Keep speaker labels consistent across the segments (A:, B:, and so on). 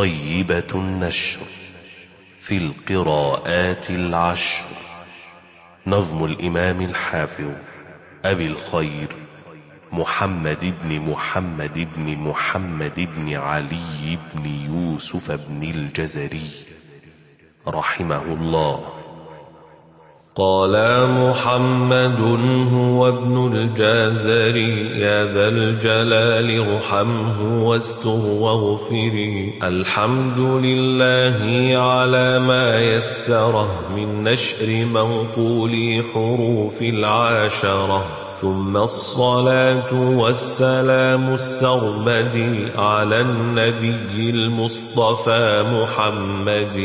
A: طيبة النشر في القراءات العشر. نظم الإمام الحافظ أبي الخير محمد بن محمد بن محمد بن علي بن يوسف بن الجزري رحمه الله.
B: قال محمد هو ابن الجازري يا ذا الجلال ارحمه واستر واغفري الحمد لله على ما يسره من نشر منقول حروف العاشرة. ثم الصلاة والسلام السرمدي على النبي المصطفى محمد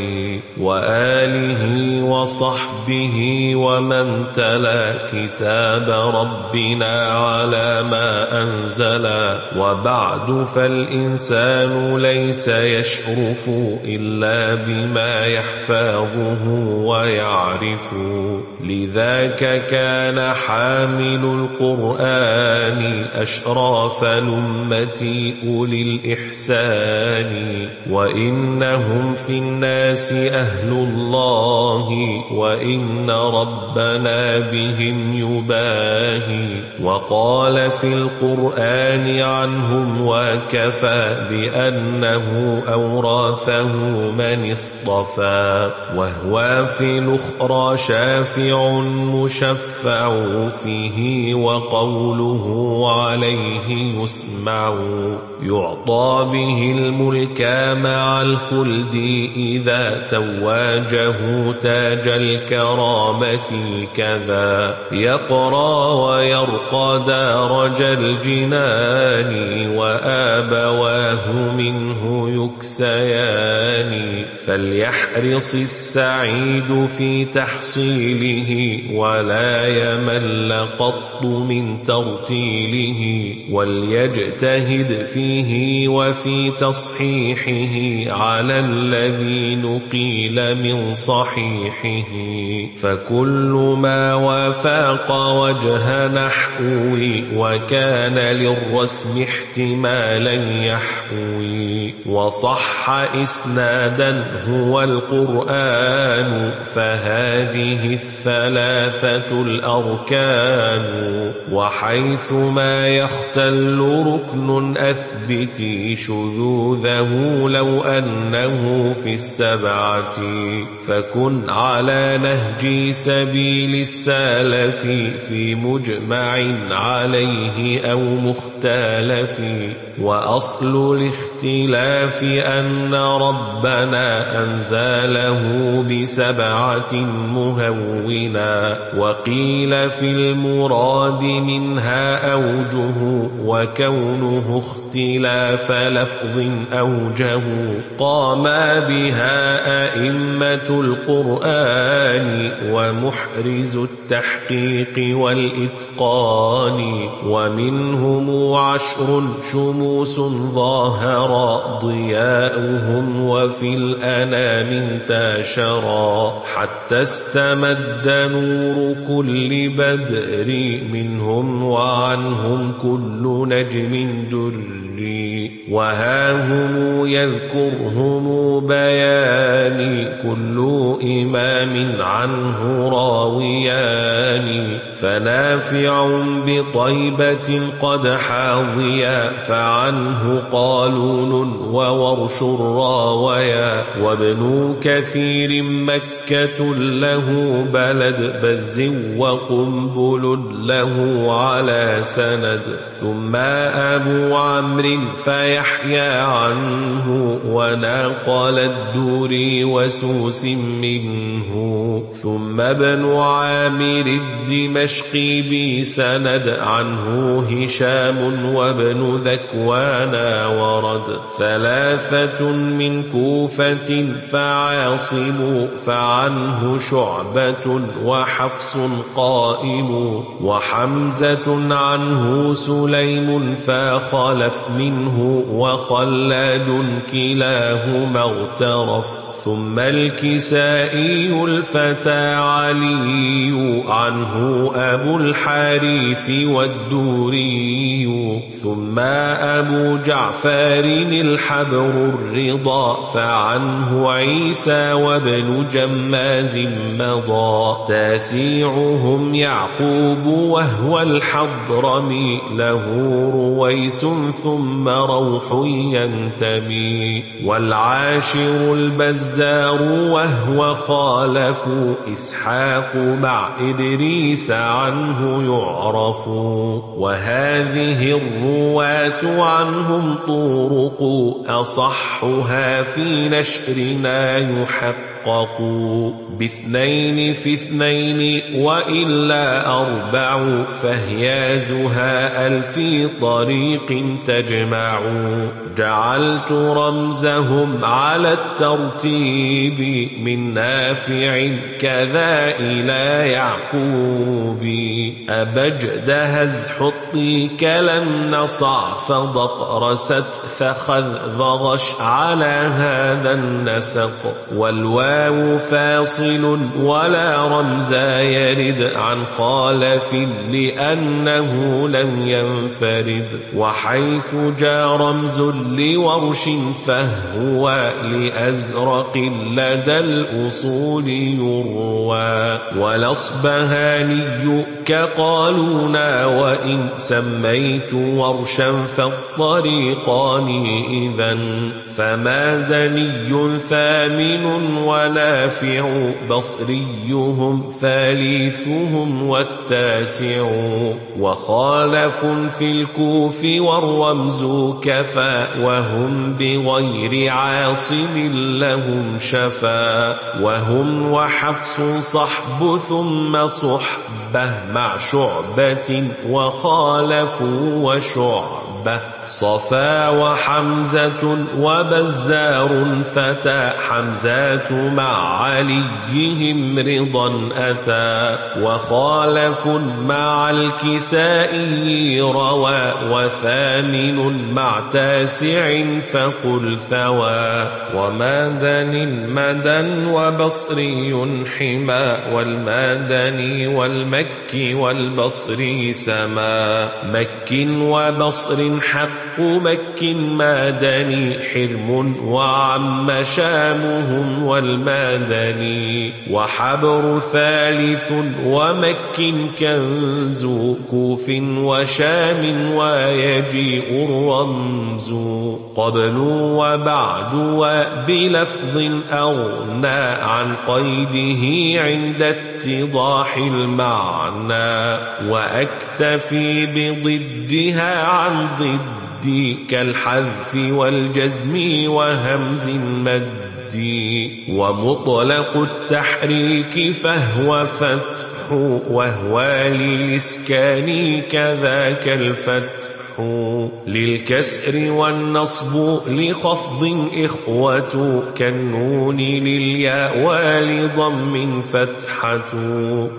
B: وآله وصحبه ومن تلا كتاب ربنا على ما أنزلا وبعد فالإنسان ليس يشرف إلا بما يحفظه ويعرف. لذاك كان حامل القرآن أشراف الأمة أولي الإحسان وإنهم في الناس أهل الله وإن ربنا بهم يباهي. وقال في القرآن عنهم وكفى بأنه أوراثه من اصطفى وهو في الأخرى شافع مشفع فيه وقوله عليه يسمع يعطى به الملك مع الخلد إذا تواجه تاج الكرامة كذا. يقرى ويرقى دارج الجنان وآبواه منه يكسيان. فليحرص السعيد في تحصيله ولا يمل قط من ترتيله وليجتهد فيه وفي تصحيحه على الذي نقيل من صحيحه فكل ما وافق وجه نحوي وكان للرسم احتمالا يحوي وصح إسنادا هو القرآن فهذه الثلاثة الأركان وحيث ما يختل ركن أثبتي شذوذه لو أنه في السبعة. فكن على نهج سبيل السالف في مجمع عليه أو مختلف. وأصل الاختلاف أن ربنا أنزله بسبعة مهونا. وقيل في المراد منها أوجه وكونه اختلاف لفظ أوجه قام بها أئمة القرآن ومحرز التحقيق والإتقان ومنهم عشر شموس ظاهرا ضياؤهم وفي الأنام انتشرا حتى استمد نور كل بدر منهم وعنهم كل نجم دري. وهاهم يذكرهم بياني كل إمام عنه راويان فنافع بطيبة قد حاضيا فعنه قالون وورش راويا. وابن كثير مكة له بلد بز وقنبل له على سند ثم أبو عمرو فيحيى عنه وناقل الدوري وسوس منه ثم ابن عامر الدمشقي بسند عنه هشام وابن ذكوان ورد ثلاثة من كوفة فعاصم فعنه شعبة وحفص قائم وحمزة عنه سليم فخلف منه وخلاد كلاهما اغترف ثم الكسائي الفتى علي عنه أبو الحارث والدوري ثم أبو جعفر الحبر الرضا فعنه عيسى وابن جماز مضى تاسيعهم يعقوب وهو الحضرمي له رويس ثم روح ينتمي والعاشر البز البزار وهو خالف إسحاق مع إدريس عنه يعرف. وهذه الرواة عنهم طرق أصحها في نشرنا يحق. حققوا باثنين في اثنين وإلا أربع فهيازها ألف طريق تجمع. جعلت رمزهم على الترتيب من نافع كذا إلى يعقوب. أبجد هز حطي كلم نصع فضق رست فخذ ضغش على هذا النسق. والوالد الواو فاصل ولا رمز يرد عن خالف لأنه لم ينفرد. وحيث جاء رمز لورش فهو لأزرق لدى الأصول يروى. والأصبهاني كقالونا وإن سميت ورشا فالطريقان إذا فما دني ثامن ونافع بصريهم ثالثهم والتاسع وخالف في الكوف والرمز كفى وهم بغير عاصم لهم شفا وهم وحفص صحب ثم صحبة مع شعبة وخالفوا وشعبة صفا وحمزة وبزار فتى حمزات مع عليهم رضا أتى وخالف مع الكسائي روى وثامن مع تاسع فقل ثوى. ومادن مدى وبصري حما والمادني والمكي والبصري سما. مك وبصر حق حق مك مادني حرم وعم شامهم والمادني وحبر ثالث ومك كنز كوف وشام ويجيء الرمز قبل وبعد وبلفظ أغنى عن قيده عند اتضاح المعنى وأكتفي بضدها عن ضد كالحذف والجزم وهمز المد ومطلق التحريك فهو فتح وهو للإسكان كذاك الفتح للكسر والنصب لخفض إخوة كالنون للياء ولضم فتحة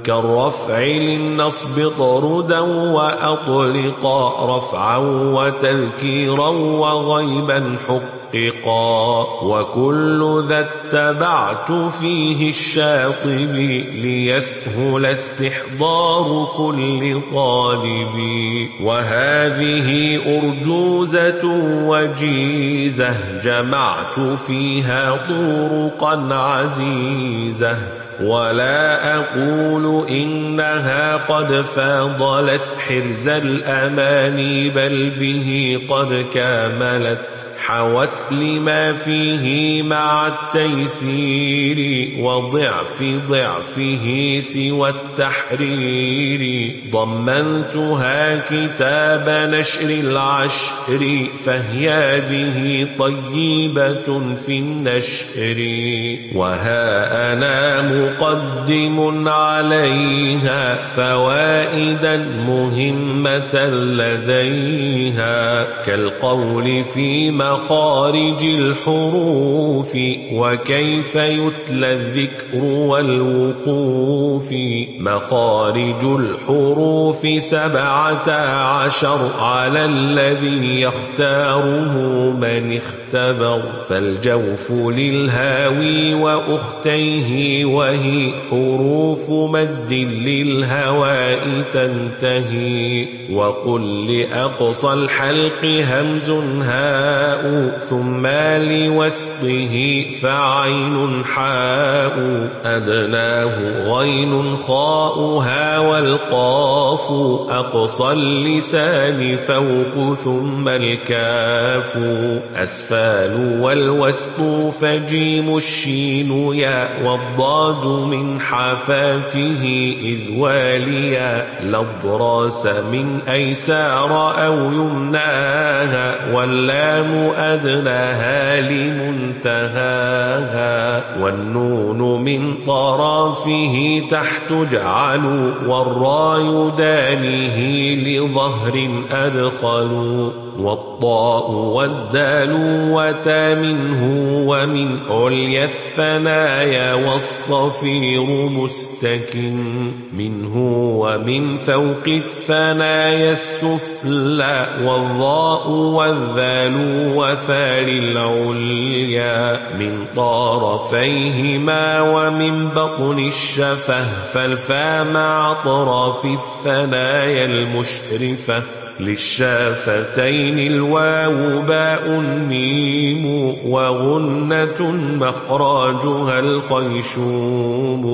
B: كالرفع للنصب طردا وأطلقا رفعا وتذكيرا وغيبا حقا محققا وكل ذا اتبعت فيه الشاطب ليسهل استحضار كل طالب وهذه أرجوزة وجيزة جمعت فيها طرقا عزيزة ولا أقول إنها قد فاضلت حرز الأماني بل به قد كاملت حوت لما فيه مع التيسير وضعف ضعفه سوى التحرير. ضمنتها كتاب نشر العشر فهي به طيبة في النشر. وها أنا مقدم عليها فوائدا مهمة لديها كالقول فيما مخارج الحروف وكيف يتلى الذكر والوقوف مخارج الحروف سبعة عشر على الذي يختاره من اختبر فالجوف للهاوي وأختيه وهي حروف مد للهواء تنتهي. وقل لأقصى الحلق همز هاء ثم لوسطه فعين حاء. أدناه غين خاؤها والقاف أقصى اللسان فوق ثم الكاف. أسفال والوسط فجيم الشين يا والضاد من حافاته إذ واليا لضراس من أيسار أو يمناها واللام أدناها لمنتهاها والنون من طرافه تحت جعلوا والراي دانه لظهر أدخلوا والطاء والدال وتا منه ومن عليا الثنايا والصفير مستكن منه ومن فوق الثنايا السفلى والضاء والذال وثال العليا من طرفيهما ومن بطن الشفه فالفا مع أطراف الثنايا المشرفة للشافتين الواو باء ميم وغنة مخراجها الخيشوم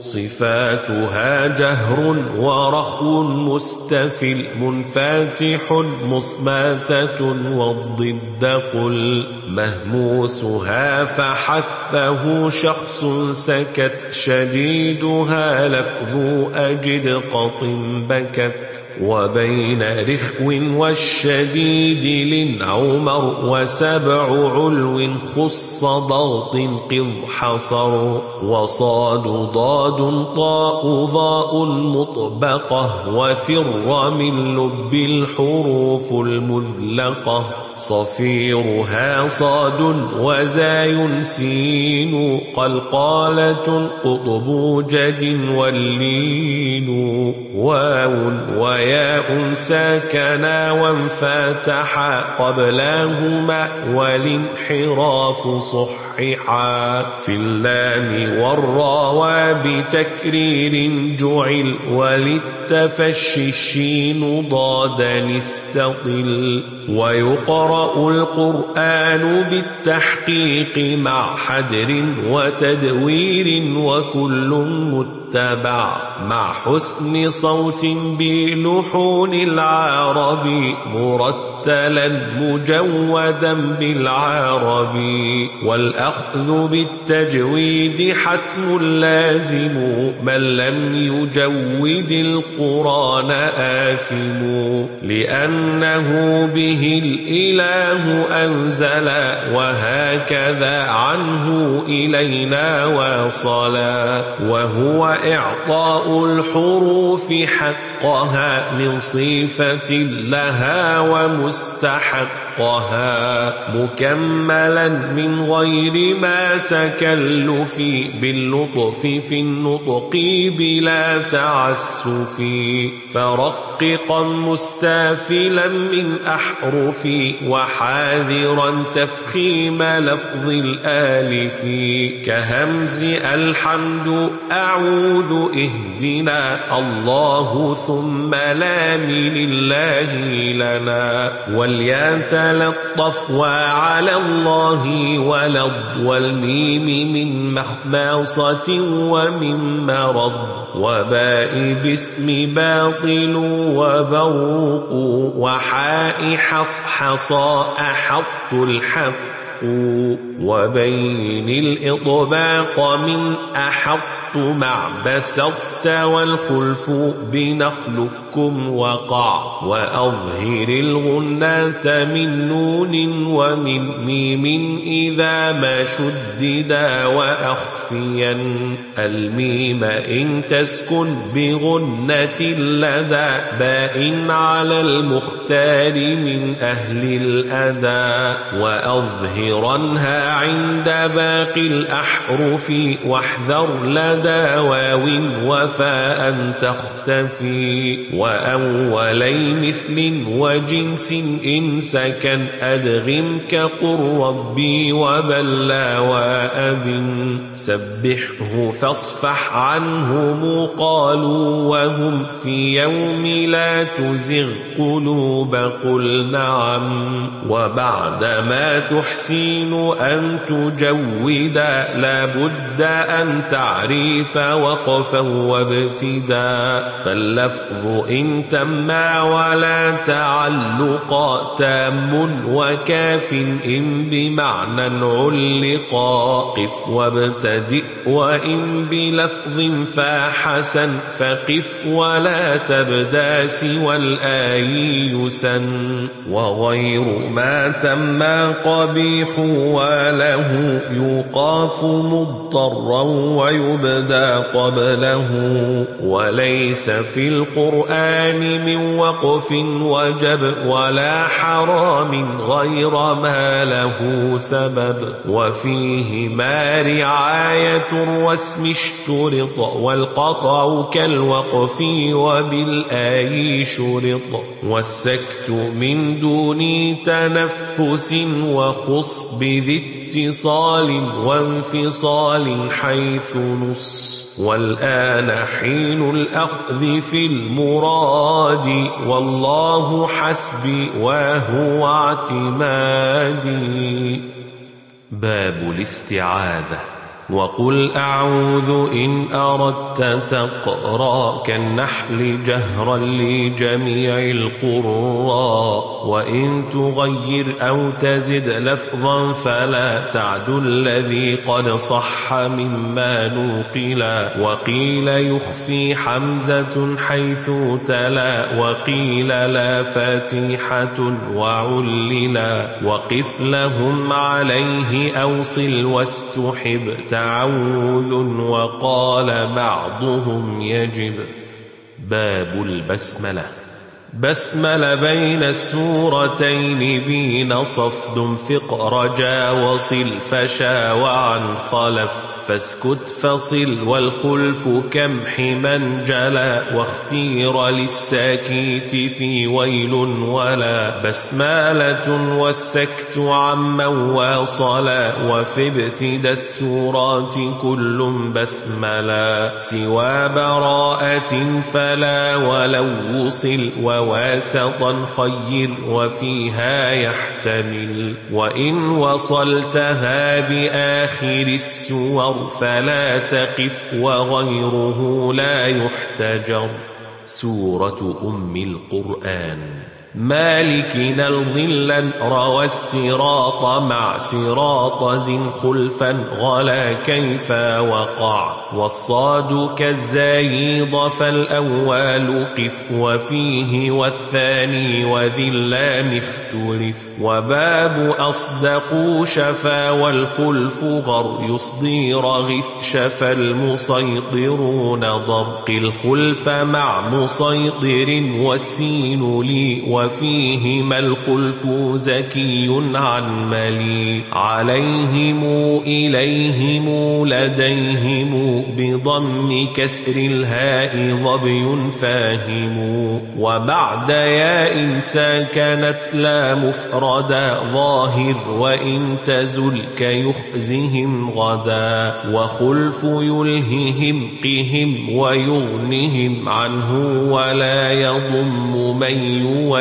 B: صفاتها جهر ورخو مستفل منفاتح مصماتة والضد قل مهموسها فحثه شخص سكت شديدها لفظ أجد قط بكت وبين رخو والشديد للعمر وسبع علو خص ضغط قض حصر وصاد ضاد طاء ضاء مطبقة وفر من لب الحروف المذلقة صفيرها صاد وزاي سين قلقالة قطب جد واللين واو وياء ساكنا وانفتحا قبلهما والانحراف صححا في اللام والراوى بتكرير جعل وللتفشي الشين ضادا استطل ويقرأ القرآن بالتحقيق مع حدر وتدوير وكل متبع مع حسن صوت بلحون العرب مرتلا مجودا بالعرب والأخذ بالتجويد حتم لازم من لم يجود القرآن آثم لأنه به الإله أنزل وهكذا عنه إلينا واصلا وهو إعطاء الحروف حقها من صفة لها ومستحقها مكملا من غير ما تكلف باللطف في النطق بلا تعسف. فرققا مستافلا من أحرف وحاذرا تفخيم لفظ الآلف. كهمز الحمد أعوذ اهدنا الله ثم لام لله لنا وليتلطف وعلى الله ولض والميم من مخماصة ومن مرض وباء باسم باطل وبروق وحاء حصحصا أحط الحق وبين الإطباق من أحط الحق مع بسطت والخلف بنخلكم وقع وأظهر الغنات من نون ومن ميم إذا ما شددا وأخفيا الميم إن تسكن بغنة لدى باء على المختار من أهل الأدى وأظهرنها عند باقي الأحرف واحذر لدى واو وفاء تختفي وأولي مثل وجنس إن سكن أدغم كقل ربي وبلا وأب سبحه فاصفح عنهم قالوا وهم في يوم لا تزغ قلوب قل نعم وبعد ما تحسين أن تجودا لابد أن تعريف وقفا وابتدا. فاللفظ إن تما ولا تعلقا تام وكاف إن بمعنى علقا قف وابتدئ وإن بلفظ فاحسن فقف ولا تبدأ سوى الآي يسن. وغير ما تم قبيح وله يقاف مضطرا ويبدى قبله وليس في القرآن من وقف وجب ولا حرام غير ما له سبب وفيه ما رعاية واسم اشترط والقطع كالوقف وبالآي شرط والسكت من دون تنفس وخص بذي اتصال وانفصال حيث نص. والآن حين الأخذ في المراد والله حسبي وهو اعتمادي.
A: باب الاستعاذة.
B: وقل أعوذ إن أردت تقرا كالنحل جهرا لجميع القراء وإن تغير أو تزد لفظا فلا تعد الذي قد صح مما نوقلا وقيل يخفي حمزة حيث تلا وقيل لا فاتحة وعللا وقف لهم عليه أوصل واستحب تعوذ وقال بعضهم يجب.
A: باب البسملة.
B: بسمل بين السورتين بين صفد فق رجا وصل فشا وعن خلف. فاسكت فصل والخلف كم حما جلا واختير للساكيت في ويل ولا بسمالة والسكت عما واصلا وفي ابتدى السورات كل بسملا سوى براءة فلا ولو وصل وواسطا خير وفيها يحتمل وإن وصلتها بآخر السور فلا تقف وغيره لا يحتجر.
A: سورة أم القرآن.
B: مالكنا الظلا روى السراط مع سراط زن خلفا غلا كيف وقع. والصاد كالزايض فالأول قف وفيه والثاني وذي اللام اختلف. وباب أصدق شفا والخلف غر يصدي رغف شفا المسيطرون ضرق الخلف مع مسيطر والسين لي وفيهما الخلف زكي عن ملي. عليهم إليهم لديهم بضم كسر الهاء ظبي فاهم. وبعد ياء ساكنت لا مفردا ظاهر وإن تزل كيخزهم غدا. وخلف يلههم قهم ويغنهم عنه ولا يضم من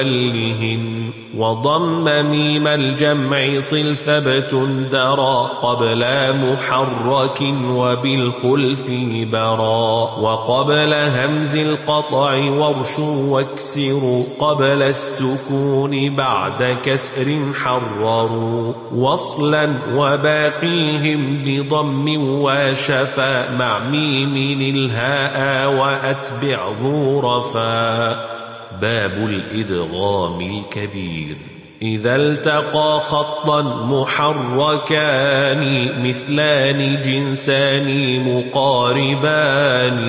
B: يولهم وضم ميم الجمع صل ثبت درى قبل محرك وبالخلف برا وقبل همز القطع ورش واكسر قبل السكون بعد كسر حرروا وصلا وباقيهم بضم وشفا مع ميم الهاء وأتبع ذو رفا
A: باب الإدغام الكبير.
B: إذا التقى خطا محركان مثلان جنسان مقاربان.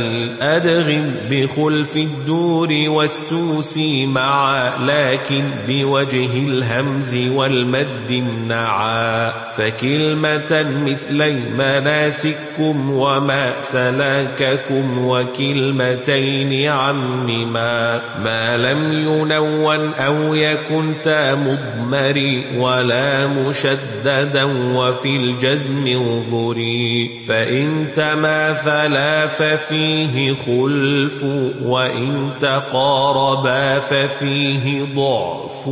B: أدغم بخلف الدور والسوس معا لكن بوجه الهمز والمد النعا. فكلمة مثلي مناسككم وما سلاككم وكلمتين عمما ما لم ينون أو يكن تام مضمر ولا مشددا وفي الجزم انظري فإن تماثلا ففيه خلف وإن تقاربا ففيه ضعف.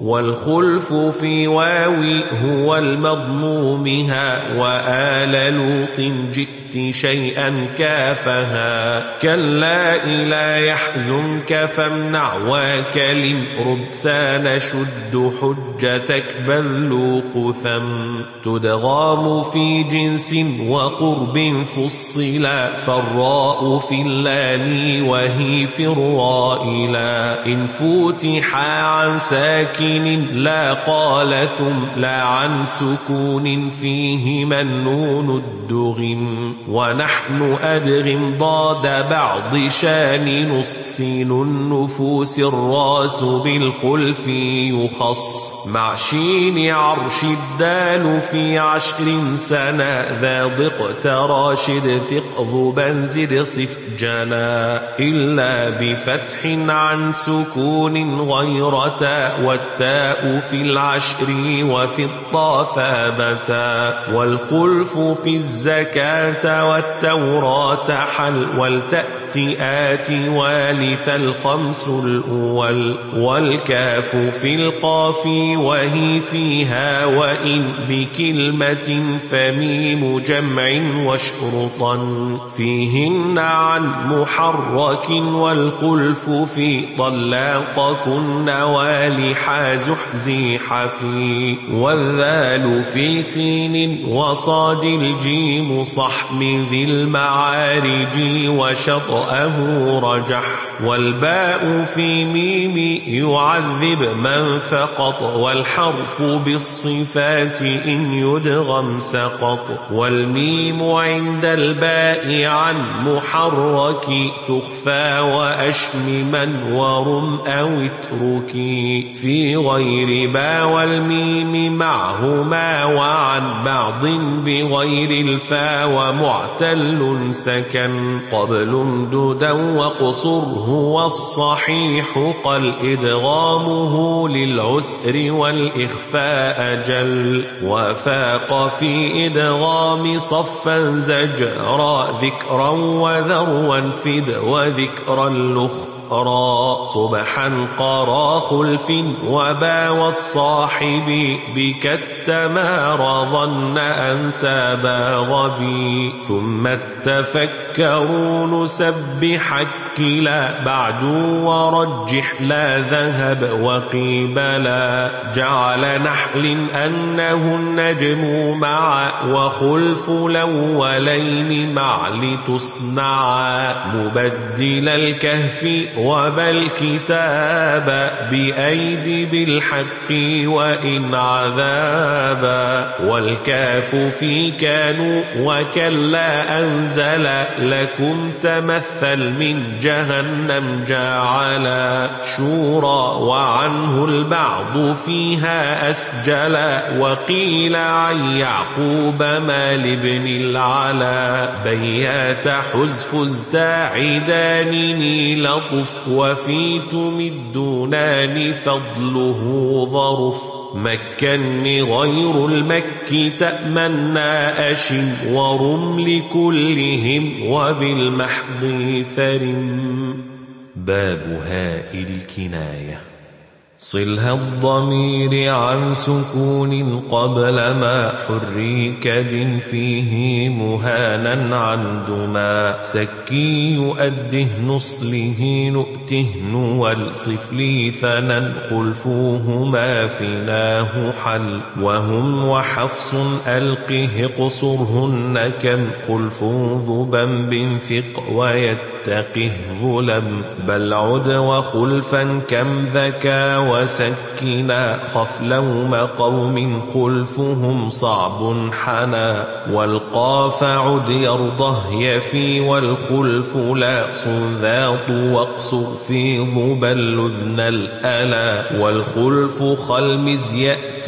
B: والخلف في واوي هو المضمومها وآل لوط جئت شيئا كافها. كلا إلا يحزنك فامنع وكلم ربسان شد حجتك بل ثم تدغام في جنس وقرب فصلا. فالراء في اللام وهي في الراء لا إن فوتح عن ساكن لا قال ثم. لا عن سكون فيه منون الدغم. ونحن أدغم ضاد بعض شان نصسين النفوس الراس بالخلف يخص. مع شين عرش الدال في عشر سنة ذا ضق تراشد ثق ذبا زد صف جنا إلا بفتح عن سكون غير تاء والتاء في العشر وفي الطا ثابتا والخلف في الزكاة والتوراة حل ولتأت آت والث الخمس الأول والكاف في القاف وهي فيها وإن بكلمة فميم جمع وشرطا فيهن عن محرك والخلف في طلاقكن والحا زحزي حفي والذال في سين وصاد الجيم صحم ذي المعارج وشطأه رجح والباء في ميم يعذب من فقط والحرف بالصفات إن يدغم سقط والميم عند الباء عن محرك تخفى وأشمما ورم أو اتركي في غير با والميم معهما وعن بعض بغير الفا ومعتل سكن قبل امددا وقصره والصحيح قل إدغامه للعسر والإخفاء جل وفاق في إدغام صفا زجرا ذكرا وذروا فد وذكرا لخ أخرى صبحا قرى خلف وبا والصاحب بك التمار ظن أنسابا غبي. ثم التفكرون سبحك كلا بعد ورجح لا ذهب وقيبلا جعل نحل أنه النجم مع وخلف الأولين مع لتصنع مبدل الكهف وبل كتاب بأيدي بالحق وإن عذابا والكاف في كانوا وكلا أنزل لكم تمثل من جهنم جعلا شورى وعنه البعض فيها أسجل وقيل عن يعقوب ما لابن العلا بيات حزف ازداعدانني لطف وفي تمدونان فضله ظرف مكن غير المك تأمنا أشم ورم لكلهم وبالمحض ثرم
A: باب هاء إلكناية.
B: صلها الضمير عن سكون قبل ما حريك دن فيه مهانا عن دما سكي يؤده نصله نؤته والصف لي ثنا خلفوهما فناه حل وهم وحفص ألقه قصرهن كم خلف ذبا بنفق ويتقه ظلم بل عد وخلفا كم ذكى وسكنا. خف لوم قوم خلفهم صعب حنا. والقاف عد يرضه يفي والخلف لا. صذاط واقصر في ظبا لذن الألا. والخلف خلمز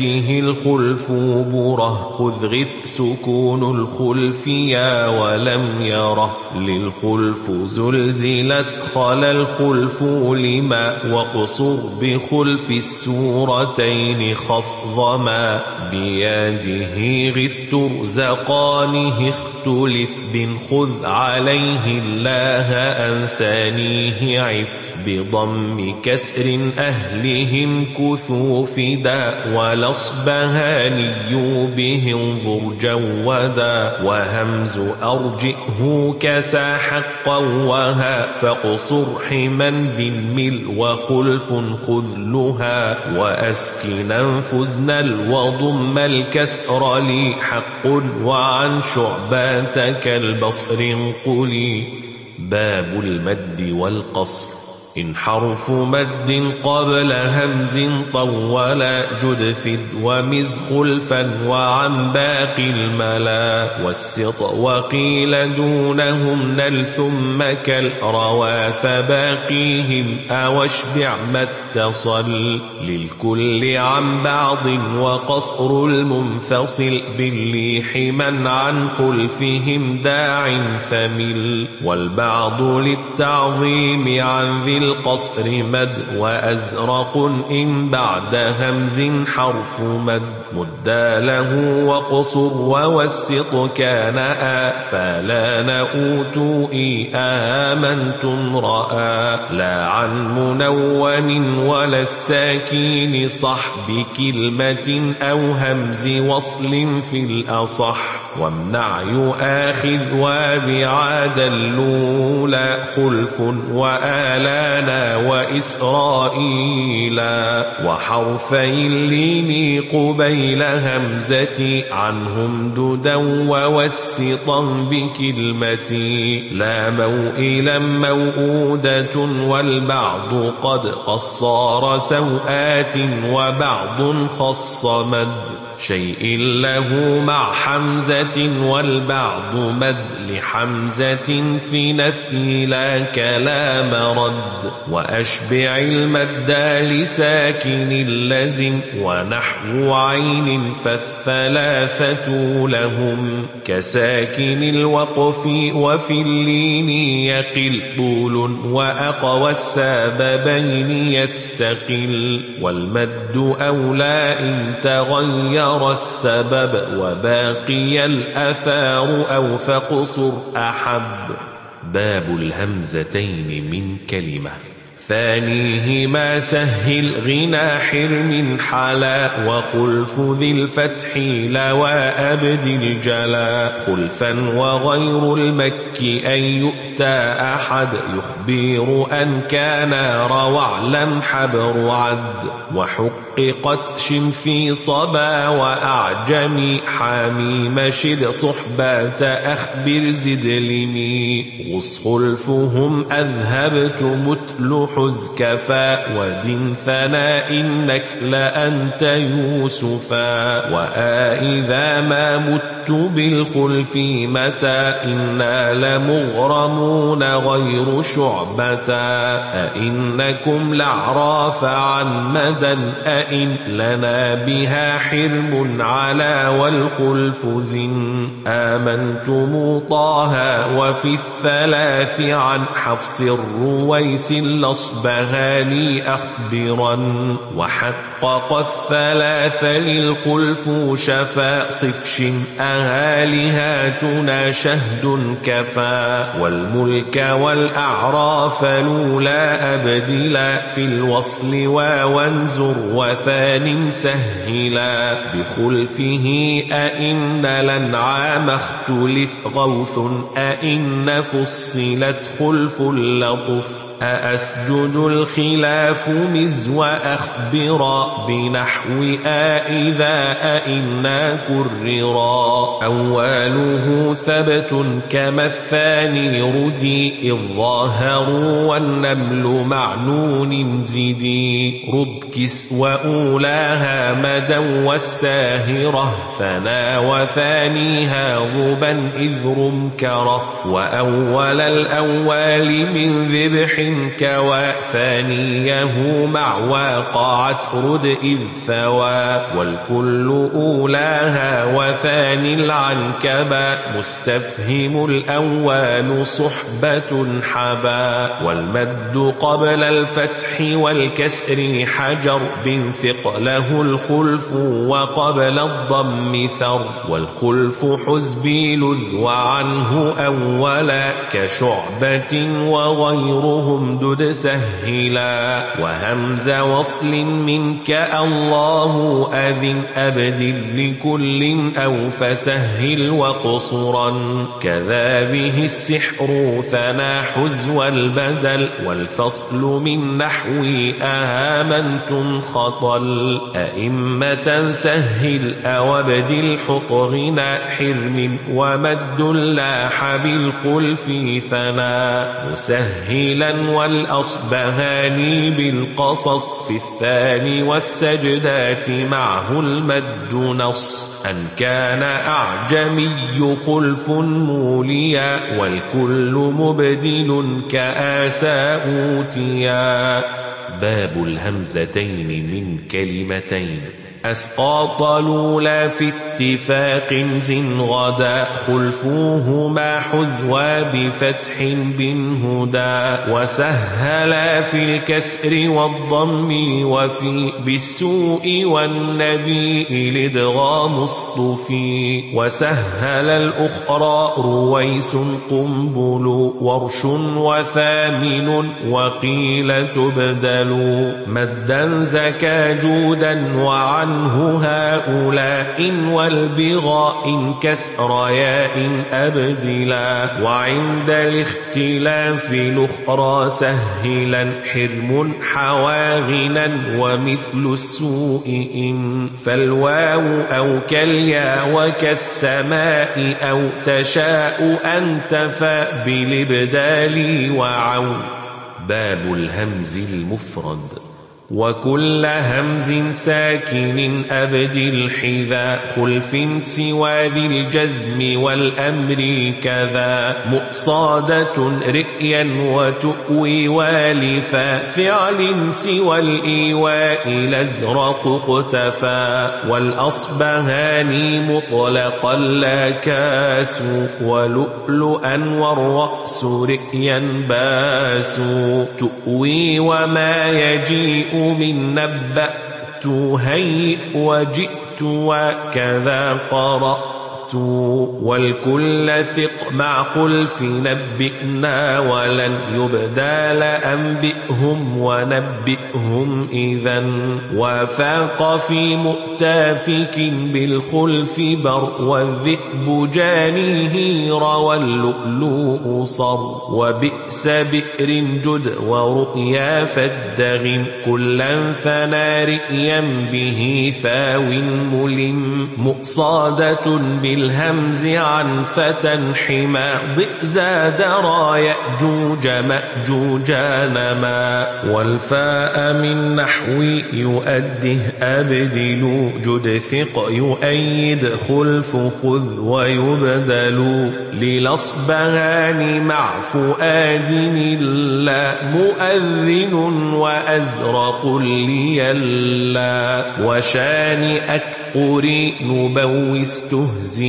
B: يأته الخلف بره خذ غث سكون الخلف يا ولم يره. للخلف زلزلت خل الخلف لما واقصر بخلف السورتين خفضما بيده غث ترزقانه اختلف بن خذ عليه الله أنسانيه عف بضم كسر أهلهم كثوا فدا ولصبهاني به انظر جودا وهمز أرجئه كسى حقا وها فاقصر حما بالمل وخلف خذلها وأسكن أنفزنا وضم الكسر لي حق وعن شعباتك البصر قلي باب المد والقصر إن حرف مد قبل همز طولا جد فد ومز خلفا وعن باقي الملا والسط وقيل دونهم نل ثم كالروى فباقيهم أو اشبع ما اتصل للكل عن بعض وقصر المنفصل بالليح من عن خلفهم داع فمل والبعض للتعظيم عن ذي القصر مد وأزرق إن بعد همز حرف مد مدى له وقصر ووسط كان آ فلا نؤوت إي آمنتم رأى لا عن منون ولا الساكين صح بكلمة أو همز وصل في الأصح وامنع يؤاخذ وبعاد الأولى خلف وآلانا وإسرائيلا وحرفي اللين قبيل همزة عنهم ددا ووسطا بكلمتي لا موئلا موؤودة والبعض قد قصار سوآت وبعض خص مد شيء له مع حمزة والبعض مد لحمزة في نفي لا كلام رد وأشبع المد لساكن اللزم ونحو عين فالثلاثة لهم كساكن الوقف وفي اللين يقل طول وأقوى السببين يستقل والمد أولى إن تغير غير السبب وباقي الأثار أو فقصر أحب.
A: باب الهمزتين من كلمة.
B: ثانيهما سهل غنى حرم حلا وخلف ذي الفتح لوى أبد الجلا خلفا وغير المك أن يؤتى أحد يخبر أن كان روعلا حبر عد وحققت شم في صبا وأعجمي حاميم شد صحبات أخبر زد لمي غص خلفهم أذهبت متل حز كفا ودن ثنا إنك لأنت يوسفا وآئذا ما مت بالخلف متى إنا لمغرمون غير شعبة أئنكم لعراف عن مدى أئن لنا بها حرم على والخلف زن آمنتم طه وفي الثلاث عن حفص الرويس الأصبهاني أخبرا وحقق الثلاث للخلف شفا صف شم مهالهاتنا شهد كفى والملك والأعراف لولا أبدلا في الوصل ووانزر وثان سهلا بخلفه أئن الأنعام اختلف غوث أئن فصلت خلف لطف أأسجد الخلاف مز وأخبرا بنحو آئذا أئنا كررا. أوله ثبت كما الثاني ردي إذ ظاهروا والنمل معنون زدي. ربكس وأولاها مدى والساهرة ثنا وثانيها ضبا إذ رمكرة وأول الأول من ذبح كوى ثانية مع واقعت رد إذ ثوى. والكل أولاها وثاني العنكبا. مستفهم الأول صحبة حبا. والمد قبل الفتح والكسر حجر. بنفق له الخلف وقبل الضم ثر. والخلف حزبي لذ وعنه أولا. كشعبة وغيرهم امدد سهلا وهمز وصل منك الله أذن أبدل لكل أو فسهل وقصرا كذا به السحر ثنا حزو البدل والفصل من نحو أهامنتم خطل أئمة سهل أو ابدل حط غنى حرم ومد لاح بالخلف ثنا مسهلا والأصبهاني بالقصص في الثاني والسجدات معه المد نص. أن كان أعجمي خلف موليا والكل مبدل كآسى أوتيا.
A: باب الهمزتين من كلمتين.
B: أسقاط لولا في اتفاق زن غدا خلفوهما حزوا بفتح بن هدى وسهلا في الكسر والضم وفي بالسوء والنبي لدغام اصطفي وسهل الأخرى رويس قنبل ورش وثامن وقيل تبدل مدا زكى جودا وعنه هؤلاء والبغاء كسر ياء أبدلا وعند الاختلاف الأخرى سهلا حرم حواغنا ومثل السوء إن فالواو أو كاليا وكالسماء أو تشاء أن تفى بالإبدال وعو
A: باب الهمز المفرد
B: وكل همز ساكن أبدل حذا خلف سوى ذي الجزم والأمر كذا. مؤصادة رئيا وتؤوي والفا فعل سوى الإيواء الأزرق اقتفى والأصبهان مطلقا لا كاس ولؤلؤا والرأس رئيا باس. تؤوي وما يجيء من نبأت هيئ وجئت وكذا والكل ثق مع خلف نبئنا ولن يبدى لأنبئهم ونبئهم إذا وفاق في مؤتافك بالخلف بر والذئب جانيه روى اللؤلؤ صر وبئس بئر جد ورؤيا فالدغم كلا فنا رئيا به ثاو ملم مؤصادة بال الهمز عن فتى حما. ضئ زاد را يأجوج مأجوج نما والفاء من نحو يؤده أبدل جد ثق يؤيد خلف خذ ويبدل للأصبهان مع فؤاد إلا. مؤذن وأزرق ليلا. وشان أكقري نبوي استهزئ.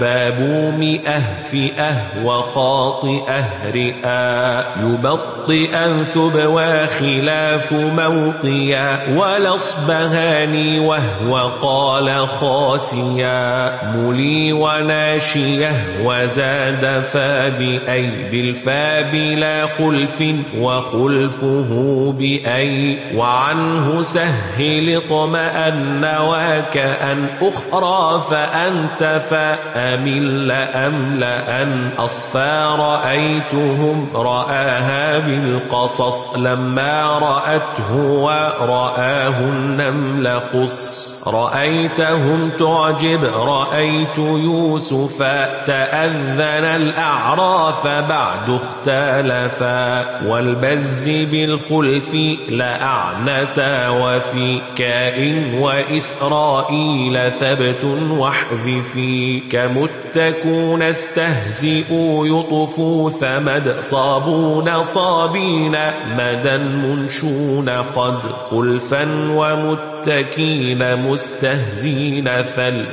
B: باب مئة فئة وخاطئة رئا. يبطئا ثبوا خلاف موطيا والأصبهاني وهو قال خاسيا. ملي وناشية وزاد فابأي. بالفاب لا خلف وخلفه بأي. وعنه سهل اطمأن وكأن أخرى فأنت فأمل لأملأن أصفى رأيتهم رآها بالقصص لما رأته ورآه النمل خص. رأيتهم تعجب رأيت يوسف تأذن الأعراف بعد اختلفا. والبز بالخلف لأعنتا وفي كائن وإسرائيل ثبت واحذفي. كمتكون استهزئوا يطفوا ثمد صابون صابين مدى منشون قد خلفا ومتكين مستهزين فل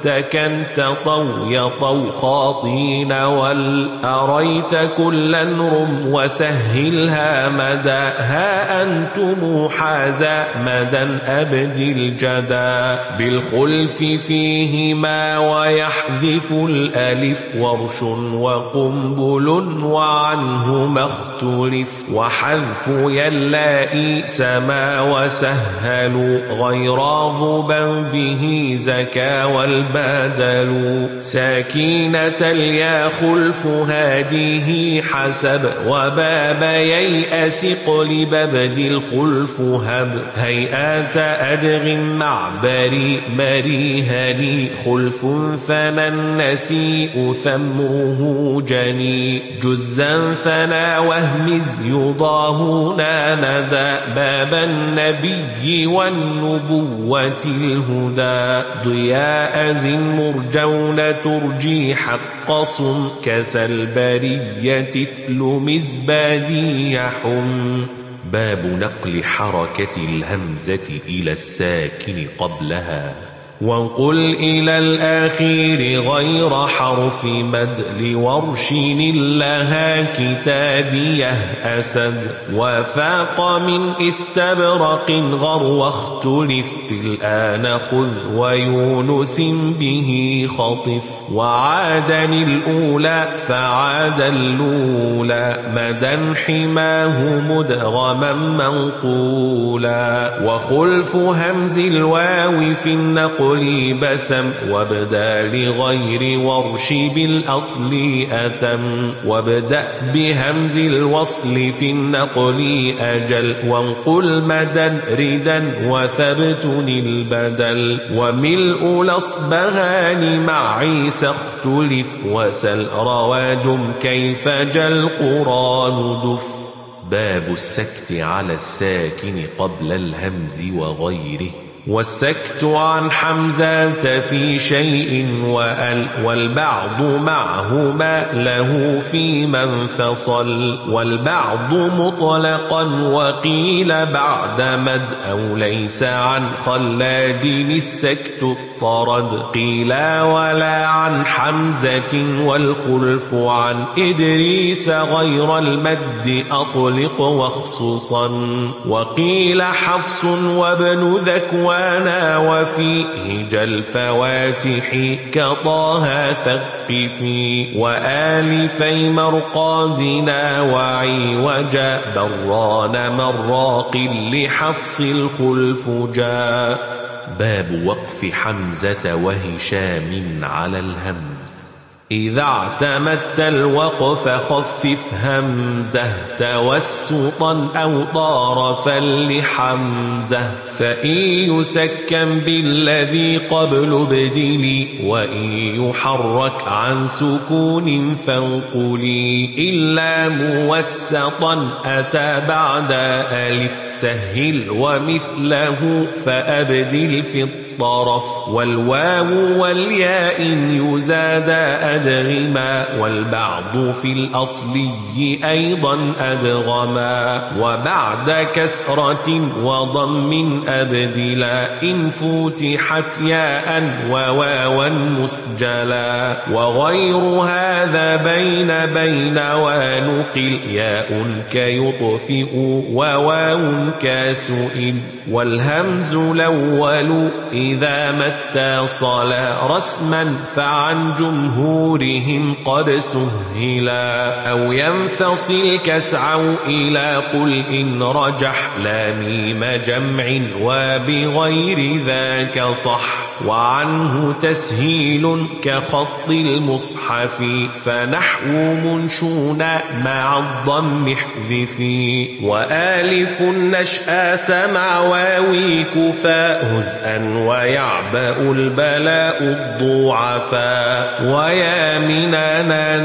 B: ومتكا تطوي طو خاطين وال أريت كلا رم وسهلها مدى. ها أنتم حازا مدى أبدي الجدا بالخلف فيهما ويحذف الألف ورش وقنبل وعنهما اختلف. وحذف يلائي سما وسهلوا غير ضبا به زكا والبدل ساكينة اليا خلف هذه حسب وباب ييأس قلب بدل خلف هب. هيئات أدغ معبري مريهني خلف ثنى النسيء ثمره جني. جزا ثنا وهمز يضاهنا ندى باب النبي والنبوة الهدى. ضياء زن مرجون ترجي حق صم كسل برية تتل مزبادي يحم
A: باب نقل حركة الهمزة إلى الساكن قبلها
B: وانقل إلى الأخير غير حرف مد لورش لها كتابيه أسد وفاق من استبرق غر واختلف في الآن خذ ويونس به خطف وعادن الأولى فعاد الأولى مدى حماه مدغما منقولا وخلف همز الواو في النقل النقل بسم وابدأ لغير ورش بالأصل أتم وابدأ بهمز الوصل في النقل أجل وانقل مدا ردا وثبت البدل وملء الأصبهان مع عيسى اختلف وسل رواج كيف جاء القرآن دف
A: باب السكت على الساكن قبل الهمز وغيره
B: والسكت عن حمزة في شيء وأل والبعض معهما له في من فصل والبعض مطلقا وقيل بعد مد أو ليس عن خلاد السكت الطرد قيل ولا عن حمزة والخلف عن إدريس غير المد أطلق وخصوصا وقيل حفص وابن ذكوان وأنا وفيه جل فواتح كطه ثقفي وآلفي مرقادنا وعي وجاء بران مراق لحفص الخلف جاء.
A: باب وقف حمزة وهشام على الهمز
B: إذا اعتمدت الوقف خفف همزة توسطا أو طارفا لحمزة فإن يسكن بالذي قبل ابدلي وإن يحرك عن سكون فانقلي إلا موسطا أتى بعد ألف سهل ومثله فأبدل في الطريق. الطرف والواو والياء يزاد أدغما والبعض في الأصلي أيضا أدغما وبعد كسرة وضم أبدلا إن فتحت ياء وواوا مسجلا وغير هذا بين بين ونقل ياء كيطفئ وواو كسئل والهمز الأول إذا ما اتصل رسما فعن جمهورهم قد سهلا أو ينفصل كسعوا إلى قل إن رجح لا ميم جمع وبغير ذاك صح وعنه تسهيل كخط المصحف فنحو منشون مع الضم احذفي وآلف النشآة مع واوي كفا هزءا ويعبأ البلاء الضعفا ويا من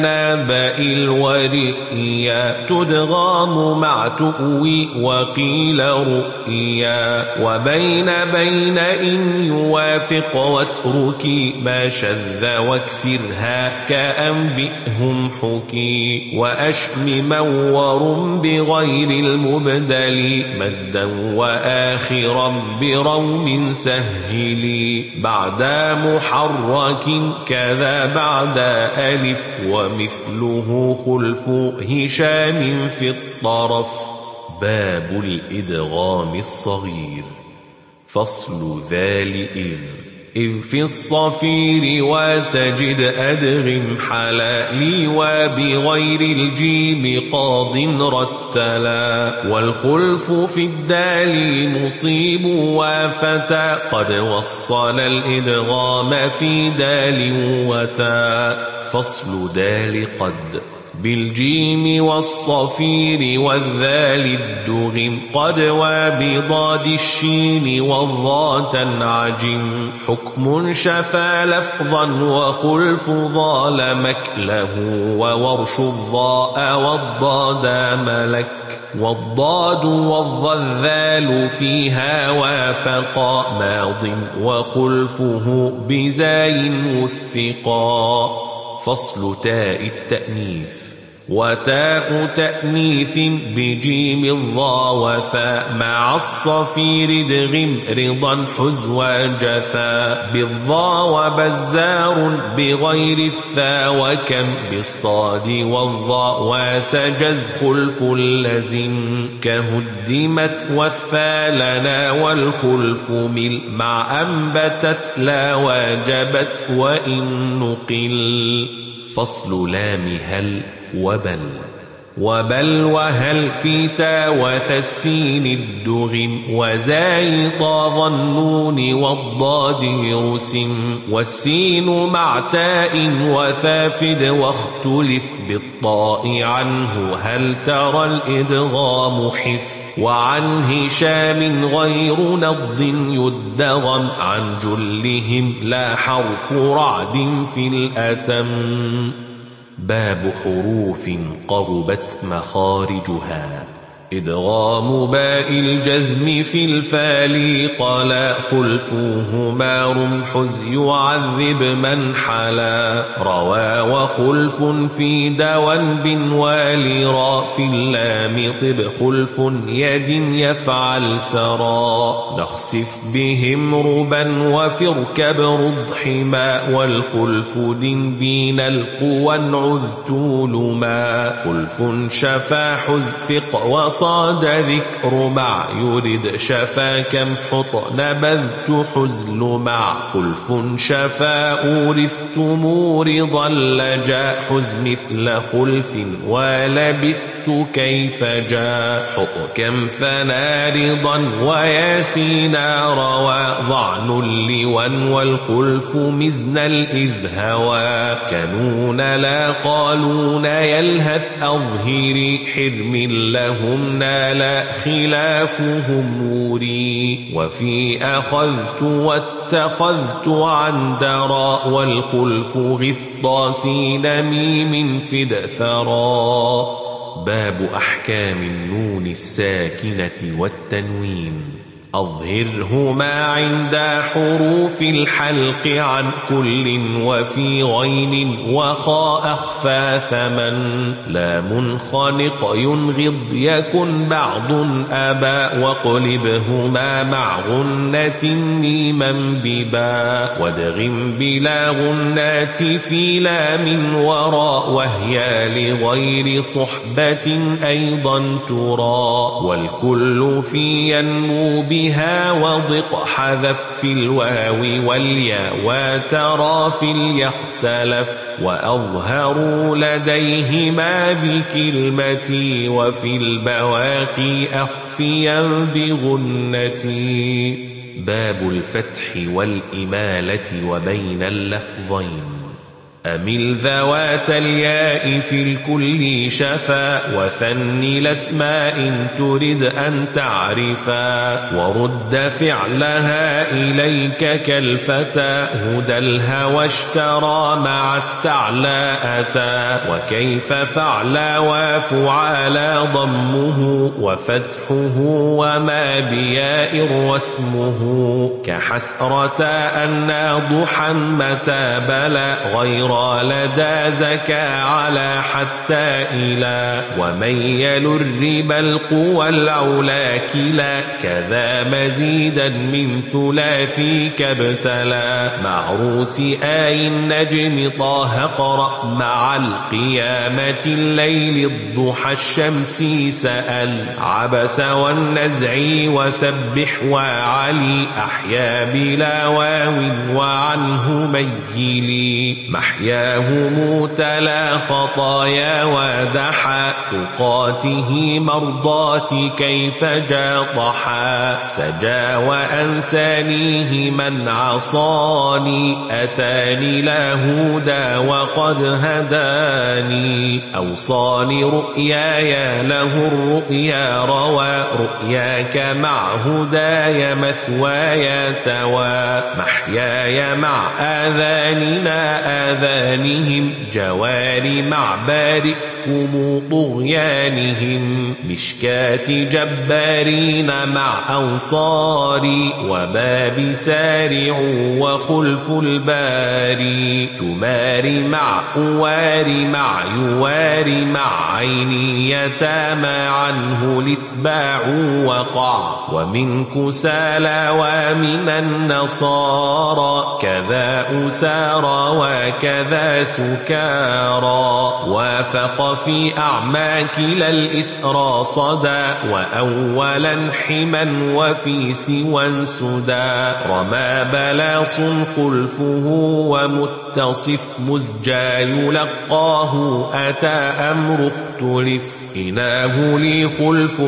B: نابئ الورئيا تدغام مع تؤوي وقيل رؤيا. وبين بين إن يوافق واتركي ما شذ واكسرها كأنبئهم حكي وأشم مور بغير المبدل مدا وآخرا بروم سهلي بعد محرك كذا بعد ألف ومثله خلف هشام في الطرف
A: باب الإدغام الصغير فصل ذال إذ
B: إذ في الصفير وتجد أدغم حلالي وبغير الجيم قاض رتلا والخلف في الدال مصيب وفتى قد وصل الإدغام في دال وتا
A: فصل دال قد
B: بالجيم والصفير والذال الدغم قد وبضاد الشين والضاء تنعجم حكم شفى لفظا وخلف ظال مكله وورش الضاء والضاد ملك. والضاد والظلال فيها وافقا. ماض وخلفه بزاي وثقا.
A: فصل تاء التأنيث.
B: وتاء تأنيث بجيم الضا وفاء مع الصفير دغم رضا حزوى جفا بالضا وبزار بغير الثا وكم بالصاد والضاء وسجز خلف لزم كهدمت والثا لنا والخلف مل مع أنبتت لا واجبت وإن نقل
A: فصل لام هل وبل
B: وبل وهل في تا وثسين الدغم وزاي طاظ النون والضاد رسم والسين مع تاء وثافد واختلف بالطاء عنه هل ترى الإدغام حف وعن هشام غير نض يدغم عن جلهم لا حرف رعد في الأتم
A: باب حروف قربت مخارجها.
B: إدغام باء الجزم في الفالي قال خلفوهما رمحز يعذب من حلا روى وخلف في دوان والرا في اللام طب خلف يد يفعل سرا نخسف بهم ربا وفركب رضحما والخلف دين القوى عذتول ما خلف شفا حزفق وصاد ذكر مع يرد شفا كم حط نبذت حزل مع. خلف شفا أورثتم رضا لجا. حز مثل خلف ولبثت كيف جاء حط كم فنا رضا وياسينا روى ضعن لون والخلف مزن الإذ هوى كنون لا قالون يلهث أظهري حرم لهم نال خلافهم موري. وفي أخذت واتخذت عن درا والخلف غفطاسين ميم فد ثرا
A: باب أحكام النون الساكنة والتنوين.
B: أظهرهما عند حروف الحلق عن كل وفي غين وخاء أخفى ثمن. لا منخنق ينغض يكن بعض أبا وقلبهما مع غنة ميما ببا. وادغم بلا غنات في لام وراء وهي لغير صحبة أيضا ترى والكل في ينمو بها وضق حذف في الواو واليا وترى في اليختلف وأظهروا لديهما بكلمتي وفي البواقي أخفيا بغنتي
A: باب الفتح والإمالة وبين اللفظين.
B: أمل ذوات الياء في الكل شفا وثن الأسماء ترد أن تعرفا ورد فعلها إليك كالفتى هدى الهوى اشترى مع استعلى أتى وكيف فعلى وفعلى ضمه وفتحه وما بياء واسمه كحسرة أن ضحى متى بلى غير لدى زكى على حتى إلى ومن يل الربا القوى العلا كلا كذا مزيدا من ثلاثي كابتلى مع روس آي النجم طه قرأ مع القيامة الليل الضحى الشمس سأل عبس والنزع وسبح وعلي أحيا بلا واو وعنه ميلي محيا محياهم تلا خطايا ودحا. تقاته مرضات كيف جاطحا سجا وأنسانيه من عصاني. أتاني لا هدى وقد هداني. أوصاني رؤياي له الرؤيا روى. رؤياك مع هداي مثواي توى محياي مع آذاننا آذان أذانهم جوار مع بارئكم طغيانهم مشكات جبارين مع أنصاري وباب سارع وخلف الباري تماري مع أوار مع يوار مع عيني يتامى عنه لتباع وقع ومن كسالى ومن النصارى كذا أسارى وكذا ذا سكارى وافق في أعمى كلا الإسرى صدى وأولا حما وفي سوى سدى. رمى بلاص خلفه ومتصف مزجى يلقاه أتى أمر اختلف. إناه لي خلف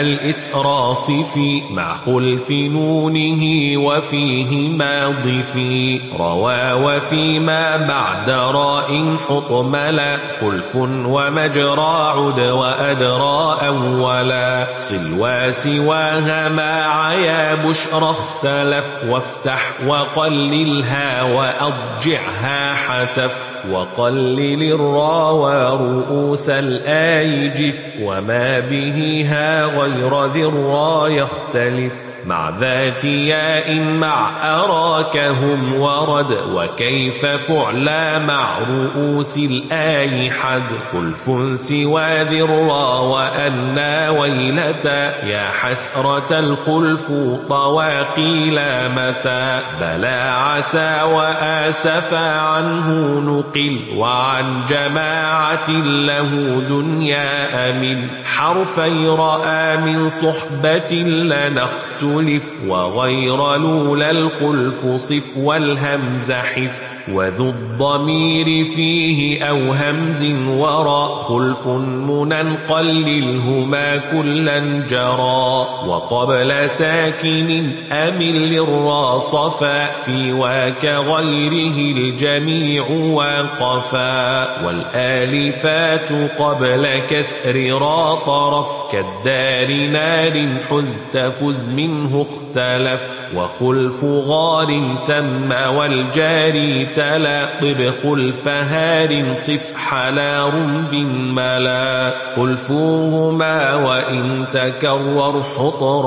B: الإسراص في مع خلف نونه وفيه ماضفي روى وفيما بعد راء حطملا خلف ومجرى عد وأدرى أولا سلوى سواها ما عيا بشرى اختلف وافتح وقللها وأضجعها حتف وقلل الراوى رؤوس الآي جف وما به ها غير ذي الرا يختلف. مع ذات ياء مع أراكهم ورد وكيف فعلا مع رؤوس الآي حد. خلف سوى ذرا وأنا ويلتا يا حسرة الخلف طواقيل متى بلا عسى وآسفا عنه نقل وعن جماعة له دنيا أمن. حرفي رأى من صحبة لنختل تلف وغير لولا الخلف صف والهمز حف. وذو الضمير فيه أو همز وراء خلف منن قللهما كلا جرى وقبل ساكن أمل للرا صفا في واك غيره الجميع واقفا والآلفات قبل كسر را طرف كالدار نار حزت فز منه اختفى تلف وخلف غار تم والجاري تلا طب خلف هار صف حلار بالملا خلفوهما وإن تكرر حطر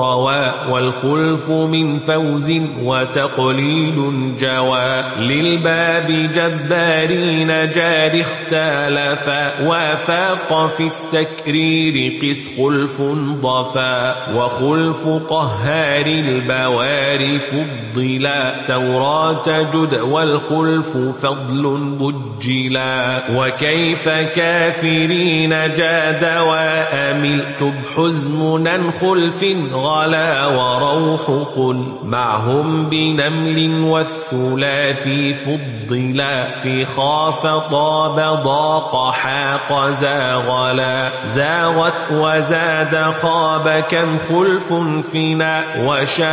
B: والخلف من فوز وتقليل جوى للباب جبارين جار اختلفا وفاق في التكرير قس خلف ضفا وخلف قهار البوار فضلا توراة جد والخلف فضل بجلا وكيف كافرين جاد وأمل تبحزمنا خلف غلا وروح قل معهم بنمل والثلاث فضلا في خاف طاب ضاق حاق زاغلا زاغت وزاد خاب كم خلف فينا وشاء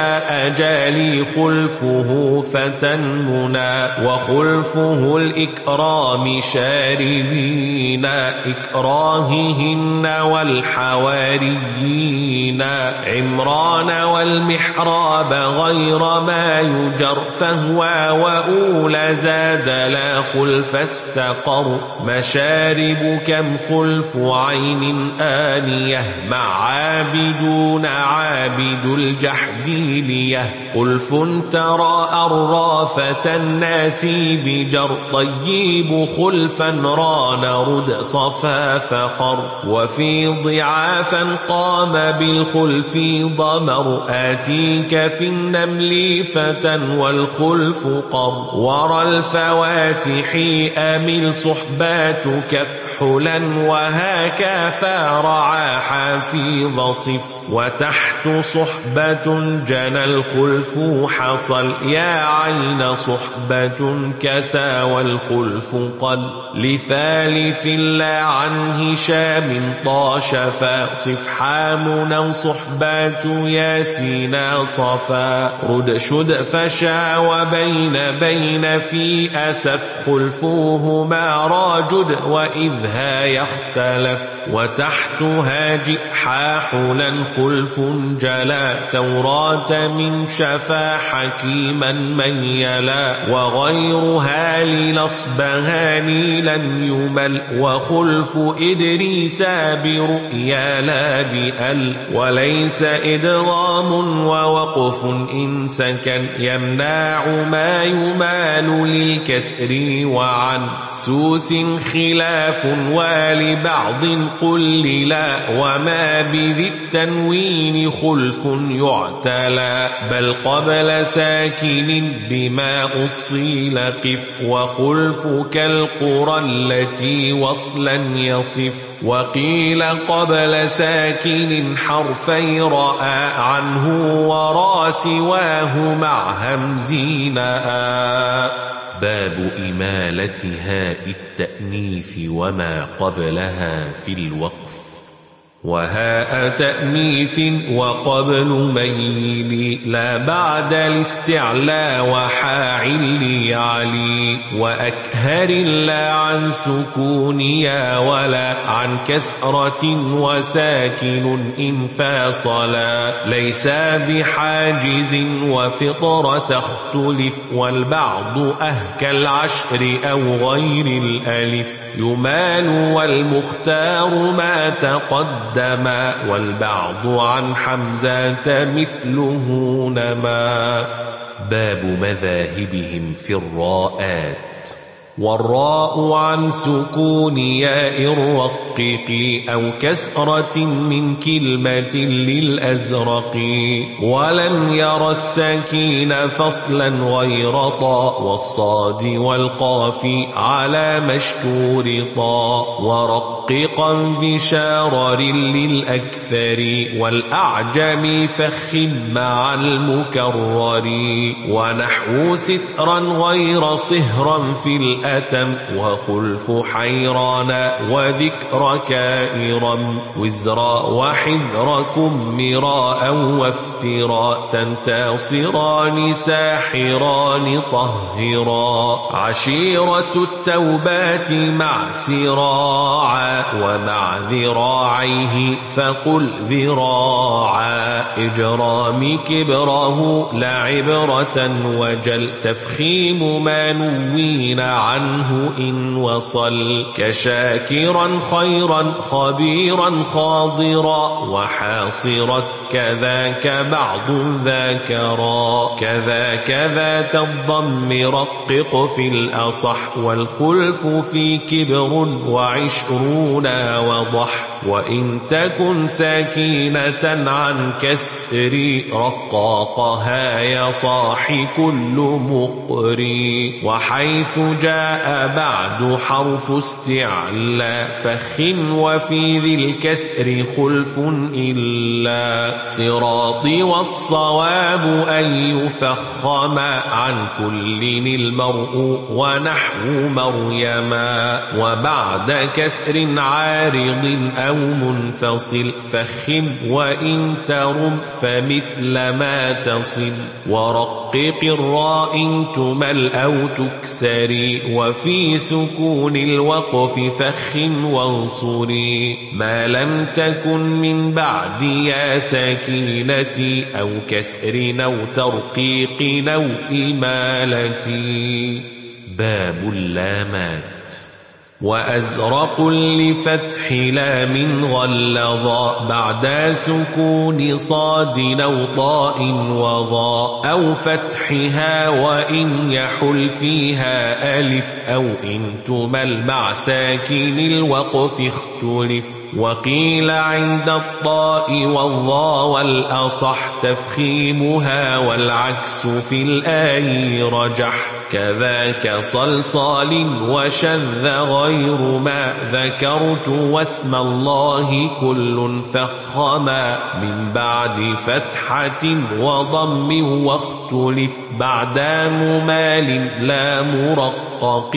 B: جالي خلفه فتنمنا وخلفه الإكرام شاربين إكراههن والحواريين عمران والمحراب غير ما يجر فهو وأولى زاد لا خلف استقر مشارب كم خلف عين آنية مع عابدون عابد الجحديلية خلف ترى أرافة الناس بجر. طيب خلفا ران رد صفا فخر وفي ضعافا قام بالخلف ضمر. آتيك في النمل فتى والخلف قر. ورى الفواتح أمل صحبات كفحلا وهاك فارعى حفيظ صف. وتحت صحبة جنى الخلف حصل يا عين صحبة كسى والخلف قل لثالث لا عن هشام طاش فاصف حامنا صحبات ياسينا صفا رد شد فشا وبين بين في أسف خلفوهما راجد وإذها يختلف وتحتها جئحا حلا خلف جلا من شفا حكيما من يلا وغيرها للأصبهان لم يمل وخلف إدريس برؤيا لا بأل وليس إدغام ووقف إن سكن يمنع ما يمال للكسر وعن سوس خلاف ولبعض قل لا وما بذي التنوين خلف يعتلى بل قبل ساكن بما أصيل قف وخلف كالقرى التي وصلا يصف. وقيل قبل ساكن حرفي رأى عنه ورا سواه مع همزينا
A: باب إمالة هاء التأنيث وما قبلها في الوقف.
B: وهاء تأنيث وقبل ميل لا بعد الاستعلاء وحاعل علي وأكهر لا عن سكون يا ولا عن كسرة وساكن إن فاصلا. ليس بحاجز وفطر تختلف والبعض أهكى العشر أو غير الألف. يمال والمختار ما تقدم والبعض عن حمزة مثله نما.
A: باب مذاهبهم في الراءات.
B: والراء عن سكون ياء الرقق أو كسرة من كلمة للأزرق. ولم ير السكين فصلا غير طاء والصاد والقاف على مشكور طاء. ورققا بشارر للأكثر والأعجم فخ مع المكرر ونحو سترا غير صهرا في الأتم وخلف حيران وذكر كائرا وزرا وحذركم مراء وافتراء تنتصران ساحران طهرا عشيرة التوبات مع سراعا ومع ذراعيه فقل ذراعا إجرام كبره لعبرة وجل تفخيم ما نوين عنه إن وصل كشاكرا خيرا خبيرا خاضرا وحاصرت كذاك بعض ذاكرا كذاك ذات الضم رقق في الأصح والخلف في كبر وعشرون وضح وإن تكن سكينة عن كسر رقاقها يصاح كل مقري وحيث جاء بعد حرف استعلى فخ وفي ذي الكسر خلف إلا صراط والصواب أن يفخم عن كل المرء ونحو مريما وبعد كسر عارض أو منفصل فخم وإن ترم فمثل ما تصل. ورقق الراء تمل أو تكسري وفي سكون الوقف فخم وانصري ما لم تكن من بعد يا سكينتي أو كسر أو ترقيق أو إمالتي.
A: باب اللامات
B: وأزرق لفتح لام غلظا بعد سكون صاد أو طاء وضاء أو فتحها وإن يحل فيها ألف أو إن تمل مع ساكن الوقف اختلف وقيل عند الطاء والضاء والأصح تفخيمها والعكس في الآي رجح كذاك صلصال وشذ غير ما ذكرت واسم الله كل فخما من بعد فتحة وضم واختلف بعد ممال لا مرقق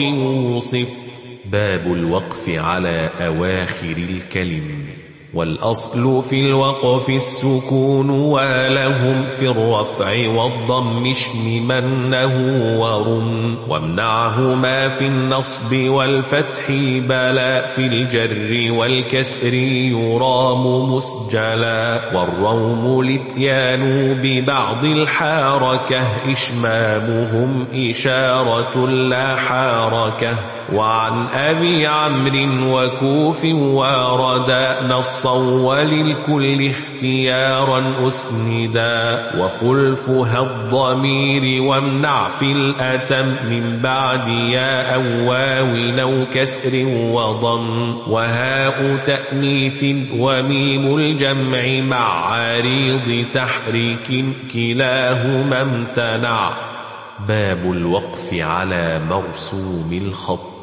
B: وصف
A: باب الوقف على أواخر الكلم
B: والأصل في الوقف السكون ولهم في الرفع والضم اشممنه ورم وامنعهما في النصب والفتح بلا في الجر والكسر يرام مسجلا والروم لتيان ببعض الحاركة إشمامهم إشارة لا حاركة وعن أبي عمرو وكوف وردا نصا وللكل اختيارا أسندا وخلفها الضمير وامنع في الأتم من بعد يا أو واو أو كسر وضم وهاء تأنيث وميم الجمع مع عريض تحريك كلاهما امتنع
A: باب الوقف على مرسوم الخط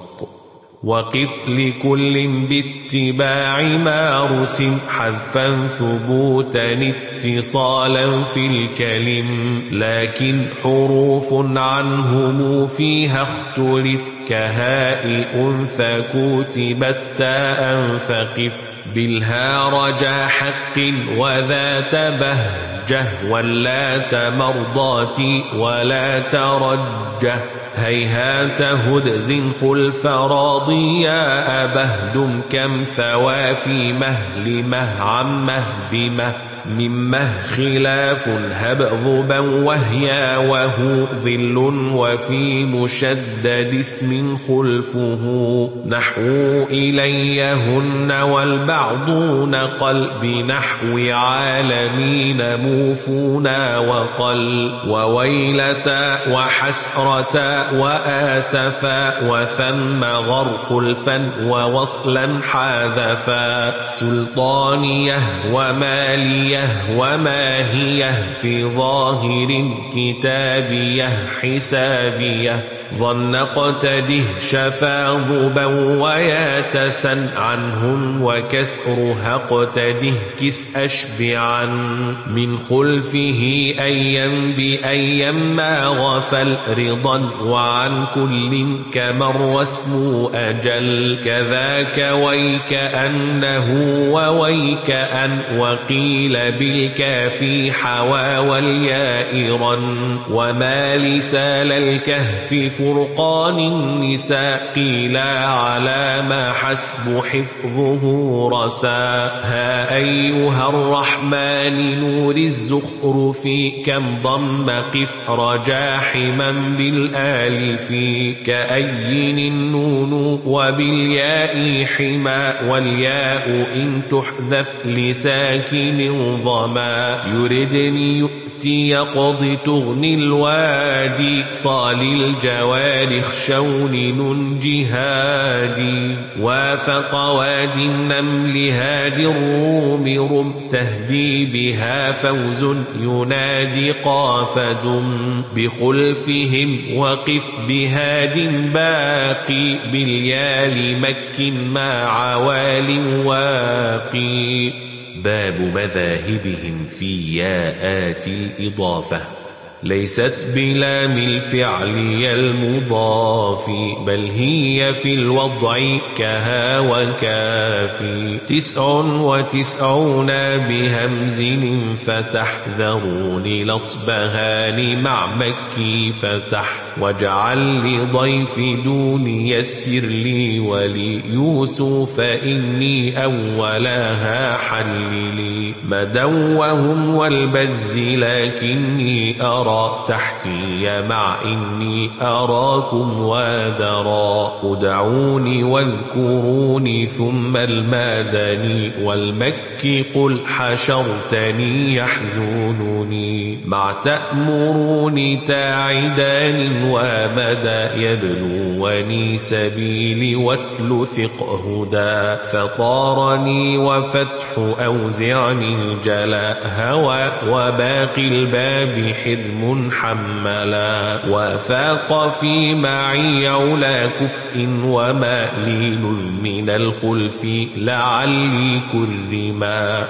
B: وقف لكل باتباع ما رسم حذفا ثبوتا اتصالا في الكلم لكن حروف عنهم فيها اختلف كهاء أنثى كتبت تاء فقف. بالها رجا حق وذات بهجة واللات مرضات ولا ترجة. هيهات هدز خلف راضيا أبهدم كم ثوافي مهل مه عمه بمه ممه خلاف هب ظبا وهيا وهو ظل وفي مشدد اسم خلفه. نحو إليهن والبعض نقل بنحو عالمين موفونا وقل وويلتا وحسرتا وآسفا وثم غر خلفا ووصلا حاذفا. سلطانيه وماليه وماهيه في ظاهر كتابيه حسابية ظن قتده شفا ضبا وياتسا عنهم وكسرها اقتده كس أشبعا من خلفه أيا بأيا ما غفل رضا وعن كل كمر واسم أجل كذاك ويك أنه وويك أن وقيل بالكافي حوى واليائرا وما لسال الكهف فرقان النساء قيل على ما حسب حفظه رسا. ها أيها الرحمن نور الزخرف كم ضم قف رجاحما بالآلف كأي النون وبالياء حما والياء إن تحذف لساكن ضما يردني يقضي تغني الوادي. صال الجوارح شون جهادي. وافق وادي النمل هادي الروم رم. تهدي بها فوز ينادي قافد بخلفهم وقف بهاد باقي. باليال مك مع عوال واقي.
A: باب مذاهبهم في ياءات الإضافة.
B: ليست بلام الفعل المضاف بل هي في الوضع كها وكافي. تسع وتسعون بهمز فتحذرون لصبهان مع مكي فتح. واجعل لضيف دون يسر لي وليوسف إني أولها حللي. مدوهم والبز لكني أرى تحتي مع إني أراكم وادرا. ادعوني واذكروني ثم المدني والمكي قل حشرتني يحزنني مع تأمروني تاعدان ومدى يبلوني سبيلي واتل ثق هدى فطارني وفتح أوزعني جلاء هوى وباقي الباب حرم حملا وفاق في معي علا كفء وما لي نذ من الخلف لعلي كرما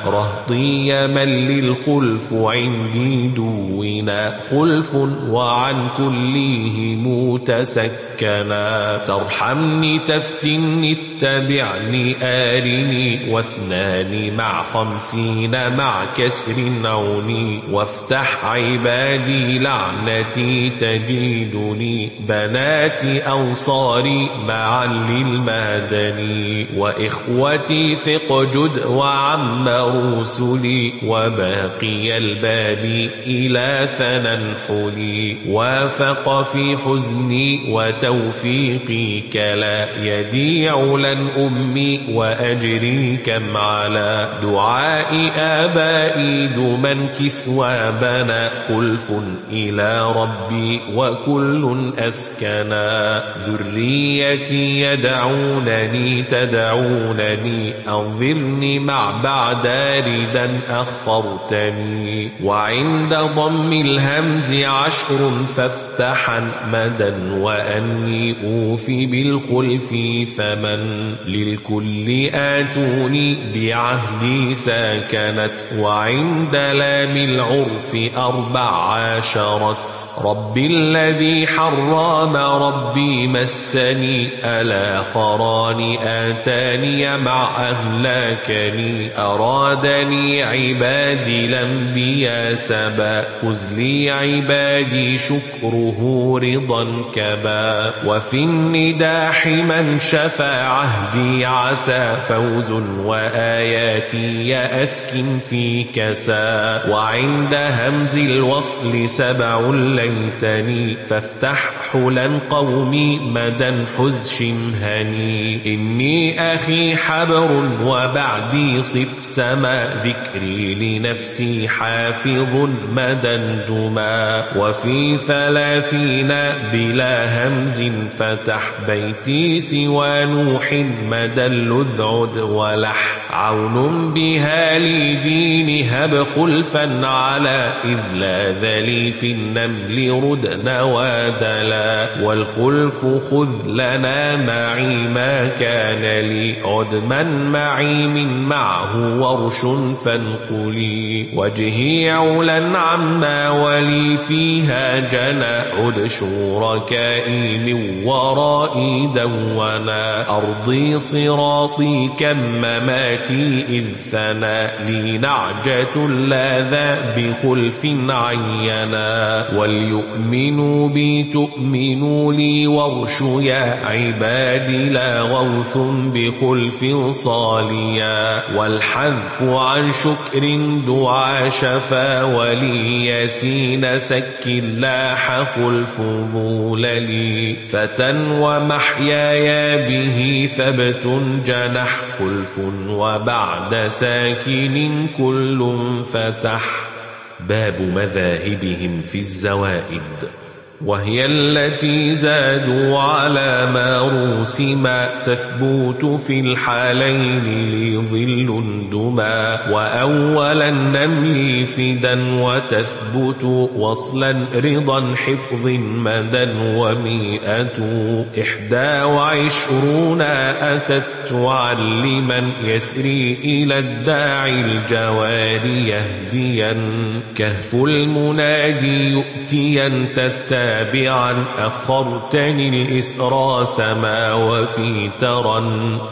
B: رهطي من للخلف عندي دونا خلف وعن كلهم تسكنا ترحمني تفتني اتبعني آرني واثنان مع خمسين مع كسر عوني وافتح عبادي لعنتي تجيدني بنات أنصاري معا للمدني وإخوتي ثق جد وعم رسلي وباقي الباب إلى ثننحلي وافق في حزني وتوفيقي كلا يديع لن أمي وأجري كم على. دعاء آبائي دوما كسوى بنا. خلف إلى ربي وكل أسكنا. ذريتي يدعونني تدعونني. أنظرني مع بعد ردا أخرتني. وعند ضم الهمز عشر فافتحا مدا وأني أوفي بالخلف ثمن. للكل آتوني بعهدي ساكنت وعند لام العرف أربع عشرت ربي الذي حرم ربي مسني. ألا خراني آتاني مع أهلاكني. أرادني عبادي الأنبياء سبا. فز لي عبادي شكره رضا كبا. وفي النداح من شفى عهدي عسى. فوز وآياتي أسكن في كسا. وعند همز الوصل سبع ليتني. فافتح حلا قومي مدى حز شمهني. إني أخي حبر وبعدي صف سما ذكري لنفسي حافظ مدى دما وفي ثلاثين بلا همز فتح بيتي سوى نوح مدى اللذعد ولح. عون بها لي دين هب خلفا على إذ لا ذلي لي في النمل رد نوادلا والخلف خذ لنا معي ما كان لي عدما معي من معه ورش فانقلي وجهي علا عما ولي فيها جنى عد شركائي من ورائي دونا أرضي صراطي كم مماتي إذ ثنى لي نعجة لاذا بخلف عينا وليؤمنوا بي تؤمنوا لي ورش يا عبادي لا غوث بخلف صاليا والحذف عن شكر دعا شفا ولي ياسين سك لاح خلف ظوللي فتى ومحياي به ثبت جنح خلف وبعد ساكن كل فتح
A: باب مذاهبهم في الزوائد
B: وهي التي زادوا على ما رسما تثبت في الحالين لي ظل دما وأول النمل فدا وتثبت وصلا رضا حفظ مدى ومئة إحدى وعشرون أتت تعلما يسري إلى الداعي الجوار يهديا. كهف المنادي يؤتيا تتابعا تابعا أخرتني الإسرى سما وفي ترا.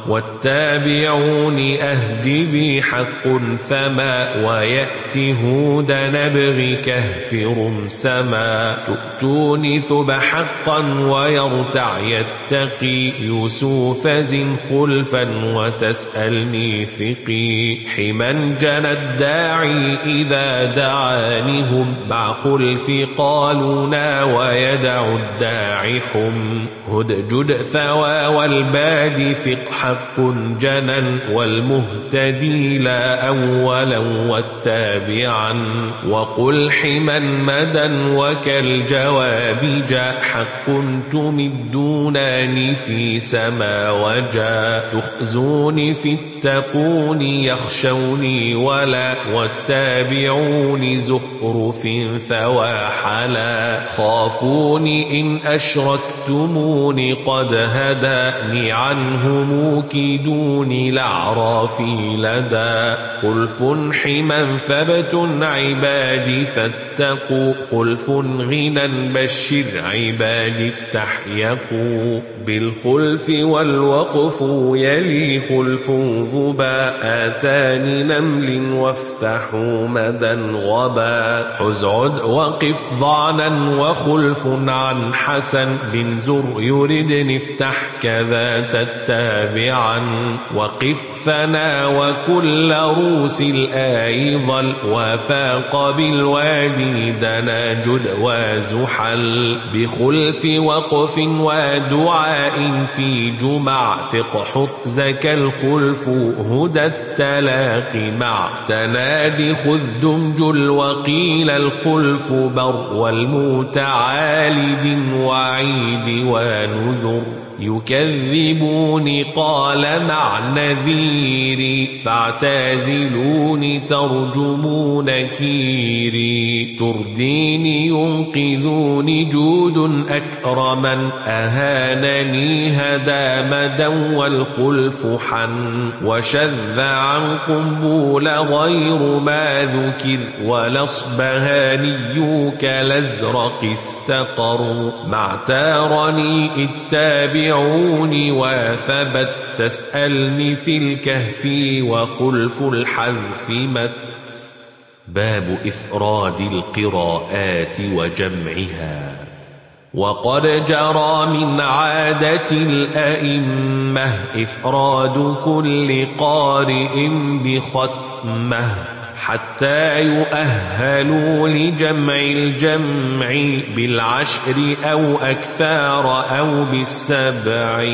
B: والتابعون أهدي بي حق فما ويأتي هود نبغي كهف رمسما تؤتوني ثب حقا ويرتع يتقي يوسف زن خلفا وتسألني ثقي. حما جنى الداعي إذا دعانهم مع خلف قالوا نا ويدع الداعي حم هدجد ثوى والبادي ثق حق جنا والمهتدي لا أولا والتابعا وقل حما مدى وكالجواب جاء. حق تمدونني في سما وجا. تخزوني في التقون يخشوني ولا. والتابعون زخرف ثوى حلا. خافوني إن أشركتموني قد هداني عنهم كيدوني لعرافي لدى خلف حما ثبت عبادي فاتقوا خلف غنى بشر عبادي افتح يقوا بالخلف والوقف يلي خلف ظبا آتان نمل وافتحوا مدى غبا حزعد وقف ضعنا وخلف عن حسن بن زر يرد افتح كذا تتابعا وقف ثنا وكل روس ظل. وفاق بالوادي دنا جد وزحل. بخلف وقف ودعاء في جمع. ثق حط زكى الخلف هدى التلاقي مع. تنادي خذ دمج وقيل الخلف بر. والمتعالد وعيد ونذر يكذبوني قال مع نذيري فاعتزلوني ترجمون كيري ترديني ينقذوني جود أكرما أهانني هدى مدى والخلف حن. وشذ عن قنبول غير ما ذكر ولصبهاني كالازرق استقر. مع تارني التابع تتبعوني وثبت تسألني في الكهف وخلف الحذف مت.
A: باب إفراد القراءات وجمعها.
B: وقد جرى من عادة الأئمة إفراد كل قارئ بختمة. حتى يؤهلوا لجمع الجمع بالعشر أو أكثار أو بالسبع.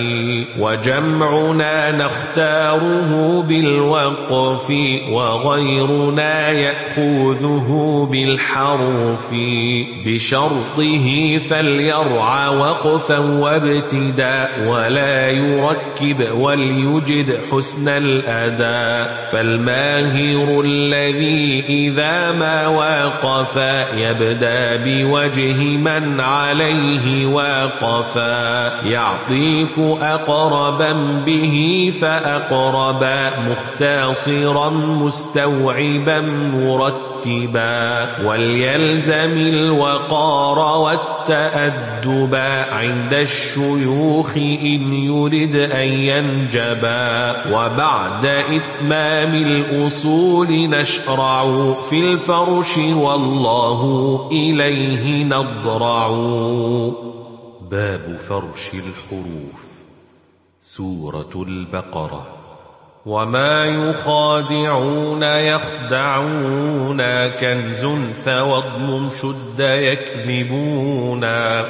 B: وجمعنا نختاره بالوقف وغيرنا يأخذه بالحرف. بشرطه فليرعى وقفا وابتداء ولا يركب وليجد حسن الأداء. فالماهر الذي الذي إذا ما واقفا يبدأ بوجه من عليه واقفا يعطيف أقربا به فأقربا مختصرا مستوعبا مرتبا. وليلزم الوقار والتأدبا عند الشيوخ إن يرد أن ينجبا. وبعد إتمام الأصول نشرع في الفرش والله إليه نضرع.
A: باب فرش الحروف سورة البقرة.
B: وما يخادعون يخدعون كنز ثوضم شد يكذبون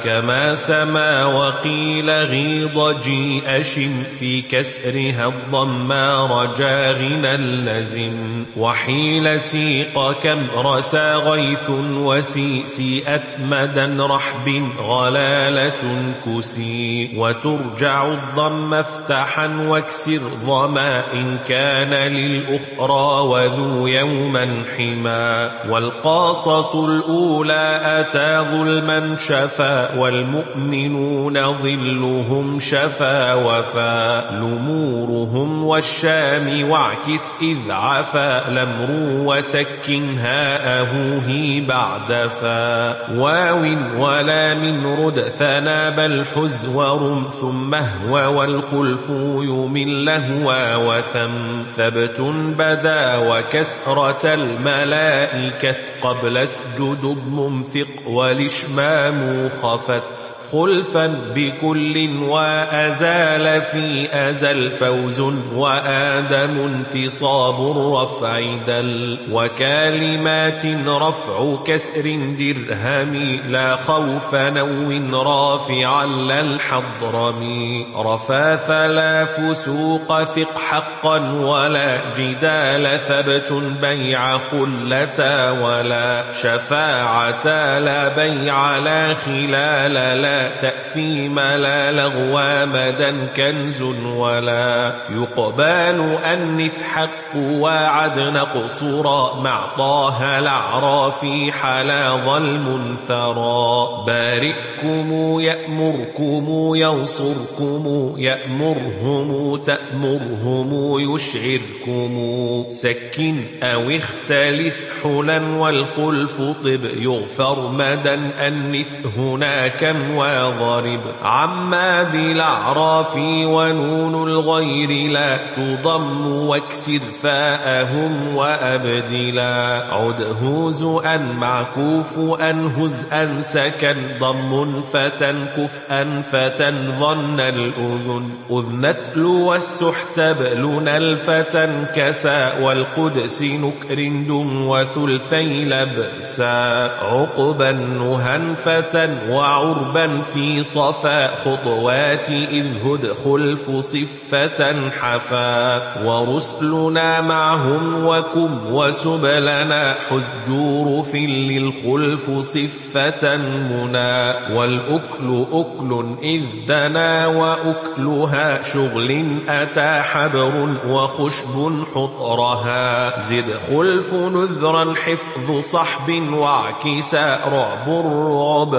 B: كما سما وقيل غيض جيء شم في كسرها الضما رجا غنى اللزم وحيل سيق كم رسى غيث وسي سيئت مدى رحب غلالة كسي وترجع الضم افتحا واكسر ضمائر إن كان للأخرى وذو يوما حما والقاصص الأولى أتى ظلما شفا والمؤمنون ظلهم شفا وفا لمورهم والشام واعكس إذ عفا لمر وسكن هاءه هي بعد فا واو ولا من رد ثنا بل حز ورم ثم هو والخلف يمن لهوا وثا ثم ثبت بدا وكسرة الملائكة قبل اسجد منفق والإشمام خفت. خلفا بكل وأزال في أزل فوز وآدم انتصاب الرفع دل وكلمات رفع كسر درهم لا خوف نو رافعا للحضرم رفا فلا فسوق ثق حقا ولا جدال ثبت بيع خلة ولا شفاعة لا بيع لا خلال لا تأثيم لا لغو مدى كنز ولا يقبال أنث حق وعد نقصرا مع طه الأعراف حلا المنثرا بارئكم يأمركم ينصركم يأمرهم تأمرهم يشعركم. سكن أو اختلس حلا والخلف طب يغفر مدى أنث هنا كم وضرب عما بالأعراف ونون الغير لا تضم واكسر فاءهم وأبدلا. عده زؤا معكوف أنهز أن سكن. ضم فتن كفءا فتن ظن الأذن. أذنت لو والسحتبلن الفتن. كسا والقدس نكر دم وثلثي لبسا. عقبا نهن فتن وعربا في صفا خطوات إذ هد خلف صفة حفا. ورسلنا معهم وكم وسبلنا حزجور في للخلف صفة منا. والأكل أكل إذ دنا وأكلها شغل أتى حبر وخشب حطرها. زد خلف نذرا حفظ صحب واعكسا رعب رعب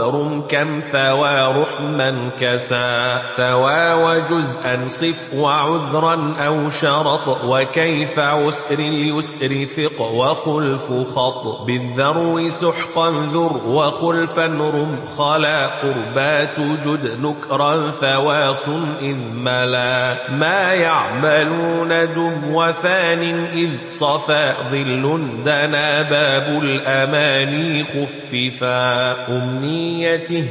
B: كم ثوى رحما كسا ثوى وجزءا صف وعذرا أو شرط وكيف عسر اليسر ثق وخلف خط بالذرو سحقا ذر وخلفا رم خلا قربات جد نكرا ثواص إذ ملا ما يعملون دم وثان إذ صفا ظل دنا باب الأماني خففا أمنيته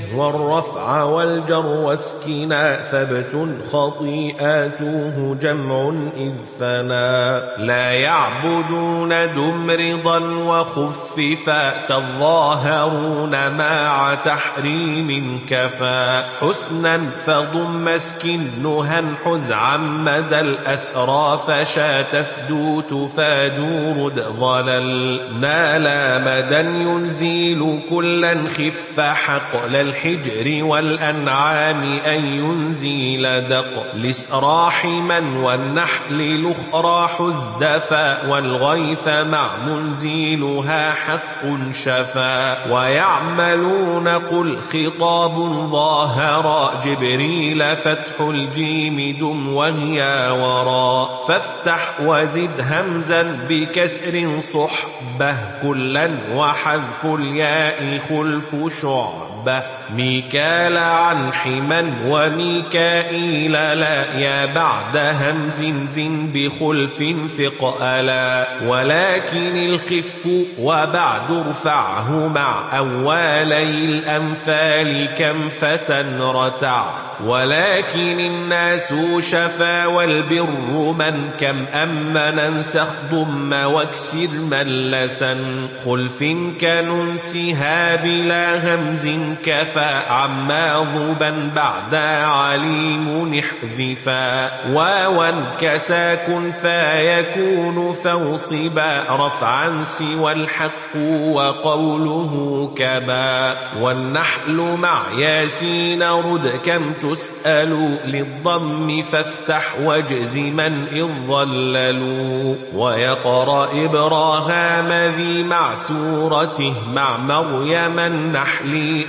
B: والرفع والجر واسكنا ثبت خطيئاته جمع إذ ثنا لا يعبدون دمرضا وخففا تظاهرون مع تحريم كفى. حسنا فضم مسكن نهى حز عمد الأسرى فشا تفدو تفادو رد ظلل نالا مدى ينزيل كلا خف حقل الحجر والأنعام أن ينزيل دق لسراح من والنحل الأخرى حزدفا والغيث مع منزيلها حق شفا ويعملون قل خطاب ظاهرا جبريل فتح الجيم دم وهي ورا فافتح وزد همزا بكسر صحبه كلا وحذف الياء خلف شعبه ميكال عن حما وميكائيل لا يا بعد همز زن بخلف ثقالا. ولكن الخف وبعد ارفعه مع أولي الأمثال كم فتى رتع ولكن الناس شفا والبر من كم أمن انسخ ضم واكسر ملسا. خلف كننسها بلا همز كفى عما ضبا بعد عليم احذفا واوا كساك فيكون فوصبا رفعا سوى الحق وقوله كبا والنحل مع ياسين رد كم تسأل للضم فافتح واجزما إذ ظللوا ويقرأ إبراهام ذي مع سورته مع مريم النحل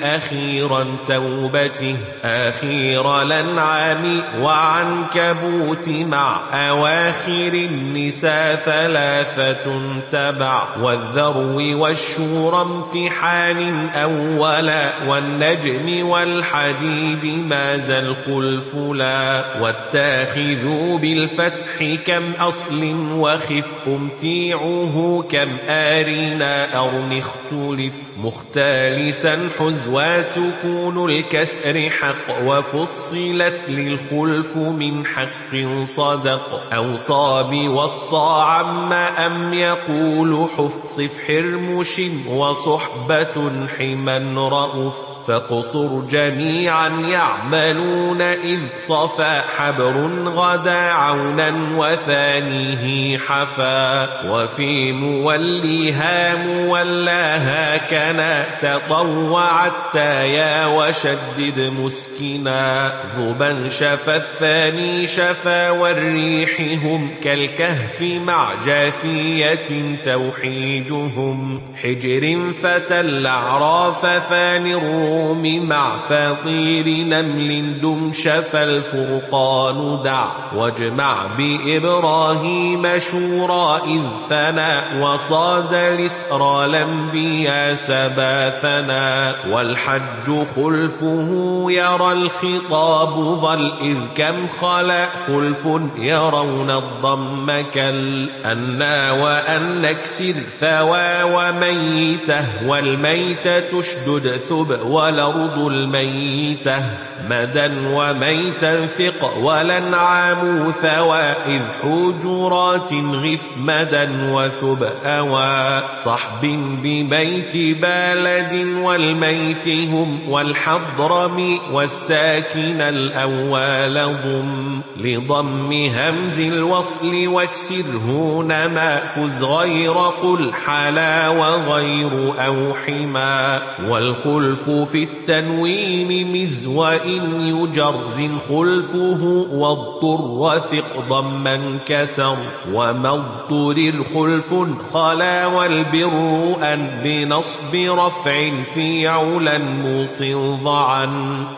B: أخيرا توبته. أخير الأنعام وعنكبوت مع أواخر النساء ثلاثة تبع. والذرو والشورى امتحان أولا. والنجم والحديد ما زل خلف لا. واتاخذوا بالفتح كم أصل وخف أمتيعه كم آرنا. أرن اختلف مختالسا حزوى سكون الكسر حق وفصلت للخلف من حق صدق. أو صاب وصى عما أم يقول حف صف حرمش وصحبة حما رأف. فقصر جميعا يعملون إذ صفى حبر غدا عونا وثانيه حفا وفي موليها مولاها كنا تطوعت يا وشدد مسكنا ذبا شفى الثاني شفا والريح هم كالكهف مع جافية توحيدهم حجر فتى الأعراف ثاني الروم مع فطير نمل دم شفى الفرقان دع. واجمع بإبراهيم شورى إذ ثنى وصاد الإسرى الأنبياء سباثنا والحج خلفه يرى الخطاب ظل إذ كم خلا. خلف يرون الضم كالأنا وأن نكسر ثوى وميته. والميتة تشدد ثب والأرض الميتة مدا وميتا ثق والأنعام ثوى إذ حجرات غف مدا وثب أوى صحب بميت بالد والميت هم والحضرم والساكن الأول ضم لضم همز الوصل واكسره نما فز غير قل حلا وغير أو حما والخلف في التنوين وإن يجر زن خلفه واضطر وثق ضما كسر وما اضطر الخلف خلا والبر أن بنصب رفع في علا مصضعا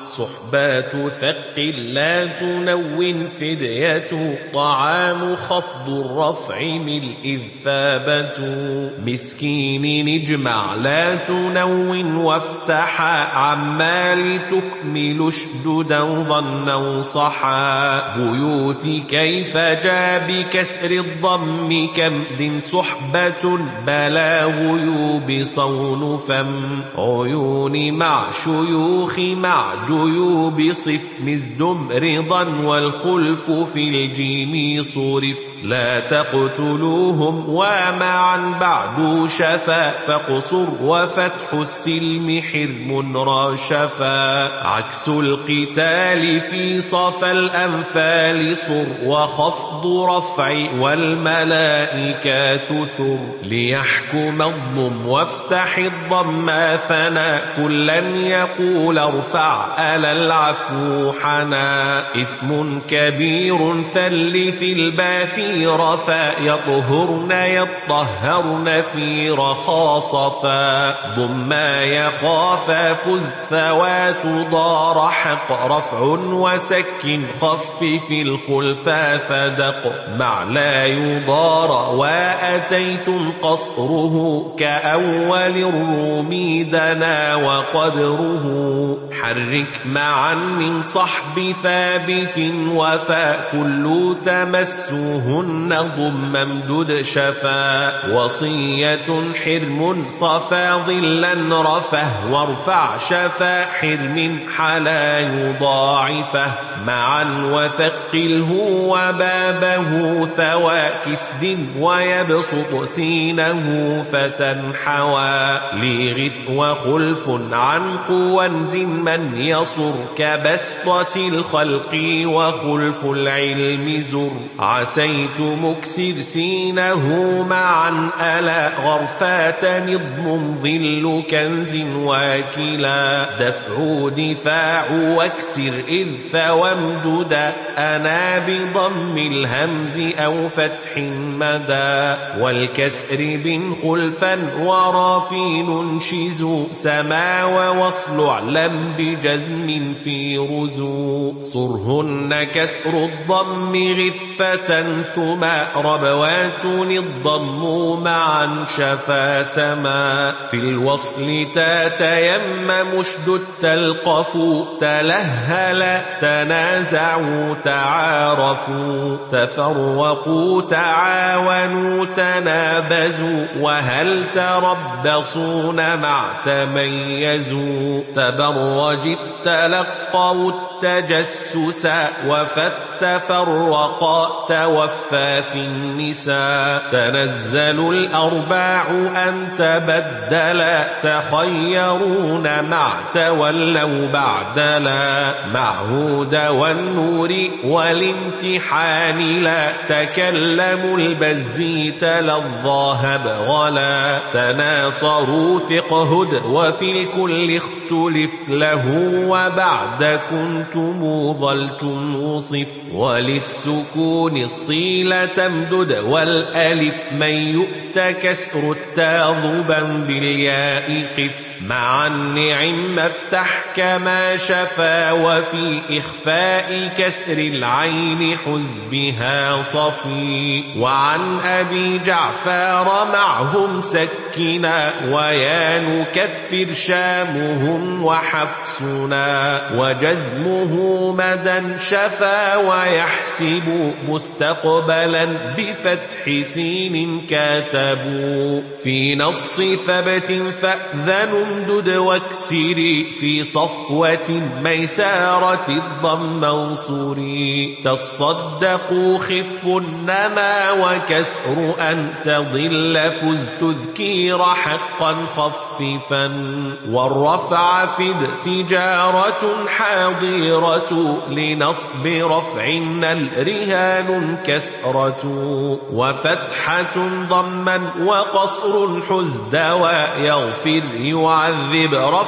B: صحبات ثق لا تنون فدية طعام خفض الرفع من إذ ثابت مسكين نجمع لا تنون وافتحا عما لتكمل اشددا ظنا صحا بيوت كيف جاء بكسر الضم؟ كمد صحبة بلا غيوب صون فم. عيون مع شيوخ مع جيوب صف. مزدم رضا والخلف في الجيم صرف. لا تقتلوهم ومعا بعد شفا. فقصر وفتح السلم حرم راشفا عكس القتال في صف الأنفال صر وخفض رفع والملائكة ثر ليحكم الضم وافتح الضم فنا كلا يقول ارفع ألا العفو حنا. إثم كبير ثل في البا في رفا يطهرن يطهرن في رخاصفا ضم يخاف فز ثوات ضار حق رفع وسك خفف الخلفا فدق مع لا يضار وأتيتم قصره كأول الروم دنا وقدره حرك معا من صحب ثابت وفا كل تمسهن ضم امدد شفا وصية حرم صفا ظلا رفه وارفع شفا حرم حلا يضاعفه معا وثقله وبابه ثوى كسد ويبسط سينه فتنحوى لغث وخلف عن قوى من يصر كبسطة الخلق وخلف العلم زر. عسيت مكسر سينه معا ألا غرفات نضم ظل كنز واكلا دفع دفاع واكسر إذ فوامددا أنا بضم الهمز أو فتح مدى والكسر بن خلفا ورافي ننشز سما ووصل اعلم بجزم في رزو صرهن كسر الضم غفة ثما ربوات الضم معا شفا سما في الوصل تتيمم اشدد تلقف تلهل تنازعوا تعارفوا تفرقوا تعاونوا تنابزوا وهل تربصون مع تميزوا؟ تبرج تلقوا التجسس وفتفرقا توفى في النساء. تنزل الأرباع أن تبدلا تخيرون مع تولوا بعدلا معهود والنور والامتحان لا. تكلموا البزيت للظاهب غلا تناصروا فقهد وفي الكل اختلف له وبعد كنتم ظلتم وصف. وللسكون الصيل تمدد والألف. من يؤت كسر التاضبا بالياء قف. مع النعم افتح كما شفا وفي إخفاء كسر العين حزبها صفي. وعن أبي جعفر معهم سكنا ويا نكفر شامهم وحفصنا وجزمه مدى شفا ويحسب مستقبلا بفتح سين كاتبوا. في نص ثبت فأذن امدد واكسري في صفوة ميسارة الضم انصري تصدقوا خف النما وكسر أن تضل فز تذكير حقا خففا. والرفع فد تجارة حاضرة لنصب رفع الرهان كسرة. وفتحة ضما وقصر حزد ويغفر يعذب رفع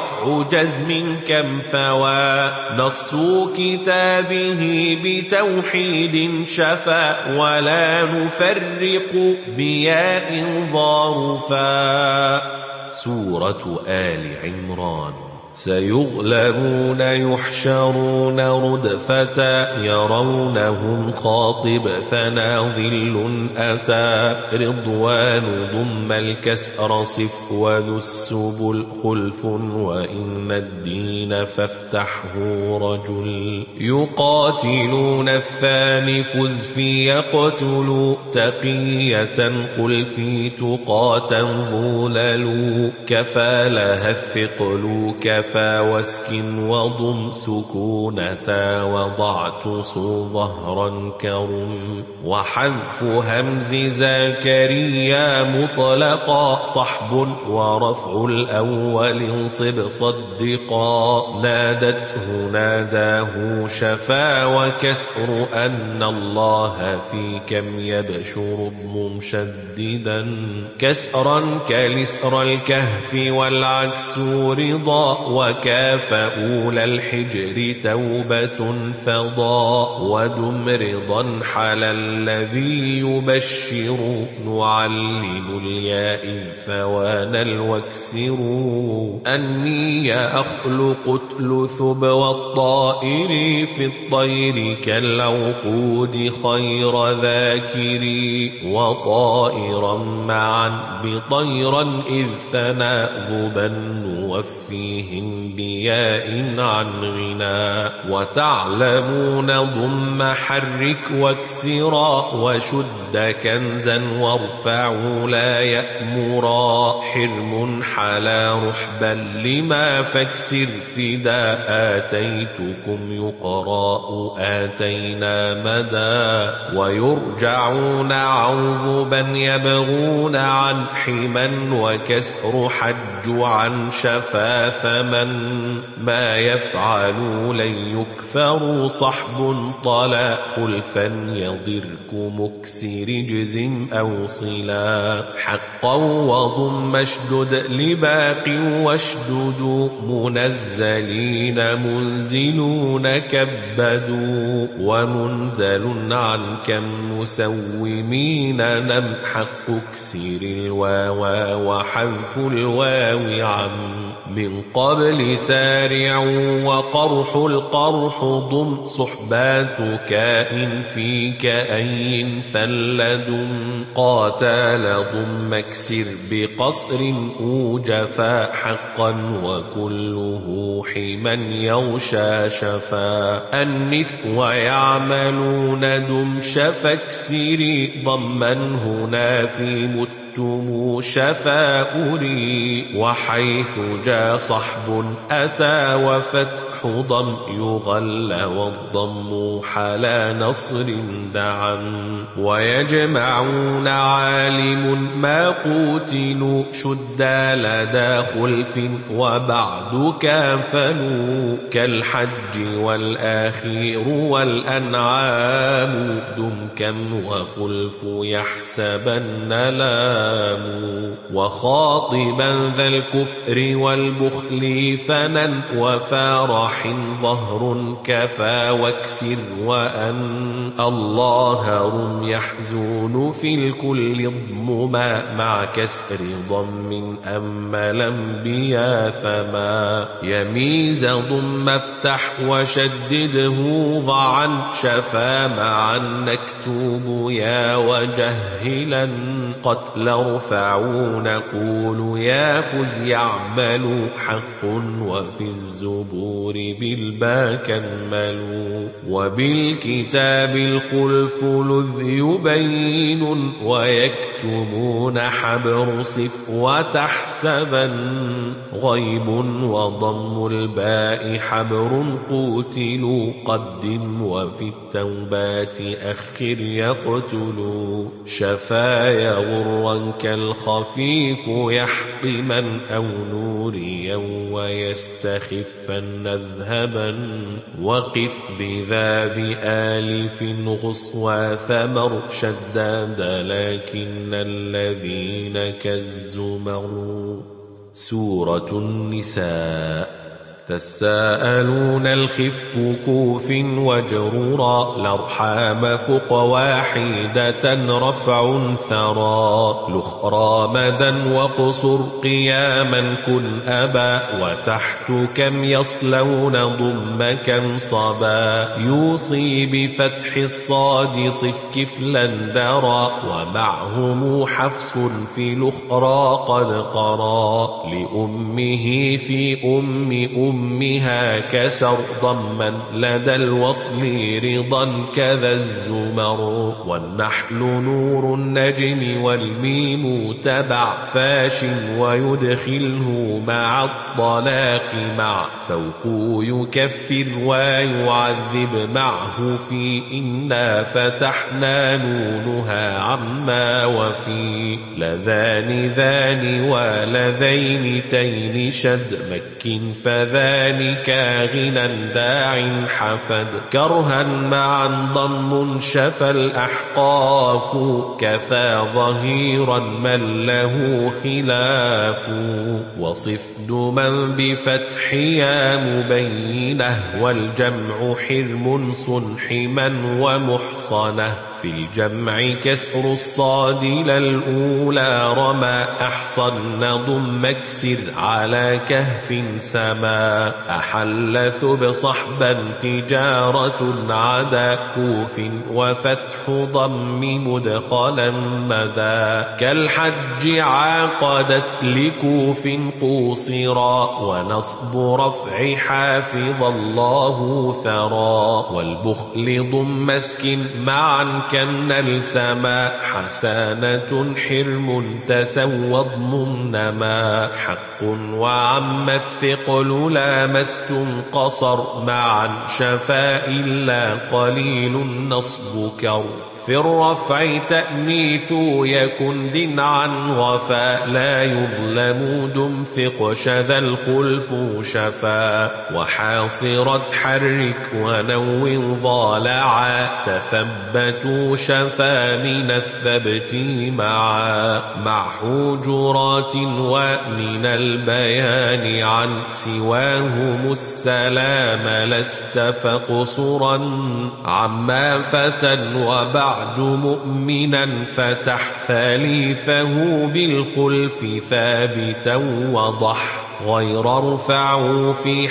B: جزم كم فوى. نص كتابه بتوحيد شفا ولا نفرق بياء ظارفا
A: سورة آل عمران.
B: سيغلبون يحشرون ردفة يرونهم خاطب ثنا ظل أتى رضوان ضم الكسر صف وذو السبل خلف وإن الدين فافتحه رجل يقاتلون الثاني فز في يقتل تقية قل في تقاة ظلل كفلها الثقل كفى كافا واسكن وضم سكون تا وضعت صن ظهرا كرم وحذف همز زكريا مطلقا صحب ورفع الأول انصب صدقا نادته ناداه شفا وكسر أن الله في كم يبشر مشددا كسرا كالسر الكهف والعكس رضا وكاف أولى الحجر توبة فضا ودم رضا حل الذي يبشر نعلم الياء فوانا الوكسر. أني أخلق تلثب والطائر في الطير كالعقود خير ذاكري وطائرا معا بطيرا إذ ذبا نوفيهم بياء عن غنى وتعلمون ضم حرك واكسرا وشد كنزا وارفعوا لا يأمرا حرم حلا رحبا لما فاكسر فدا آتيتكم يقراء آتينا مدى ويرجعون عوذبا يبغون عن حما وكسر حج عن شفا ثمن ما يفعلوا لن يكفروا صحب طلا خلفا يضرك مكسر جزم أو صلا حقا وضم اشدد لباق واشدد منزلين منزلون كبدوا ومنزل عن كم مسومين نم حق اكسر الواو وحذف الواو عم من قبل سارع وقرح القرح ضم صحبات كائن في كأي فلد قاتل ضم اكسر بقصر أوجفا حقا وكله حما يغشى شفا النث ويعملون دم شفاكسري ضما هنا في مت شئتم شفاؤري وحيث جاء صحب أتى وفتح ضم يغل والضم حلا نصر دعم. ويجمعون عالم ما قوتلوا شدا لدى خلف وبعد كافلوا كالحج والآخير والأنعام دم كم وخلف يحسبن لا الإسلام وخاطبا ذا الكفر والبخل فنن وفارح ظهر كفى واكسر وأن الله رم يحزون في الكل ضمما مع كسر ضم أما الأنبياء فما يميز ضم افتح وشدده ضعا شفا معا نكتوب يا وجهلا قتل ارفعوا نقول يا فز يعمل حق وفي الزبور بالبا كملوا وبالكتاب الخلف لذ يبين ويكتبون حبر صف وتحسبا غيب وضم الباء حبر قوتلوا قدم وفي التوبات أخر يقتلوا شفايا كالخفيف يحطما أو نوريا ويستخفا نذهبا وقف بذا بآلف غصوى ثمر شداد لكن الذين كالزمر سورة النساء تساءلون الخف كوف وجرورا الأرحام فوق واحدة رفع ثرى لخرى مدى وقصر قياما كن أبا وتحت كم يصلون ضم كم صبا يوصي بفتح الصاد صف كفلا درى ومعهم حفص في الأخرى قد قرى لأمه في أم أم بضمها كسر ضما لدى الوصل رضا كذا الزمر والنحل نور النجم والميم تبع فاش ويدخله مع الطلاق مع فوق يكفر ويعذب معه في إنا فتحنا نونها عما وفي لذان ذان ولذين تين شد مك فذلك غنى داع حفد. كرها معا ضم شفى الأحقاف كفى ظهيرا من له خلاف. وصف دما بفتح يا مبينة والجمع حرم صنحما ومحصنة. في الجمع كسر الصاد للأولى رمى أحصن ضم اكسر على كهف سما أحل ثب صحبا تجارة عدا كوف وفتح ضم مدخلا مدى كالحج عاقدت لكوف قوصرا ونصب رفع حافظ الله ثرى والبخل ضم مسك معا كن السما حسانة حرم تسوى ضمنما حق وعم الثقل لامستم قصر معا شفاء إلا قليل نصب كر في الرفع تأنيث يكن دن عن غفا. لا يظلم دم ثق شذا الخلف شفا. وحاصرت حرك ونو ضالعا. تثبتوا شفا من الثبت معا. مع حجرات ومن البيان عن سواهم السلام لست فقصرا. عما فتى وبعد بعد مؤمنا فتح ثالثه بالخلف ثابتا وضح غير ارفعوا في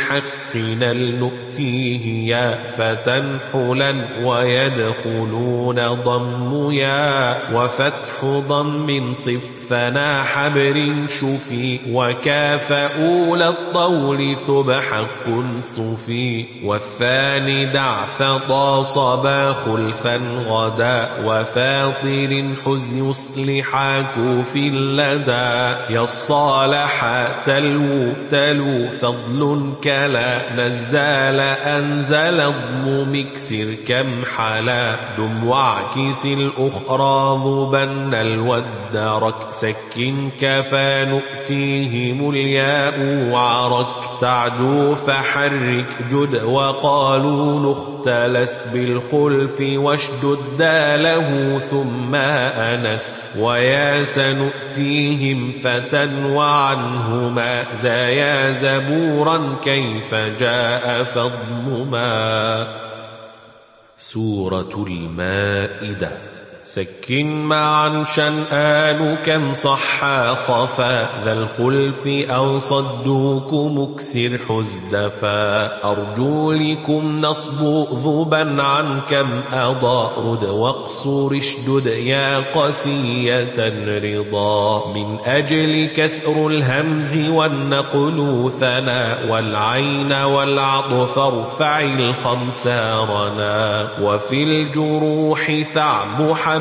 B: حقنا لنؤتيه يا فتنحلا ويدخلون ضم يا وفتح ضم صف فنا حبر شفي وكاف أولى الطول ثب حق صفي والثاني دع ثطى صبا خلفا غدا وفاطر حز يصلح كوف لدى يصالح تلو تلو فضل كلا نزال أنزل ضم مكسر كم حلا دم واعكس الأخرى ضبن الودرك سك كفى نؤتيهم الياء وعرك تعدو فحرك جد وقالوا نختلس بالخلف واشدد داله ثم أنس ويا سنؤتيهم فتى وعنهما زايا زبورا كيف جاء فضمما
A: سورة المائدة.
B: سكن معا شنآن كم صحا خفا ذا الخلف أو صدوك مكسر حزدفا أرجو لكم نصب ذبا عن كم أضى رد واقصر اشدد يا قسية رضا من أجل كسر الهمز والنقل ثنا والعين والعطف ارفع الخمسارنا وفي الجروح ثعب حبر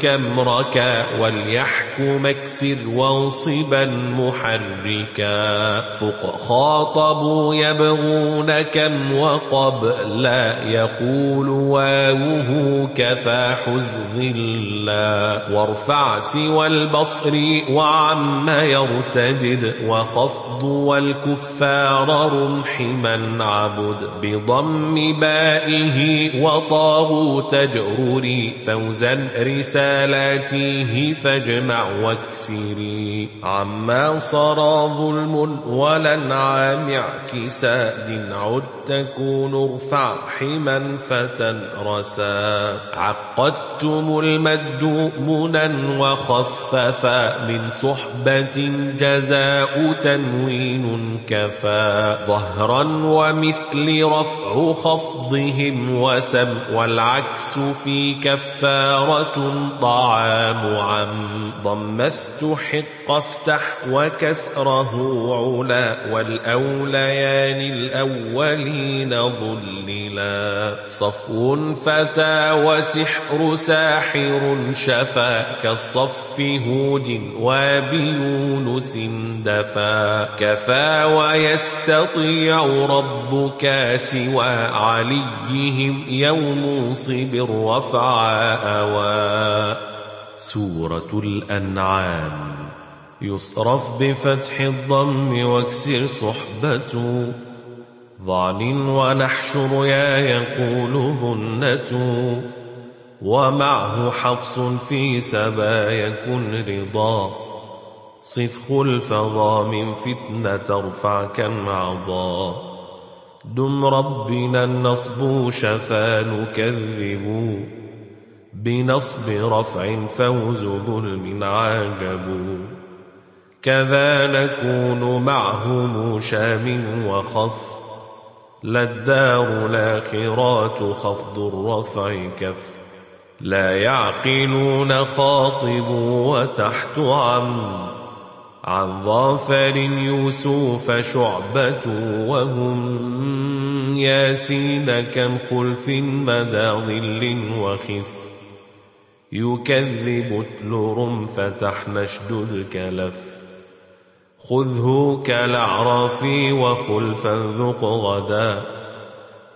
B: كم ركا وليحكم اكسر وانصبا محركا. فق خاطبوا يبغون كم وقبل يقول واوه كفى حزن وارفع سوى البصر وعم يرتجد. وخفض والكفار رمح من عبد. بضم بائه وطاغوا تجرري فوزا رسالاته فاجمع واكسري. عما صرى ظلم ولنعام اعكساد عد تكون ارفع حما فتنرسا. عقدتم المد منا وخففا من صحبة جزاء تنوين كفى ظهرا ومثل رفع خفضهم وسم والعكس في كفارة. طعام عم ضم استحق افتح وكسره علا والأوليان الأولين ظللا صفو فتى وسحر ساحر شفا كالصف هود وبيونس دفا كفى ويستطيع ربك سوى عليهم يوم صبر رفع أوى
A: سورة الأنعام.
B: يصرف بفتح الضم واكسر صحبة. ضعن ونحشر يا يقول ظنة. ومعه حفص في سبا يكن رضا. صف خلف ضام فتنة ترفع كم عضا. دم ربنا النصب شفا نكذب. بنصب رفع فوز ظلم عاجب كذا نكون معهم شام وخف. لا الدار الآخرات خفض الرفع كف. لا يعقلون خاطب وتحت عم. عن ظافر يوسف شعبة وهم ياسين كم خلف مدى ظل وخف. يكذب تلر فتح نشد كلف خذه كالأعراف وخلفا ذق غدا.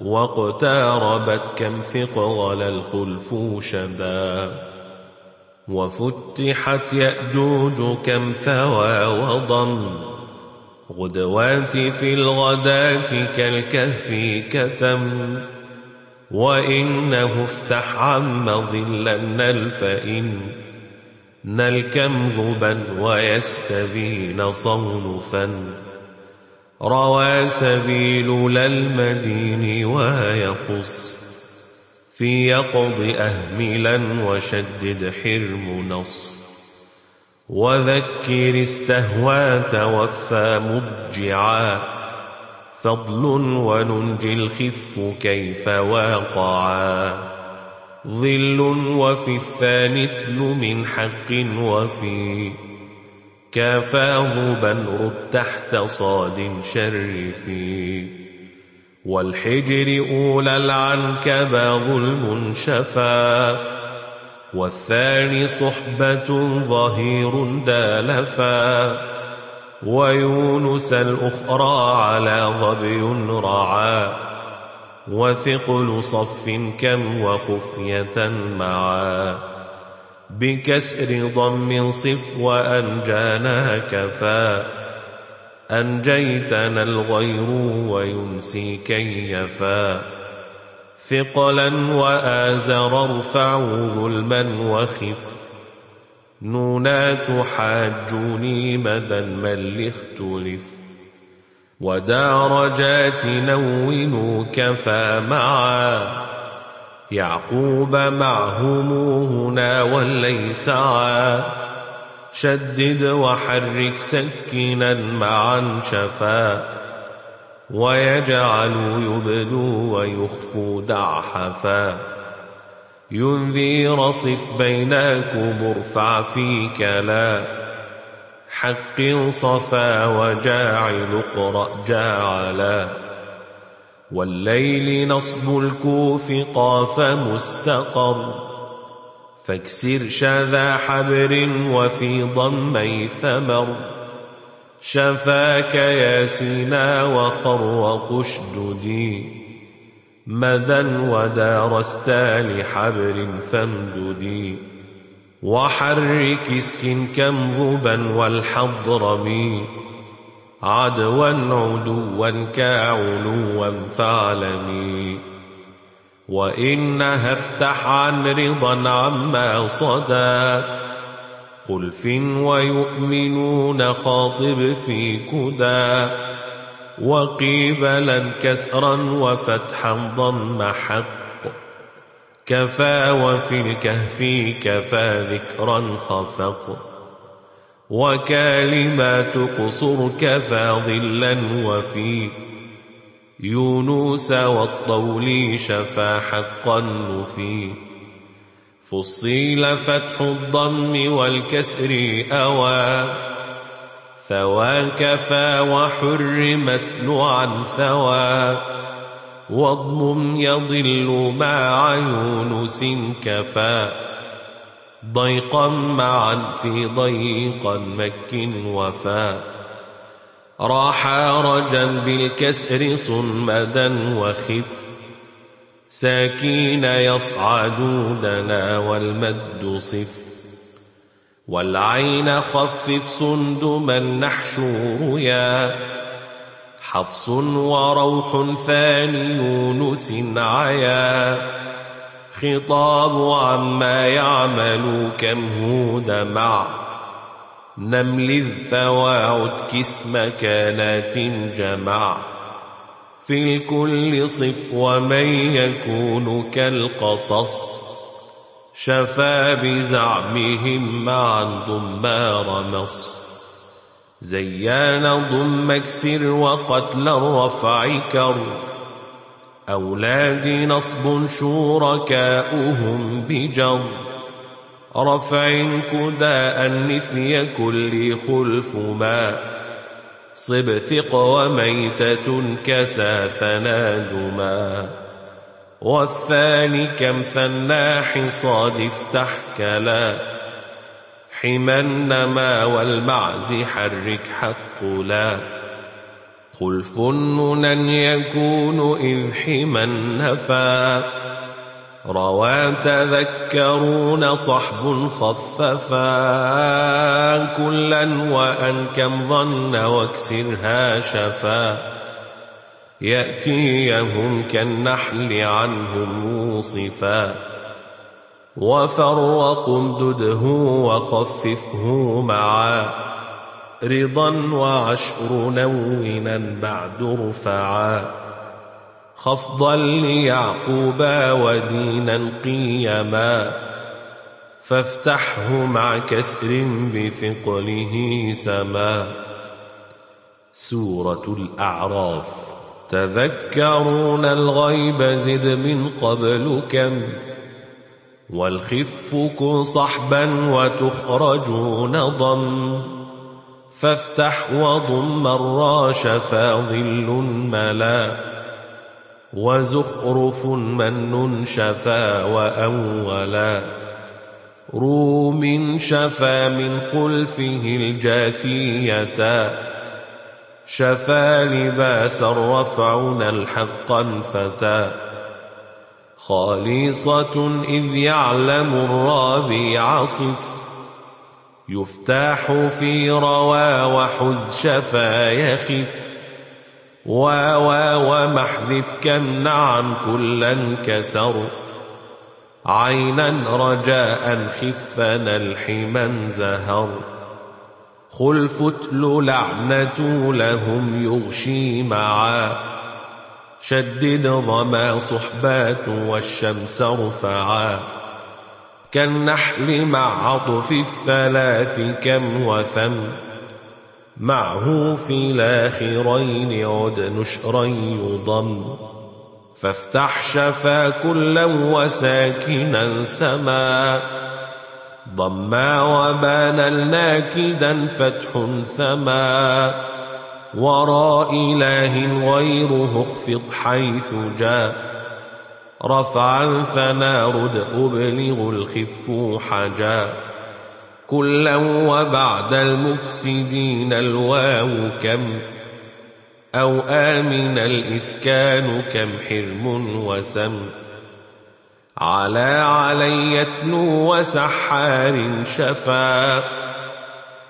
B: واقتاربت كم ثقل الخلف شدا وفتحت يأجوج كم ثوى وضم. غدوات في الغداة كالكهف كتم. وإنه افتح عم ظلا الفإن نلكم ذبا ويستبين صونفا روى سبيل للمدين ويقص في يقض أهملا وشدد حرم نص وذكر استهوى توفى مضجعا فضل وننجي الخف كيف واقعا ظل وفي الثاني تل من حق وفي كافاظبا رد تحت صاد شرفي والحجر أولى العنكبا ظلم شفا والثاني صحبة ظهير دالفا ويونس الأخرى على ظبي رعى وثقل صف كم وخفية معا بكسر ضم صف وأنجانا كفى أنجيتنا الغير وينسي كيفا ثقلا وآزر ارفعوا ظلما وخف نونات حاجوني مدى من اختلف ودارجات نونوا كفى معا. يعقوب معهم هنا وليس عا. شدد وحرك سكنا معا شفا. ويجعل يبدو ويخفو دع حفا. ينذي رصف بينكم ارفع فيك لا. حق صفا وجاعل اقرأ جاعلا والليل نصب الكوف قاف مستقر. فاكسر شذا حبر وفي ضمي ثمر. شفاك ياسينا وخر قشددي مدى ودارست لحبر فامددي. وحرك اسكن كمذبا والحضرمي عدوا عدوا كعلوا فاعلمي وإنها افتح عن رضا عما صدى. خلف ويؤمنون خاطب في كدى. وقيبلا كسرا وفتحا ضم حق. كفى وفي الكهف كفى ذكرا خفق. وكلمات قصر كفى ظلا وفي. يونس والطول شفى حقا نفي. فصيل فتح الضم والكسر أوى. ثوى كفى وحرمت عن ثوى. واضم يضل مع يونس كفى. ضيقا معا في ضيقا مك وفا راح رجا بالكسر صمدا وخف. ساكين يصعدوننا والمد صف. والعين خفف صندما نحشور يا حفص وروح ثاني يونس عيا خطاب عما يعمل كم هود مع نمل الثواعد كسم كانات جمع في الكل صف ومن يكون كالقصص شفى بزعمهم معا ضمار مص زيان ضم اكسر وقتل الرفع كر. أولاد نصب شركاؤهم بجر. رفع كداء النثي كل خلف ما. صب ثق وميتة كسى ثنادما والثاني كم ثناح صاد افتح كلا. حما النما والمعز حرك حق لا. خلف نن يكون إذ حما نفا. روى تذكرون صحب خففا. كلا وأن كم ظن واكسرها شفا. يأتيهم كالنحل عنهم موصفا. وفرق امدده وخففه معا. رضا وعشر نونا بعد رفعا. خفضا ليعقوبا ودينا قيما. فافتحه مع كسر بثقله سما. سورة الأعراف. تذكرون الغيب زد من قبل كم والخف كن صحبا وتخرجون ضم فافتح وضم الراش فاظل ملا وزخرف من شفا وأولا روم شفا من خلفه الجاثية شفا لباسا رفعنا الحقا فتى خالصة إذ يعلم الرابع صف. يفتاح في روى وحز شفا يخف. واوا ومحذف كم عن كلا كسر عينا رجاء خفنا الحما زهر. خلف اتل لعنة لهم يغشي معا شدد ظما صحبات والشمس ارفعا كالنحل مع عطف الثلاث كم وثم معه في الآخرين عد نشرا يضم فافتح شفا كلا وساكنا سما ضما وبان الناكدا فتح ثما وراء إله غيره اخفض حيث جاء. رفعا ثنا رد أبلغ الخف حجا. كلا وبعد المفسدين الواو كم أو آمن الإسكان كم حرم وسم. على علي يتلو وسحار شفا.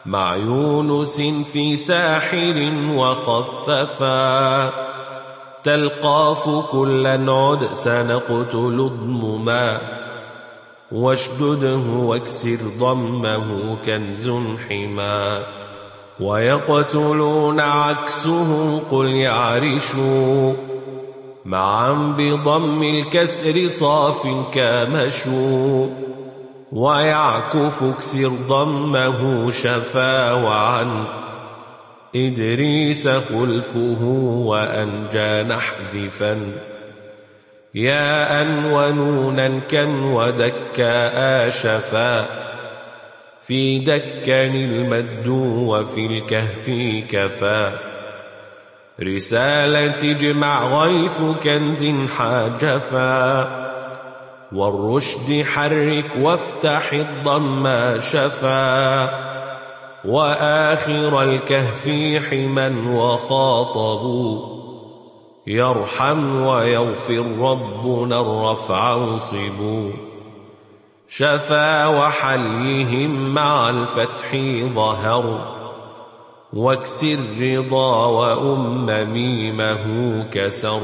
B: مع يونس في ساحر وخففا. تلقاف كلا عد سنقتل اضمما. واشدده واكسر ضمه كنز حما. ويقتلون عكسه قل يعرشوا. معا بضم الكسر صاف كامشوا ويعكف اكسر ضمه شفا وعن. إدريس خلفه وأنجى نحذفا. ياء ونونا كم ودكا آشفا. في دكن المد وفي الكهف كفا. رسالة اجمع غيث كنز حاجفا والرشد حرك وافتح الضم شفا وآخر الكهف حما وخاطبوا يرحم ويغفر ربنا الرفع انصبوا شفا وحليهم مع الفتح ظهر. واكسر رضا وأم ميمه كسر.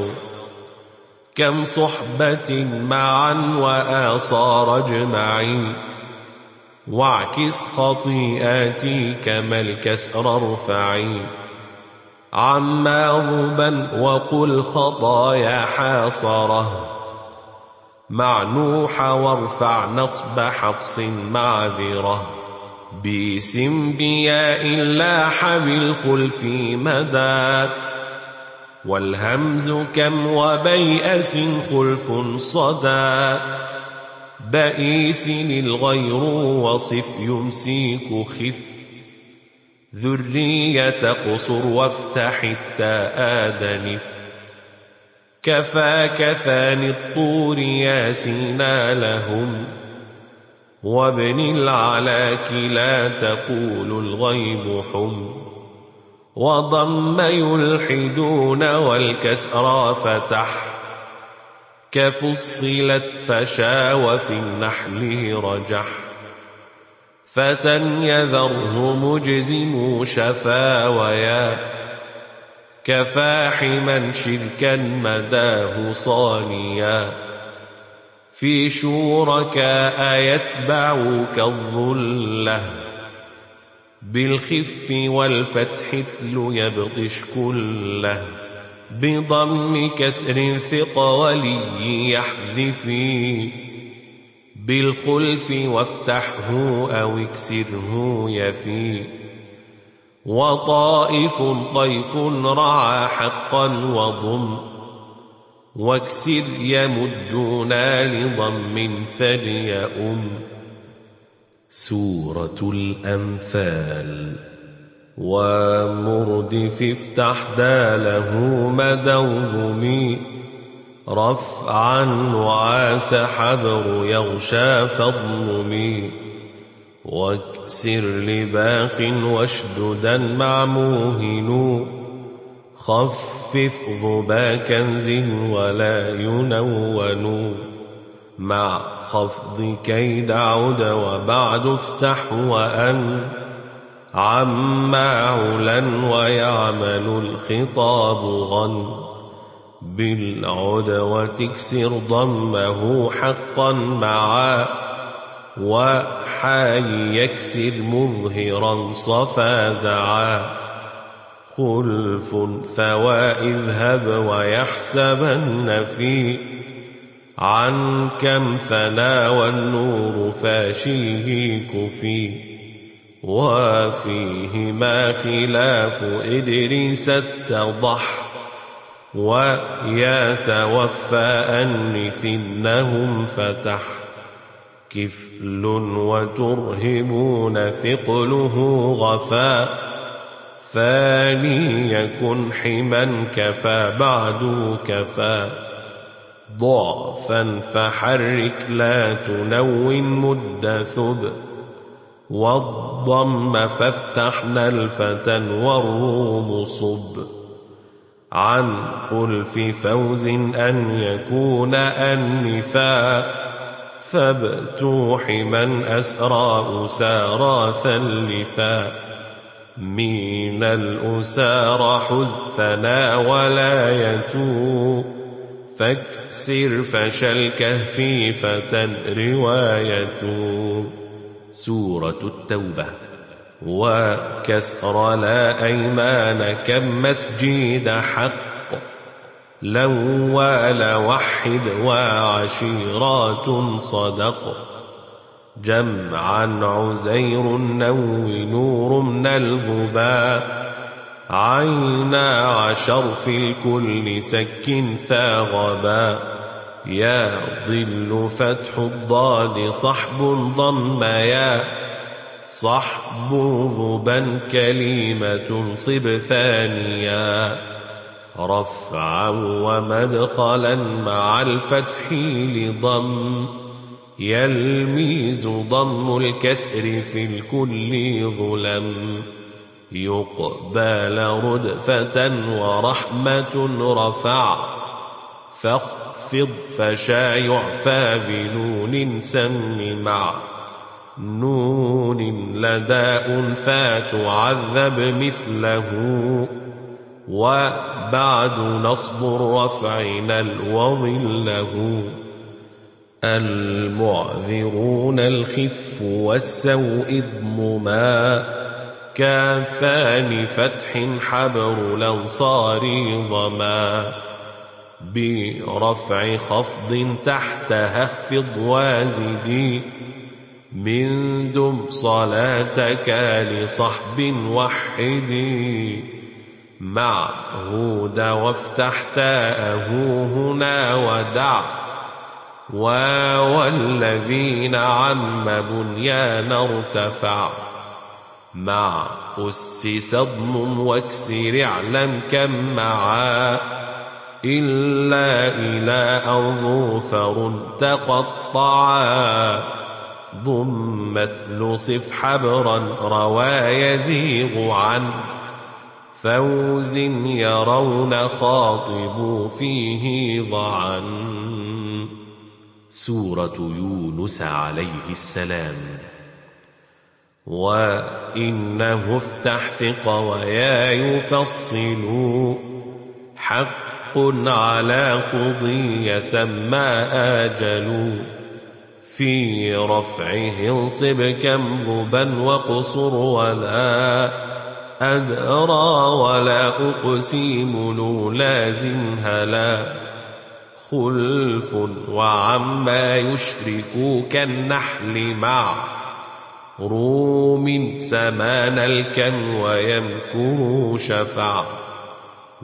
B: كم صحبة معا وآصار اجمعي واعكس خطيئاتي كما الكسر ارفعي. عما ضبا وقل خطايا حاصره. مع نوح وارفع نصب حفص معذرة. باسم بياء لاح بالخلف مدى والهمز كم وبيأس خلف صدى بئيس الغير وصف يمسيك خف ذرية قصر وافتح التاء دنف كفاك ثاني الطور ياسينا لهم وابن العلاك لا تقول الغيب حم. وضم يلحدون والكسرى فتح. كفصلت فشا وفي النحل رجح. فتى يذره مجزم شفا ويا كفاحما شركا مداه صانيا. في شوركاء يتبعك الظلة. بالخف والفتح تل يبطش كله. بضم كسر ثق ولي يحذفي بالخلف وافتحه أو اكسره يفي. وطائف ضيف رعى حقا وضم. واكسر يمدونا لضم فليأم
A: سورة الأنفال.
B: ومردف افتح داله مدوظمي رفعا وعاس حبر يغشى فضممي. واكسر لباق واشددا مع موهن. خفف ضبا كنز ولا ينون مع خفض كيد عد وبعد افتح وأن عما علا ويعمل الخطاب غن بالعد وتكسر ضمه حقا معا وحاي يكسر مظهرا صفا زعا خلف ثوى اذهب ويحسبن في عن كم ثنا والنور فاشيه كفي وفيهما خلاف إدريس اتضح ويا توفى أنثنهم فتح كفل وترهبون ثقله غفا فاني يكن حما كفى بعد كفى ضعفا فحرك لا تنون مد ثب والضم فافتحنا الفتى والروم صب عن خلف فوز أن يكون أنثا فابتوح من أسرى أسارى ثلثا من الأسار حزثنا ولاية فاكسر فشى الكهف فتى رواية
A: سورة التوبة
B: وكسر لا أيمان كم مسجد حق لوال وحد وعشيرات صدق جمعا عزير النوي نور من الغبا. عينا عشر في الكل سك ثاغبا يا ظل فتح الضاد صحب ضم يا. صحب ضبا كلمة صب ثانيا. رفعا ومدخلا مع الفتح لضم. يلميز ضم الكسر في الكل ظلم. يقبل ردفة ورحمة رفع. فاخفض فشا يعفى بنون سم مع. نون لدى أنثى تعذب مثله. وبعد نصب الرفع نلو له. المعذرون الخف والسوء اضمما كافان فتح حبر الأنصار ضما برفع خفض تحتها اخفض وازدي من دم صلاتك لصحب وحدي مع هود وافتح تاءه هنا ودع والذين عم بنيان ارتفع مع أس صدم واكسر اعلم كم معا إلا إلى أظوفر تقطعا ضمت لصف حبرا روى يزيغ عن فوز يرون خاطب فيه ضعا
A: سورة يونس عليه السلام.
B: وإنه افتح ثق ويا يفصل. حق على قضي سمى آجل. في رفعه انصب كم ذبا وقصر ولا أدرى ولا أقسيم لازم هلا. خلف وعما يشرك كالنحل مع روم سمان الكم ويمكر شفع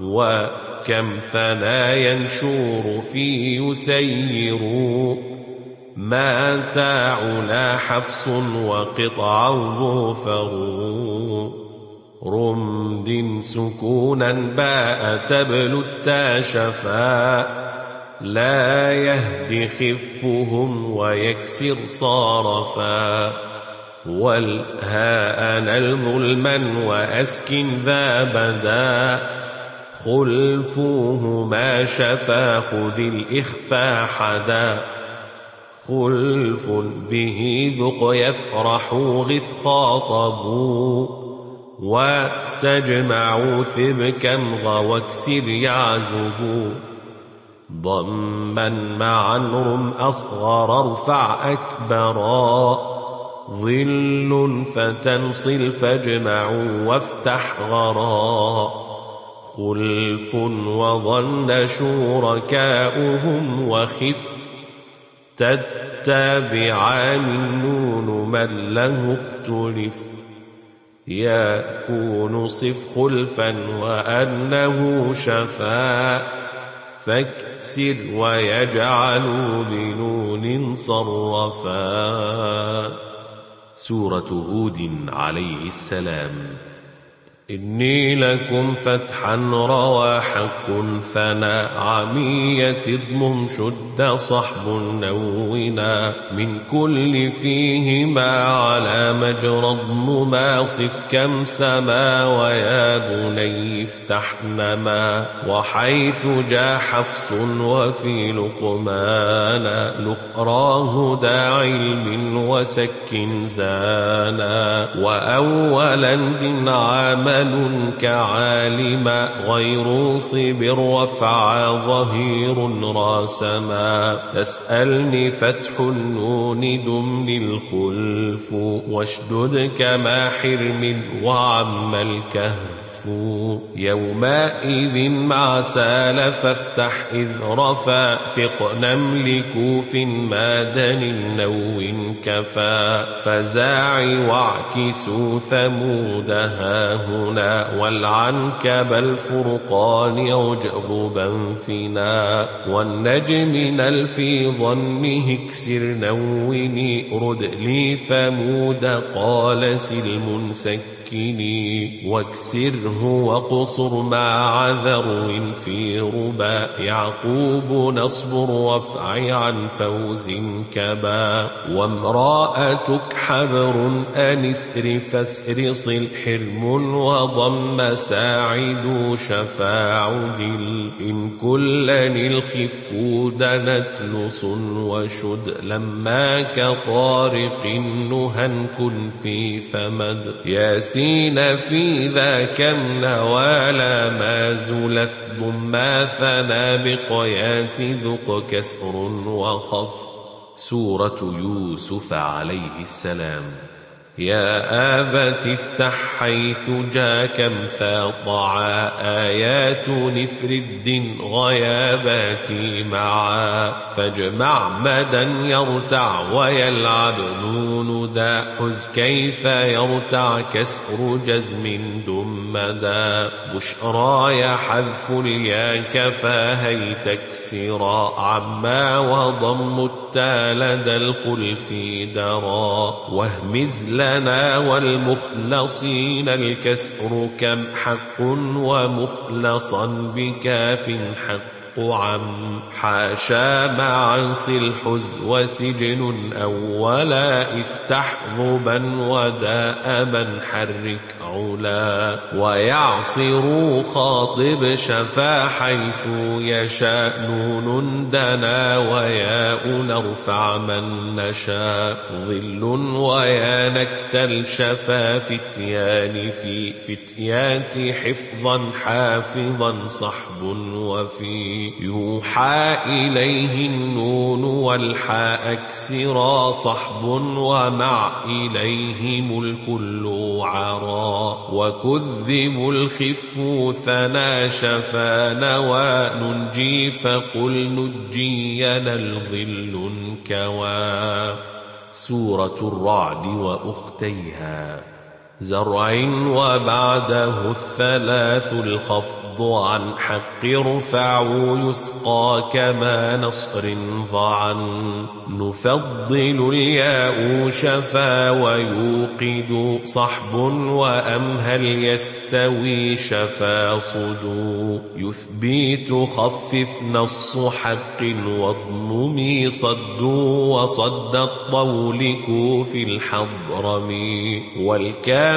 B: وكم ثنا ينشور في يسير ما تعلى حفص وقطع ظفر رمد سكونا باء تبل التاشفا لا يهدي خفهم ويكسر صارفا. والهاء الظلما وأسكن ذا بدا. خلفوه ما شفا خذ الإخفى حدا. خلف به ذق يفرح غث خاطبوا وتجمع ثبكا غواكسر يعزب ضما مع رم أصغر ارفع أكبرا ظل فتنصل فاجمع وافتح غرا خلف وظن شركاؤهم وخف تتبعان النون من له اختلف يكون صف خلفا وأنه شفا فاكسر ويجعل بنون صرفا.
A: سورة هود عليه السلام.
B: إني لكم فتحا روى حق ثنا عمية اضمم شد صحب نونا. من كل فيهما على مجرى اضمما صف كم سما ويا بني افتح نما. وحيث جاء حفص وفي لقمان. لخراه دا علم وسك زانا. وأولا دن عمل كعالم غير صب رفع ظهير راسما تسألني فتح النون دم للخلف واشدد كما حرم وعم الكهف يومئذ مع سال فافتح إذ رفا ثق نملك في مادن نو كفى فزاع واعكسوا ثمود هاهنا هنا والعنكب الفرقان يوجغبا فينا والنجم نل في ظنه اكسر نوني رد لي ثمود قال سلم سكني واكسره وقصر مع ذرو في ربا. يعقوب نصبر وافع عن فوز كبا. وامرأتك حبر أنسر فاسر صل. حرم وضم ساعد شفاع دل إن كلني الخف دنت لص وشد. لما كطارق نهن كن في ثمد. ياسين في ذاك النوالا ما زلت ضما ثنا بقيات ذق كسر وخف.
A: سورة يوسف عليه السلام.
B: يا آبت افتح حيث جاك فاطعا آيات نفرد غياباتي معا فاجمع مدى يرتع ويلعب نون دا حز كيف يرتع كسر جزم دمدا بشراي حذف اليا كفاهي تكسرا عما وضم التال دلخل في درا واهمز لنا والمخلصين الكسر كم حق ومخلصا بكاف حق. عم حاشا مع الحز وسجن أولا. افتح ضبا وداء حرك علا. ويعصر خاطب شفا حيث يشاء. نون دنا وياء نرفع من نشاء ظل ويا نكتل شفا فتيان في فتيات حفظا حافظا صحب وفي. يوحى إليه النون والحاء أكسرا صحب ومع إليهم الكل عرا وكذب الخف ثنا شفا نوى ننجي فقل نجينا الظل كوا
A: سورة الرعد وأختيها
B: زرع وبعده الثلاث الخفض عن حق ارفعوا يسقى كما نصر ضعا نفضل الياء شفا ويوقد صحب وأمهل يستوي شفا صدو. يثبت خفف نص حق واضممي صدوا وصد الطول كوف الحضرم. والكافر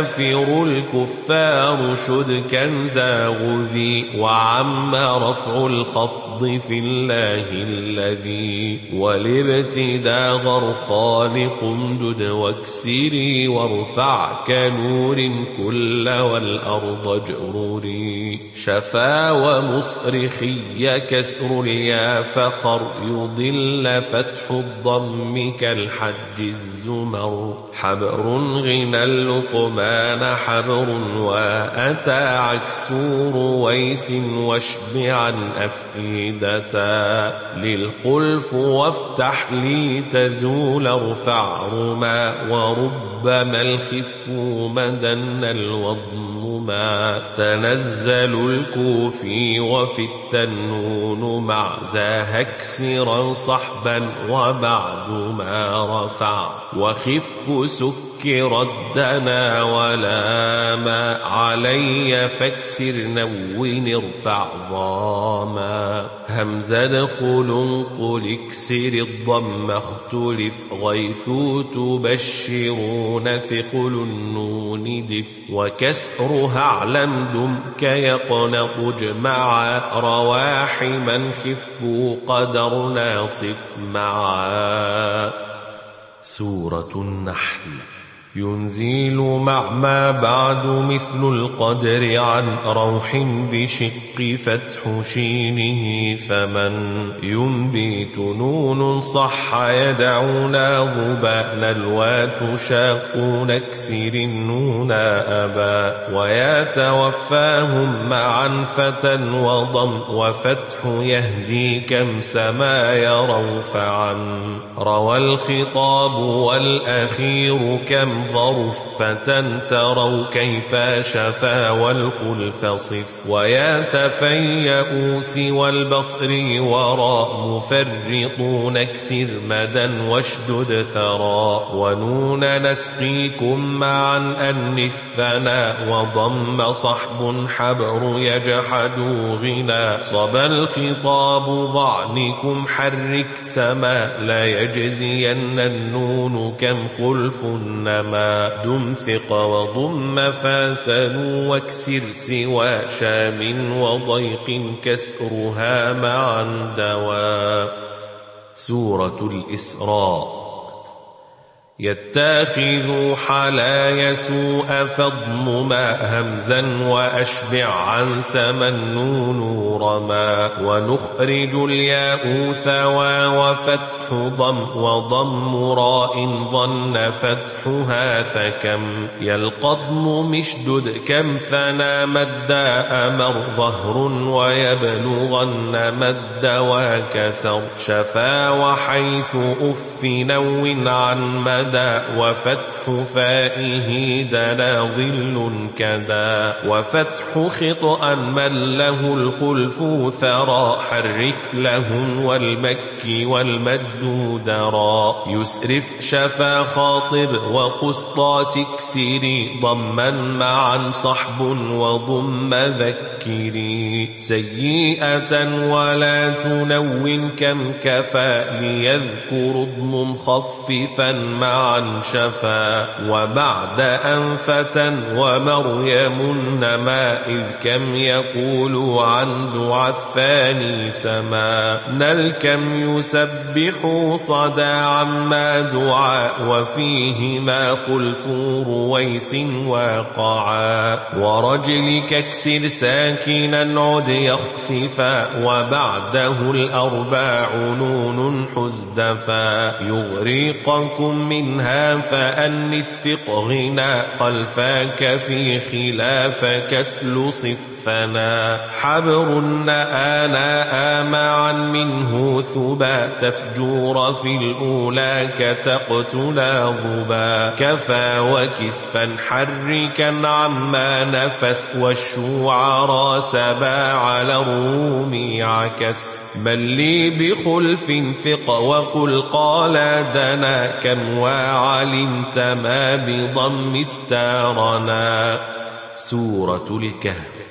B: الكفار شد كنزا غذي وعم رفع الخفض في الله الذي والابتداء خالق امدد واكسري وارفع كنور كل والأرض اجرري شفا ومصرخي كسر اليا فخر يضل فتح الضم كالحج الزمر حبر غنى اللقمان حبر وأتى عكسور ويس واشبعا أفئدتا للخلف وافتح لي تزول ارفع رما وربما الخف مدن الوضم ما تنزل الكوفي وفي التنون مع هكسرا صحبا وبعد ما رفع وخف سكر الدنا ولا ما علي فاكسر نون ارفع ضاما همزة دخل قل اكسر الضم اختلف غيث تبشرون ثقل النون دف وكسرها اعلم دم كيقنط اجمع رواح من خفوا قدر ناصف معا
A: سورة النحل
B: ينزيل مع ما بعد مثل القدر عن روح بشق فتح شينه فمن ينبيت نون صح يدعونا ظبا نلوات شاقون اكسر النون أبا ويتوفاهم معا فتى وضم وفتح يهدي كم سما يروا فعن روى الخطاب والأخير كم ظرف فتروا كيف شفا والخلف صف. ويا تفيئوس والبصر وراء مفرطون اكسر مدا واشدد ثرى. ونون نسقيكم معا أن الثناء وضم صحب حبر يجحد غنى. صب الخطاب ضعنكم حرك سما لا يجزين النون كم خلف النما. دم ثق وضم فاتن واكسر سوى شام وضيق كسرها معا دوا.
A: سورة الإسراء.
B: يتخذ حلا يسوء فاضمما همزا وأشبع عن سما النون رما ونخرج الياء ثوى وفتح ضم وضم راء ظن فتحها فكم يلقضم مشدد كم ثنى مد أمر ظهر ويبلغن مد وكسر شفا وحيث أف نو عن مد مدى وفتح فائه دنا ظل كذا وفتح خطأ من له الخلف ثرى حرك لهم والمكي والمد درا يسرف شفا خاطب وقسطاس اكسري ضما معا صحب وضم ذكري سيئة ولا تنون كم كفى ليذكر اضم خففا مع عن شفا وبعد أنفة ومريم نما إذ كم يقول عن الثاني سما نل كم يسبح صدى عما دعا وفيهما خلف رويس واقعا ورجلك اكسر ساكنا عد يخسفا وبعده الأرباع نون حزدفا يغرقكم منها فأنث غنى خلفاك في خلافك تلصف فنا حبر آناء معا منه ثبا تفجور في الأولى كتقتلا ضبا كفى وكسفا حركا عما نفس والشعراء سبا على الروم عكس. بل لي بخلف ثق وقل قال دنا كم وعلمت ما بضم التارنا
A: سورة الكهف.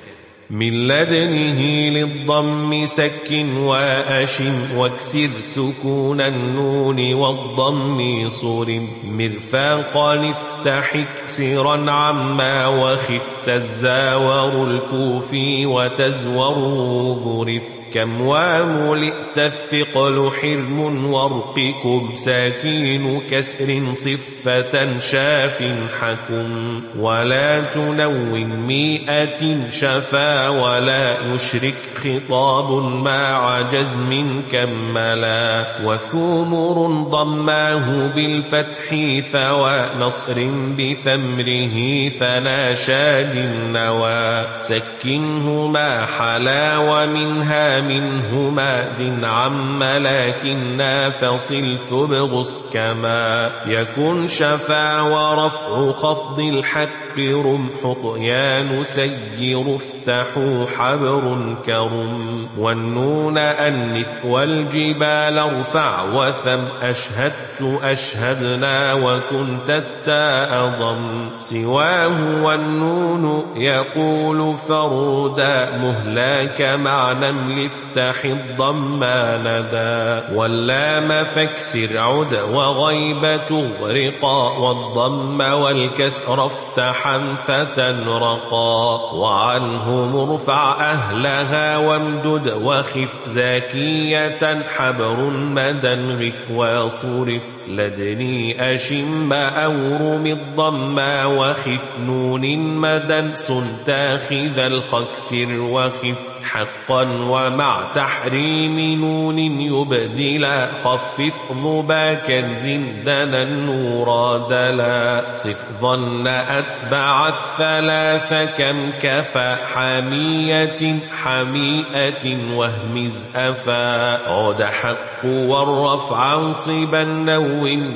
B: من لدنه للضم سك وأشم واكسر سكون النون والضم صرم. مرفاقا افتح اكسرا عما وخفت الزاور الكوفي وتزور ظرف. كم وملئت الثقل حرم ورقكم ساكين كسر صفة شاف حكم ولا تنون مئة شفا ولا يشرك خطاب مع جزم كملا وثمر ضماه بالفتح ثوى نصر بثمره ثنا شاد النوى سكنهما حلا ومنها منهما دن عم لكنا فصل ثبغس كما يكن شفا ورفع خفض الحق رمح طيان سير افتحوا حبر كرم والنون أنث والجبال ارفع وثم أشهدت أشهدنا وكنت التاء ضم سواه والنون يقول فرودا مهلاك مع نمل افتح الضم ندى واللام فاكسر عد وغيب تغرقا والضم والكسر افتحا فتنرقا وعنه مرفع أهلها وامدد وخف زاكية حبر مدى غف وصرف لدني أشم أورم الضم وخف نون مدى سن تاخذ الخكسر وخف حقا ومع مع تحريم نون يبدلا خفف ضبا كنز دنا نورا دلا صف ظن أتبع الثلاث كم كفى حمية حميئة وهمز أفا عود حق والرفع صبا نو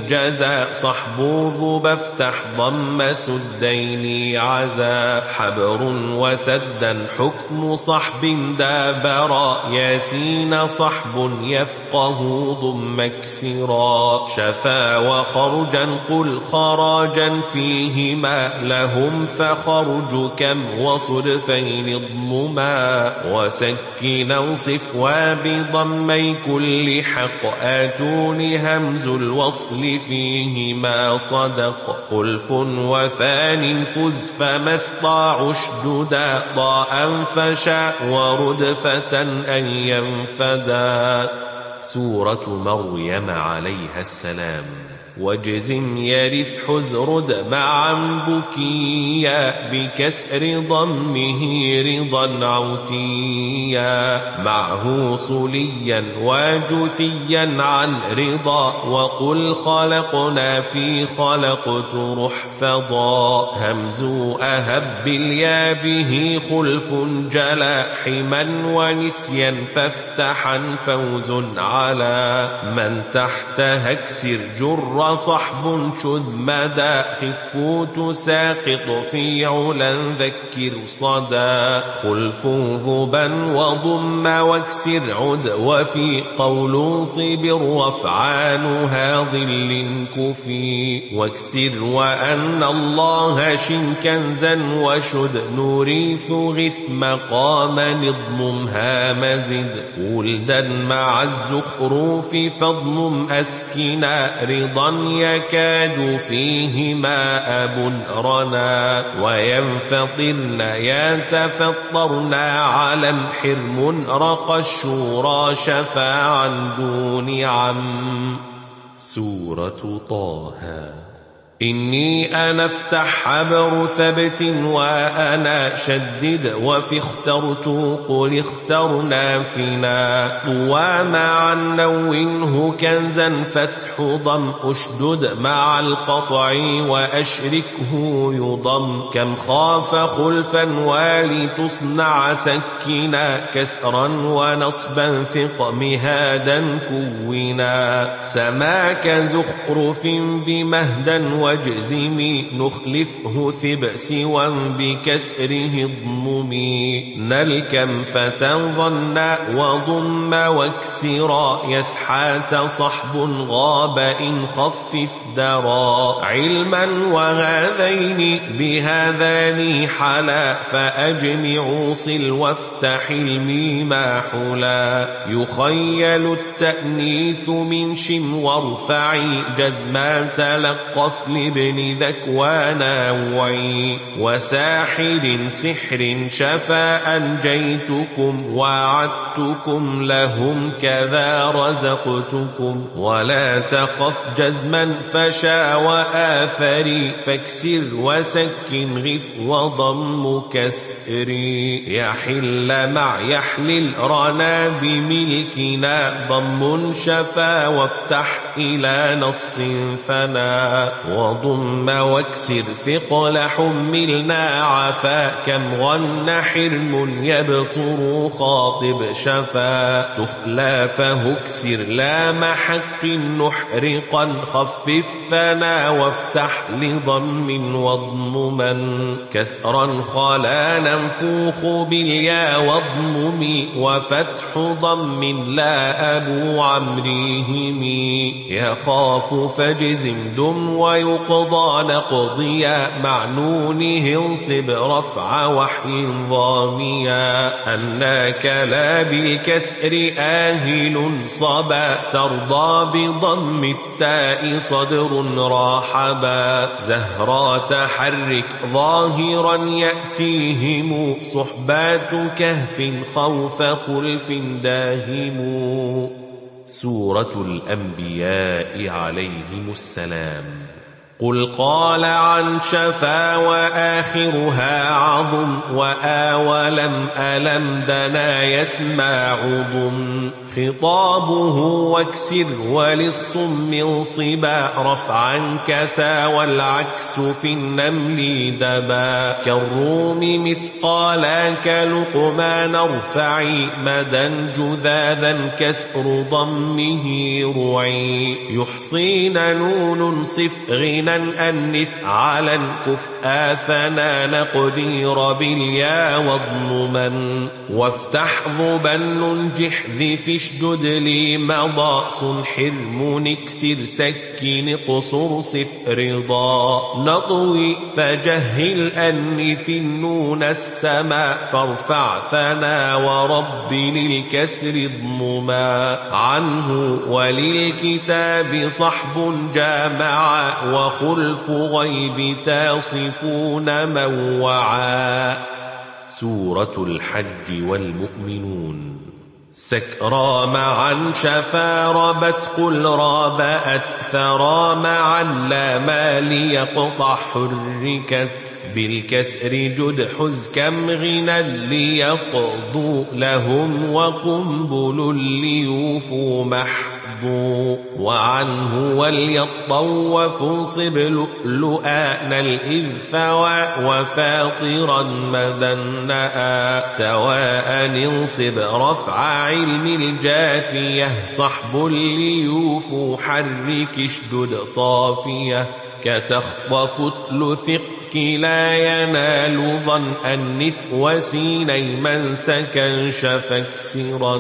B: جزا صحب ضب افتح ضم سدين عزا حبر وسدا حكم صحب دابرا ياسين صحب يفقه ضم مكسرا شفا وخرجا قل خراجا فيهما لهم فخرج كم وصرفين اضمما وسكن اوصف وبضمي كل حق آتون همز الوصل فيهما صدق. خلف وثان فز فما استطاع اشددا. ضاء فشا وردفة أن ينفدا.
A: سورة مريم عليها السلام.
B: وجزم يرث حزرد معا بكيا بكسر ضمه رضا عوتيا معه صليا وجثيا عن رضا وقل خلقنا في خلقت رحفضا همز أهب باليا به خلف جلا حما ونسيا فافتحا فوز على من تحتها اكسر جر صحب شذ مدى خفوت ساقط في علا ذكر صدى. خلف ذبا وضم واكسر عد وفي قول صب رفعانها ظل كفي واكسر وأن الله شن كنزا وشد نريث غث مقاما اضممها مزد ولدا مع الزخروف فاضمم أسكنا رضا يكاد فيهما أب رنا وينفطرن يتفطرن علم حرم رقى الشورى شفاعا دون عم.
A: سورة طه.
B: إني أنا افتح حبر ثبت وأنا شدد وفي اخترت قل اخترنا فينا. ومع النوينه كنزا فتح ضم أشدد مع القطع وأشركه يضم. كم خاف خلفا ولتصنع سكنا كسرا ونصبا ثق مهادا كونا سماك زخرف بمهدا واجزمي نخلفه ثب سوى بكسره اضممي نلكم فتنظن وضم واكسرا يسحات صحب غاب إن خفف درا. علما وهذين بهذان حلا فأجمعوا صل وافتح الميم حلا. يخيل التأنيث من شم وارفعي جزما تلقف لابن ذكوان وعي وساحر سحر شفا أنجيتكم وعدتكم لهم كذا رزقتكم ولا تخف جزما فشا وآثري فاكسر وسكن غف وضم كسري يحل مع يحلل رنا بملكنا ضم شفا وافتح إلى نص فنا وضم واكسر ثقل حملنا عفا كم غن حرم يبصر خاطب شفا تخلى فهكسر لا محق نحرقا خفف فنا وافتح لضم وضمما كسرا خلا ننفوخ باليا واضمم وفتح ضم لا أبو عمريهم يخاف فجزم دم ويقضى نقضيا مع نونه انصب رفع وحي ضاميا أناك لا بالكسر آهل صبا ترضى بضم التاء صدر راحبا زهرا تحرك ظاهرا يأتيهم صحبات كهف خوف خلف داهم
A: سورة الأنبياء عليهم السلام
B: قل قال عن شفا وآخرها عظم وآولم ألم دنا يسمع عظم خطابه واكسر وللصم انصبا رفعا كسا والعكس في النمل دبا كالروم مثقالا كلقمان ارفعي مدى جذاذا كسر ضمه رعي يحصين نون صف غنى أنث على كف آثنا نقدير باليا واضمما وافتح ضبا ننجح ذي في اشدد لي مضى. صنحر منكسر سكن قصر صف رضا نطوي فجهل أنث النون السماء. فارفع ثنا ورب للكسر اضمما عنه وللكتاب صحب جامع. وخلف غيب تصفون موعا.
A: سورة الحج والمؤمنون.
B: سكرى معا شفا ربت قل رابأت ثرى معا لا ما ليقطع حركت بالكسر جد حز كم غنى ليقضوا لهم وقنبل ليوفوا محر محظو وعنه وليطوف انصب لؤلؤان الإذ وفاطرا مدناء سواء انصب رفع علم الجافية صحب ليوفوا حرك اشدد صافية كتخطف ثق لا ينال ظن النث وسيني من سكن شفكسرا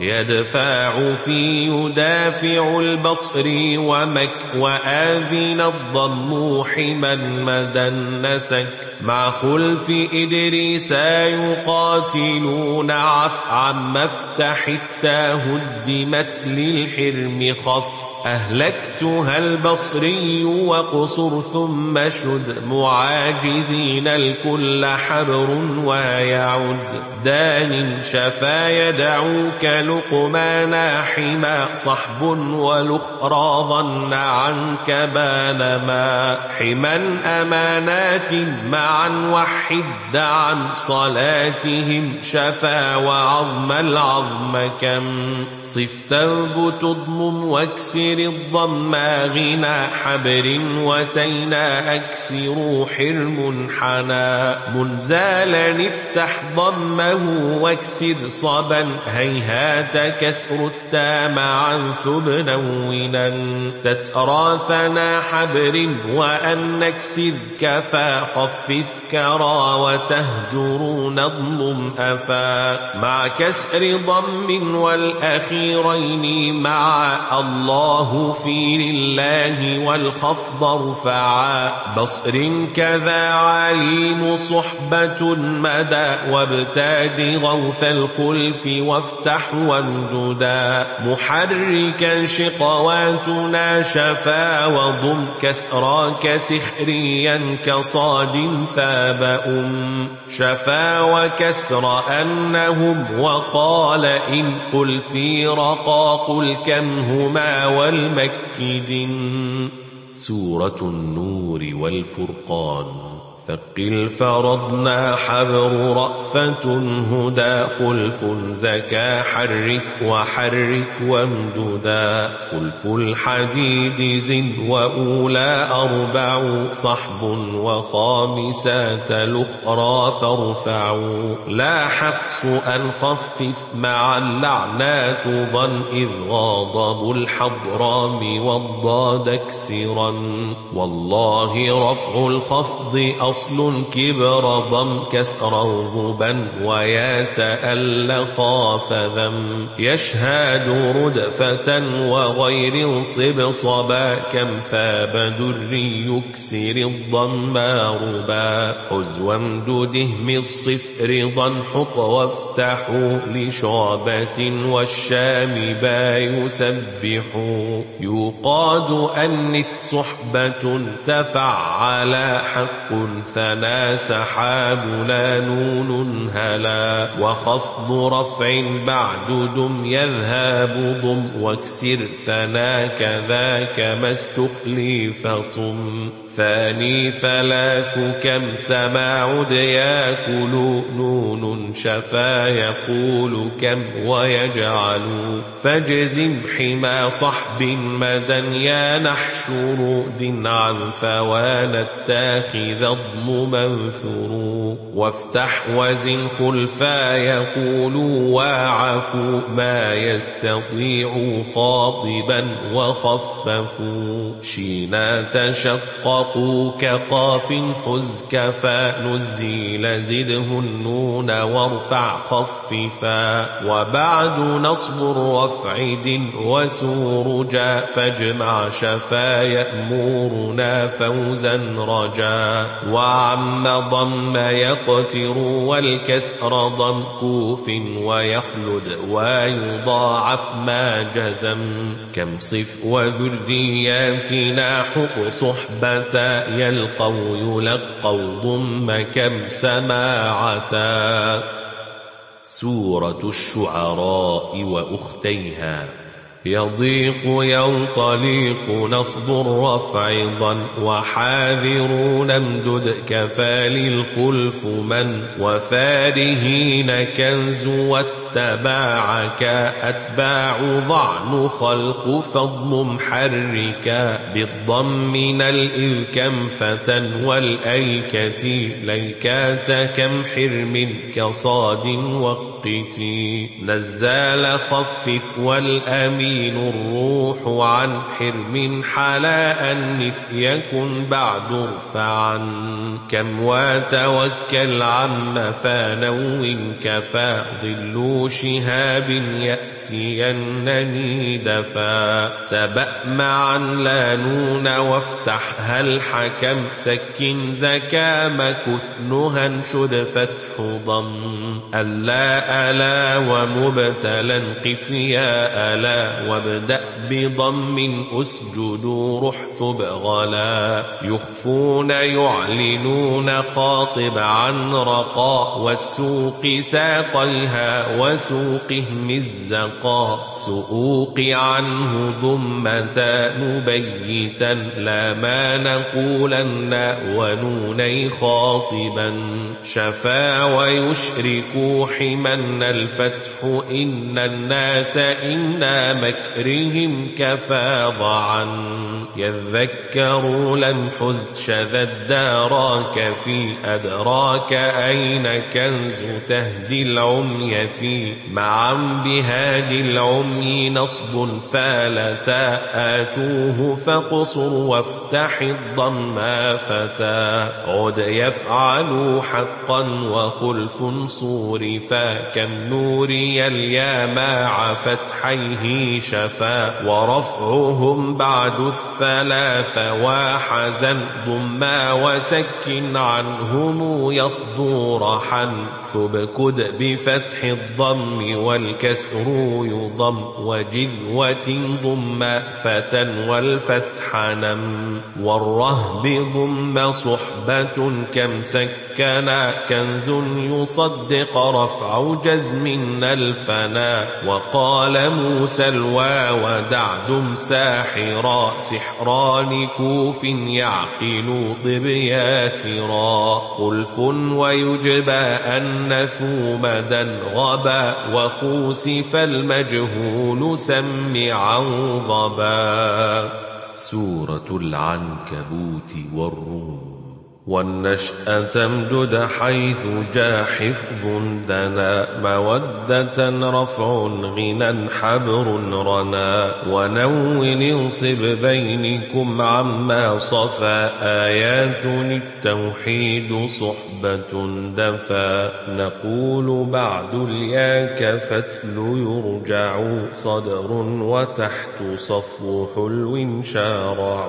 B: يدفع في يدافع البصر ومك وآذن الضم حما مدى النسك. مع خلف إدريس يقاتلون عفعا مفتح التاه هدمت للحرم خف. أهلكتها البصري وقصر ثم شد. معاجزين الكل حبر ويعد. دان شفا يدعوك لقمانا حما. صحب والأخرى ظن عنك بانما حما أمانات معا وحد عن صلاتهم. شفا وعظم العظم كم. صف تنبت اضمم واكسر غير الضما غنى حبر وسينا أكسروا حرم حنا. منزالا افتح ضمه واكسر صبا. هيهات كسر التام عن ثبنونا تتراثنا حبر وأن نكسر كفا. خفف كرا وتهجرون اضمم أفا. مع كسر ضم والأخيرين مع الله الله في لله والخفض ارفعا. بصر كذا عليم صحبة مدى. وابتاد غوث الخلف وافتح وامددا محركا شقواتنا شفا. وضم كسراك سخريا كصاد ثاب. أم شفا وكسر أنهم. وقال إن قل في رقا قل كم هما والمكد
A: سورة النور والفرقان.
B: ثقل فرضنا حبر رأفة هدى خلف زكا حرك وحرك وامددا. خلف الحديد زد وأولى أربع صحب وخامسات الأخرى فارفعوا لا حفص أن خفف مع اللعنات ظن إذ غاضب الحضرام والضاد اكسرا. والله رفع الخفض أصل كبر ضم كسرا ضبا ويتأل خاف ذم يشهد ردفة وغير صب صبا كم ثاب دري يكسر الضم ربا. حزو امدده من الصفر ضن حط وافتحوا لشعبة والشام با يسبح. يقاد أنث صحبة تفعل حق ثنا سحاب لا نون هلا وخفض رفع بعد دم يذهب ضم واكسر ثنا كذاك ما استخلف صم ثاني ثلاث كم سماع ياكل نون شفا يقول كم ويجعل فاجزم حما صحب مدى يا نحش رود عن فوان التاخذ الضم منثر وافتح وزن خلفا يقول واعفوا ما يستطيع خاطبا وخففوا شينا تشققوا كقاف حز كفا نزيل زده النون وارفع خففا وبعد نصب رفع د وسورجا فاجمع شفا يأمرنا فوزا رجا وعم ضم يقتر والكسر ضم كوف ويخلد ويضاعف ما جزم كم صف وذرياتنا حق صحبة يلقوا يلقوا ضم كم سماعتا
A: سورة الشعراء وأختيها.
B: يضيق ينطليق نصب الرفع ظن وحاذرون امدد كفال الخلف من وفارهين كنز واتباعك أتباع ضعن خلق فضم محركا بالضم نل إذ كم فتى والأيكة ليكات كم حرم كصاد وقتي نزال خفف والأمين الروح عن حرم حلا أنف يكن بعد ارفعا كم وتوكل عم فانو كفى. ظل شهاب يأتينني دفا سبأ معا لا نون وافتح. هل حكم سكن زكا مكث نها شد فتح ضم. ألا ألا ومبتلا قف يا ألا وابدأ بضم أسجد رحثب غلا يخفون يعلنون خاطب عن رقاء والسوق ساقيها وسوقهم الزقا سؤوق عنه ضمة نبيتا لا ما نقولن ونوني خاطبا شفا ويشرك حمن الفتح إن الناس إنا مكرهم كفى ضعا يذكر لم حز شذ الداراك في أدراك أين كنز تهدي العمي في معا بهادي العمي نصب فالتا آتوه فقصر وافتح الضم فتى عد يفعل حقا وخلف صورفا كم نوري اليا مع فتحيه شفا ورفعهم بعد الثلاث واحزا ضما وسك عنهم يصدور حن ثبكد بفتح الضم والكسر يضم وجذوة ضم فتى والفتح نم والرهب ضم صحبة كم سكنا كنز يصدق رفع جزم الفنا وقال موسى الواو دعدم ساحرا سحران كوف يعقل طب ياسرا خلف ويجبى أن ثومدا غبا وخوسف المجهول سمعا ضبا
A: سورة العنكبوت والروم
B: والنشأة امدد حيث جاء حفظ دنا مودة رفع غنى حبر رنا. ونون انصب بينكم عما صفى آيات التوحيد صحبة دفا. نقول بعد الياك فتل يرجع صدر وتحت صفو حلو شارع.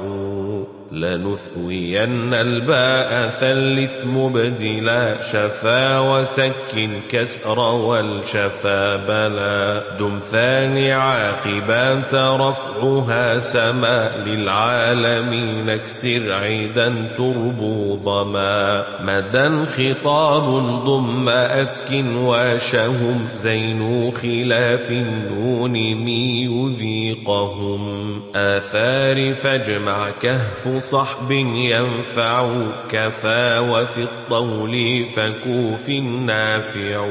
B: لنثوين الباء ثلث مبدلا شفا وسك كسر والشفا بلا. دم ثاني عاقبات رفعها سما للعالمين اكسر عيدا تربو ظما. مدا خطاب ضم أسك واشهم زين خلاف النون مي يذيقهم. آثار فاجمع كهف صحب ينفع كفى وفي الطول فكوف نافع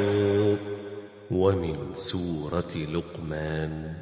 A: ومن سورة لقمان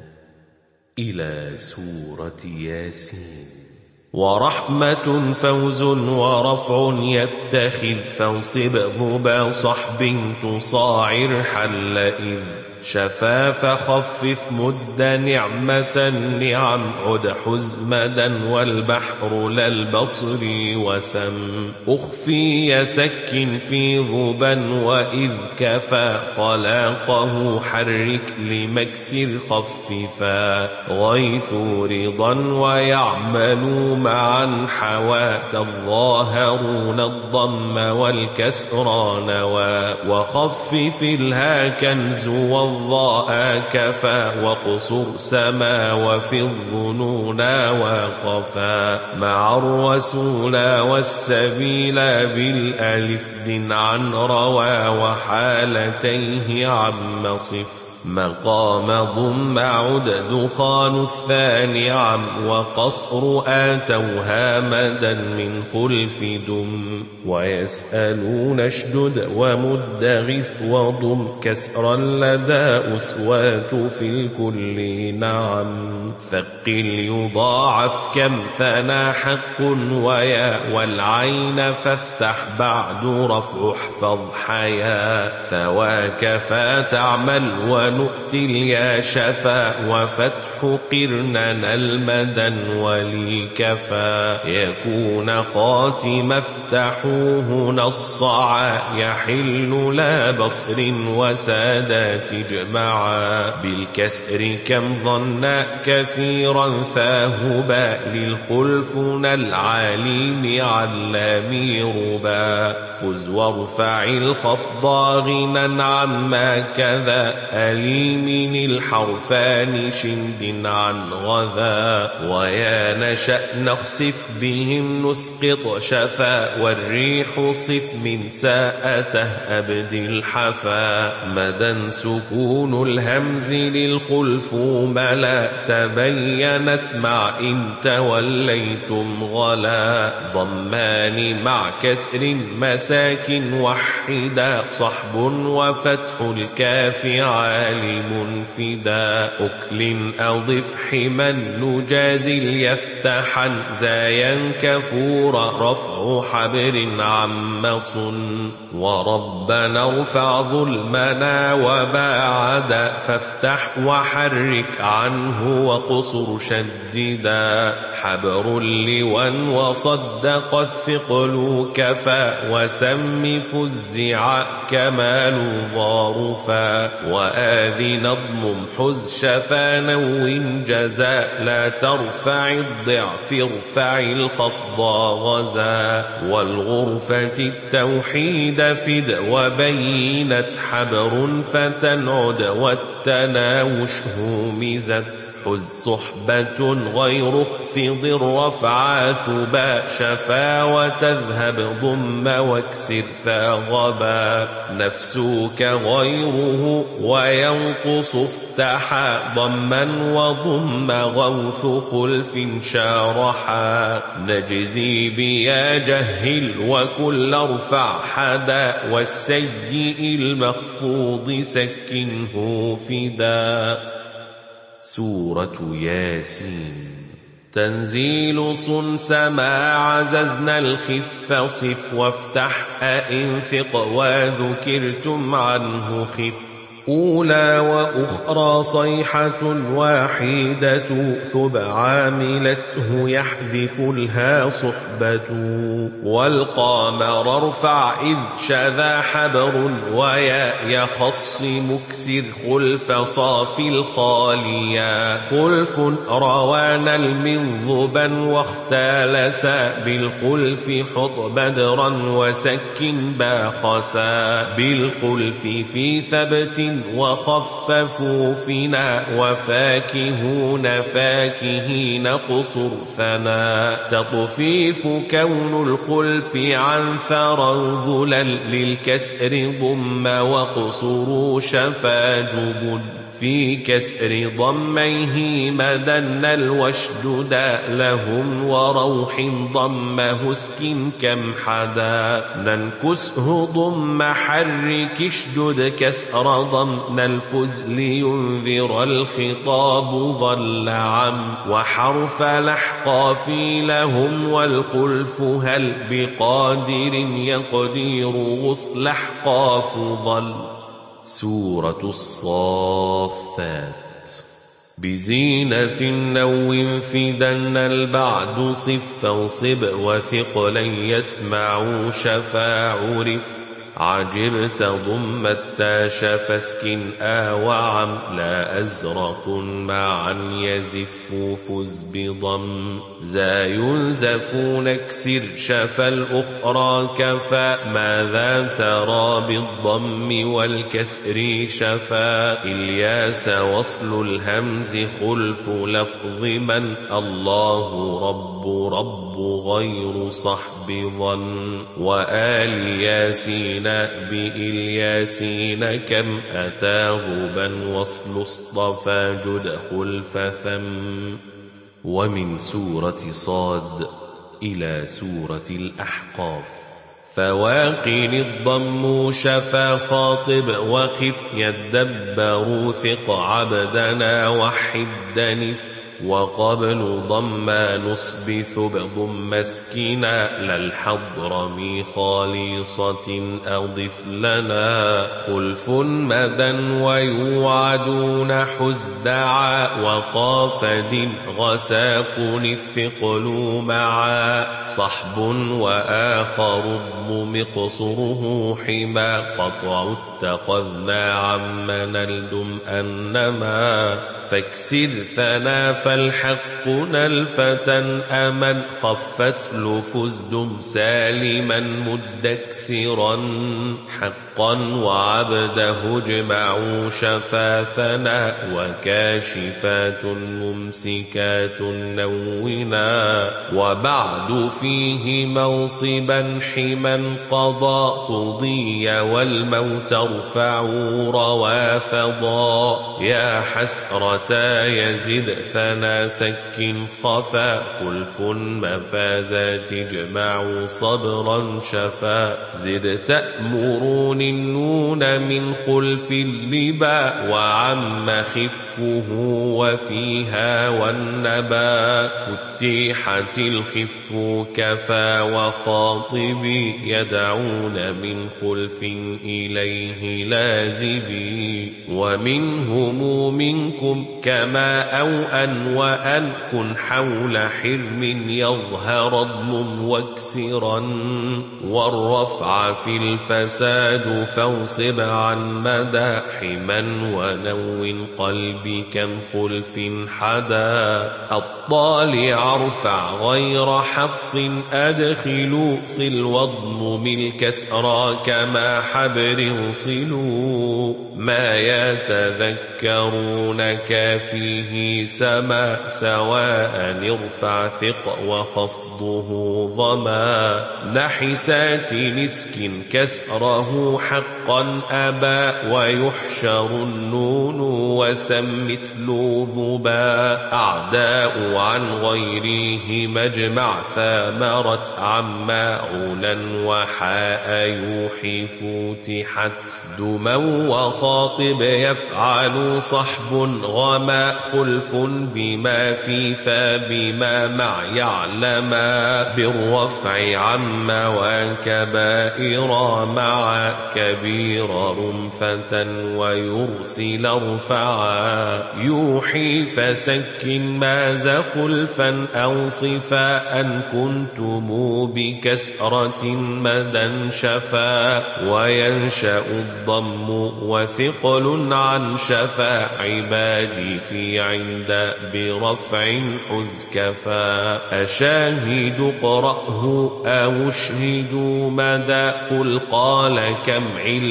A: إلى سورة ياسين.
B: ورحمة فوز ورفع يتخذ فانصب ذبا صحب تصاعر حل إذ شفا فخفف مد نعمة نعم عد حزمدا والبحر للبصر وسم. أخفي يسك في ذبا وإذ كفى خلاقه حرك لمكسر خففا. غيث رضا ويعملوا معا حوات الظاهرون الضم والكسر نوى وخفف الها كنز والضاء كفى وقصر سما وفي الظنون وقفا مع الرسول والسبيل بالألف دن عن روى وحالتيه عم صف مقام ضم عد دخان الثاني عم وقصر آتوها مدا من خلف دم ويسألون اشدد ومد غث وضم كسرا لدى أسوات في الكل نعم ثقل يضاعف كم ثنا حق ويا والعين فافتح بعد رفع احفظ حيا ثواك فتعمل ونؤتي اليا شفا وفتح قرننا المدى ولي كفى يكون خاتم افتحوه نصعا. يحل لا بصر وسادات اجمعا بالكسر كم ظنا كثيرا فاهبا للخلفنا العالم علامي ربا. فز وارفع الخفض غنى عما كذا. أليم الحرفان شند عن غذا ويا نشأ نخسف بهم نسقط شفا والريح صف من ساءته أبد الحفا. مدى سكون الهمز للخلف ملا تبينت مع إن توليتم غلا. ضمان مع كسر مساك وحدا صحب وفتح الكاف عالم فدا أكل أضف حما نجازل يفتحا زايا كفورا رفع حبر عم صن. وربنا ارفع ظلمنا وباعدا فافتح وحرك عنه وقصر شددا. حبر لوا وصدق الثقل كفى وسم فزع كمال ظارفا وآذن اضمم حز شفا نو جزا لا ترفع الضعف ارفع الخفض غزا والغرفة التوحيد فد وبينت حبر فتنعد والتناوش همزت حز صحبة غير اخفض الرفع ثبا شفا وتذهب ضم واكسر ثاغبا. نفسك غيره وينقص افتحا ضما وضم غوث خلف شارحا. نجزي بيا جهل وكل ارفع حدا والسيء المخفوض سكنه فدا.
A: سورة ياسين.
B: تنزيل صنس ما عززنا الخف صف وافتح أئنفق وذكرتم عنه خف. أولى وأخرى صيحة واحدة ثب عاملته يحذف الها صحبة والقامر ارفع إذ شذا حبر ويا يخص مكسر خلف صافي الخاليا خلف روانا المنظبا واختالسا بالخلف حط بدرا وسك باخسا بالخلف في ثبت وخففوا فينا وفاكهون فاكهين قصر ثنا تطفيف كون الخلف عن ثرى ذلل للكسر ضم وقصر شفا جبل في كسر ضميه مدن الوشدد لهم وروح ضمه اسكن كم حدا. ننكسه ضم حرك اشدد كسر ضمن الفز لينذر الخطاب ظل عم. وحرف لحقا لهم والخلف هل بقادر يقدير غصل أحقاف ظل.
A: سورة الصافات.
B: بزينة نو فدن البعد صف وصب وثقلا يسمع شفاع رف عجبت ضم التاش فاسكن آوعم لا أزرق معا يزف فز بضم. زا ينزف نكسر شفا الأخرى كفا. ماذا ترى بالضم والكسر شفا؟ إلياس وصل الهمز خلف لفظ من؟ الله رب رب غير صحب ظن. وآل ياسين بإلياسين كم أتى ضبا وصل اصطفى جد خلف ثم
A: ومن سورة صاد إلى سورة الأحقاف.
B: فواقن الضم شفا خاطب وخف يدبر ثق عبدنا وحد دنف وقبل ضم نصب ثب ضم مسكنا للحضرم خالصة أضف لنا خلف مدى ويوعدون حزدعا وقافد غساق الثقل معا صحب وآخر مقصره حما قطع اتخذنا عمنا الدم أنما فاكسر ثنا فالحق نلفة أمن خفت لفزدم سالما مدكسرا. حقا وعبده اجمعوا شفاثنا وكاشفات ممسكات نونا. وبعد فيه موصبا حما قضى قضي والموت ارفعوا روافضا يا حسرة يزد ثنا سك خفا خلف مفازات تجمع صبرا شفا. زد تأمرون النون من خلف اللبا وعم خفه وفيها والنبا. فتيحت الخف كفى وخاطبي يدعون من خلف إليه لازبي. ومنهم منكم كما أو أن كن حول حرم يظهر ضم واكسرا والرفع في الفساد فانصب عن مدى حما ونو قلب كم خلف حدا. الطالع ارفع غير حفص أدخلوا صل واضمم الكسرى كما حبر صلوا ما يتذكرون كافيه سما سواء ارفع ثق وخفضه ظما نحسات مسك كسره حقا أبا ويحشر النون وسم مثل ضبا أعداء عن غيره مجمع ثامرت عما علا وحاء يوحي فتحت دما وخاطب يفعل صحب غما خلف بما في فبما مع يعلما ما بالرفع عما وكبائر مع كبير رمفة ويرسل ارفعا. يوحي فسك ما زخلفا أو صفاء كنتم بكسرة مدى شفا. وينشأ الضم وثقل عن شفا. عبادي في عند برفع حز كفا أشاهد قرأه أو اشهدوا مدى. قل قال كم علم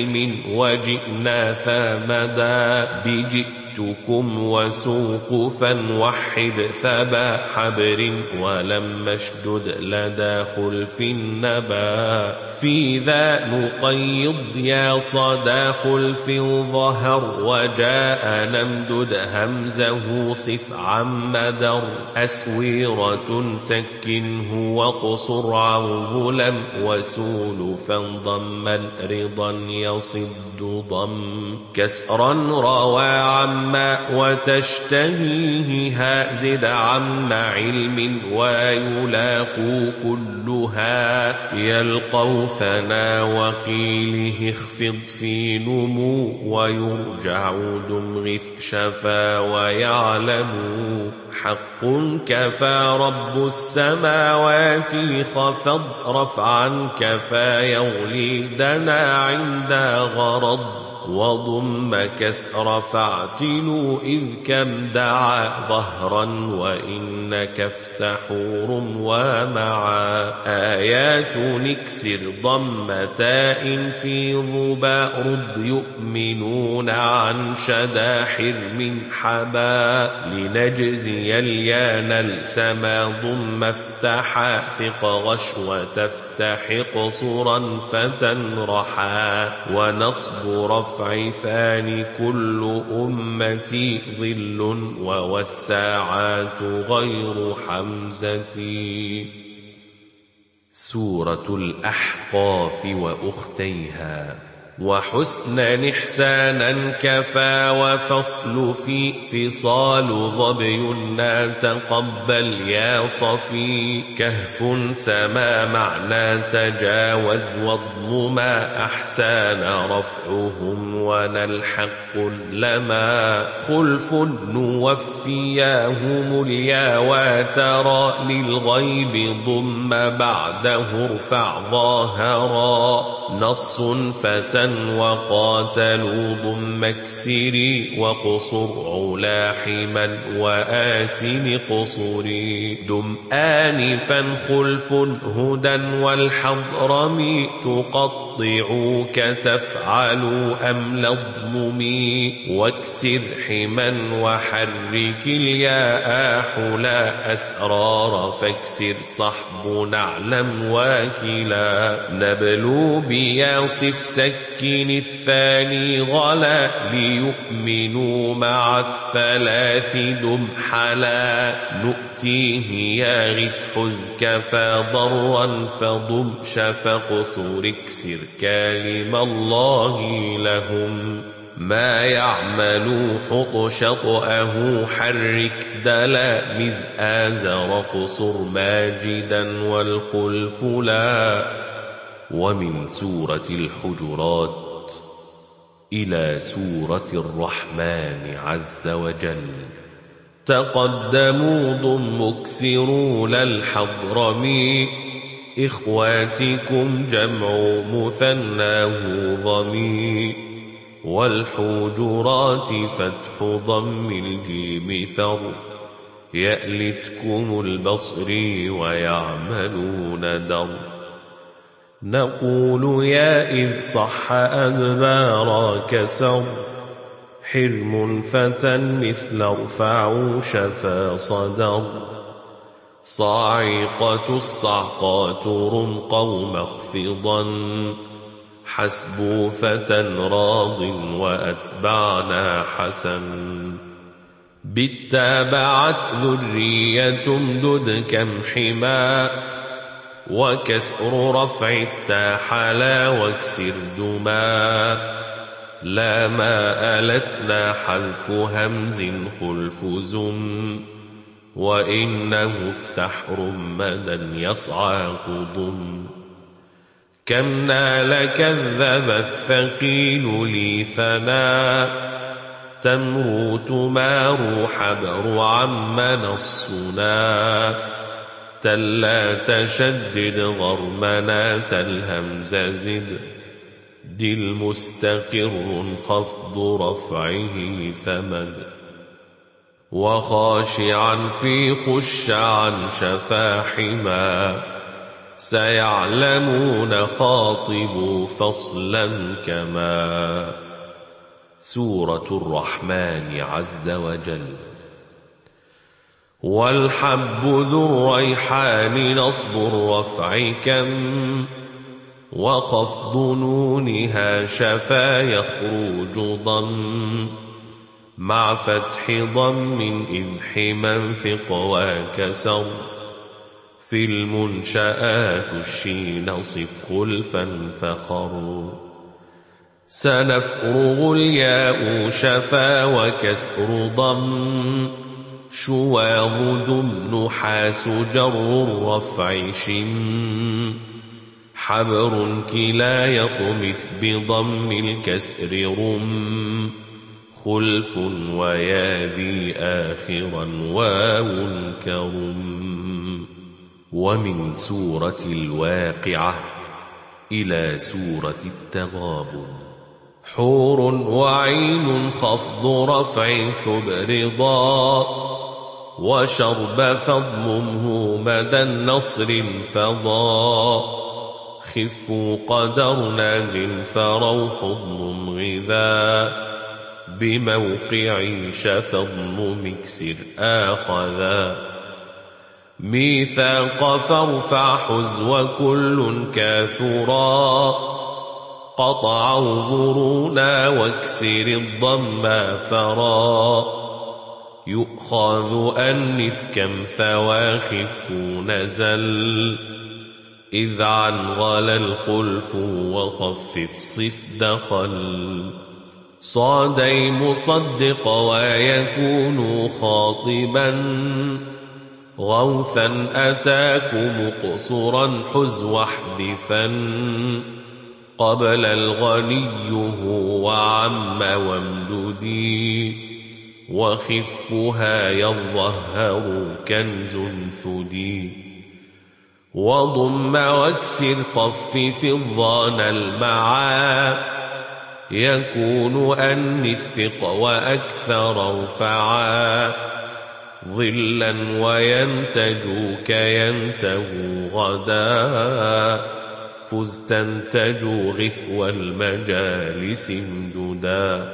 B: وجئنا فمدى بجئ جئتكم وسوق فانوحد ثبا حبر ولم اشدد لدى خلف النبا في ذا نقيض يا صدى خلف ظهر وجاء نمدد همزه صف عن مدر أسويرة سكنه وقصر عن ظلم وسول فانضما رضا يصد ضم كسرا روى عما وتشتهيه هازد عم علم ويلاقوا كلها. يلقوا ثنا وقيله اخفض في نمو ويرجع دمغث شفا ويعلم حق كفى رب السماوات خفض رفعا كفى يغلي دنا عند غرض رب وضم كسر فاعتلوا إذ كم دعا ظهرا وإنك افتحور ومعا آيات نكسر ضم تاء في ظبا رد يؤمنون عن شدا حرم حبا لنجزي اليان السما ضم افتحا ثق غشوة تفتح قصرا فتنرحا ونصب رفع الضعيفان كل أمتي ظل ووالساعات غير حمزتي
A: سورة الأحقاف وأختيها.
B: وحسنا إحسانا كفى وفصل في فصال ظبينا تقبل يا صفي. كهف سما معنى تجاوز واضم ما أحسان رفعهم ونلحق لما. خلف نوفياهم اليا وترى للغيب ضم بعده ارفع ظاهرا. نص وقاتلوا ضم اكسري وقصر علاحما وآسن قصري دم آنفا خلف هدى والحضرم تقطعوك تفعلوا أم لضممي واكسر حما وحرك الياء حلا أسرار فاكسر صحب نعلم واكلا نبلو بياصف سك التمكين الثاني غلا ليؤمنوا مع الثلاث دم حلا نؤتيه يا غث حز كفى ضرا فضم شفق صور اكسر كالم الله لهم. ما يعمل حط شطأه حرك دلا مزآزر قصر ماجدا والخلف لا.
A: ومن سورة الحجرات إلى سورة الرحمن عز وجل.
B: تقدموا ضم اكسروا للحضرم إخواتكم جمع مثناه ضمي والحجرات فتح ضم الجيم ثر. يألتكم البصر ويعملون در. نقول يا إذ صح أدبارا كسر حلم فتى مثل ارفعوا شفا صدر. صاعقة الصعقات رمقا مخفضا. حسبوا فتى راض وأتبعنا حسن. بالتابعت ذرية دد كم حما. وكسر رفع التاحلا واكسر دما. لا ما ألتنا حلف همز خلف زم. وإنه افتح رمدا يصعق ضم كم نال كذب الثقيل لي ثنا تمرو تمار حبر عمن الصنا تلا تشدد غرمنا الهمز زد دل مستقر خفض رفعه ثمد وخاشعا في خشعا شفا حما سيعلمون خاطب فصلا كما.
A: سورة الرحمن عز وجل.
B: والحب ذو الريحان نصب الرفع كم؟ وخفض نونها شفا يخرج ضم مع فتح ضم إذ حما ثق وكسر. في المنشآت الشين صف خلفا فخر. سنفرغ الياء شفا وكسر ضم. شواظ دم نحاس جر الرفع شم. حبر كلا يطمث بضم الكسر رم. خلف وياذي آخرا واو كرم.
A: ومن سورة الواقعة إلى سورة التغابن.
B: حور وعين خفض رفع ثب رضا وشرب فضمه مدى النصر فضا خفوا قدرنا فروح ضم غذا بموقع شفضم مكسر آخذا. ميثاق فارفع حز وكل كاثرا قطعوا ظرونا واكسر الضم فرا يؤخذ أنث كم فواخف نزل. إذ عن غل الخلف وخفف صف دخل صادي مصدق ويكون خاطبا. غوثا أتاك مقصرا حز واحذفا. قبل الغني هو عم وامددي. وخفها يظهر كنز ثدي. وضم واكسر خفف الظان المعا. يكون أن الثق وأكثر رفعا. ظلا وينتج كينته غدا. فز تنتج غثو المجالس امددا.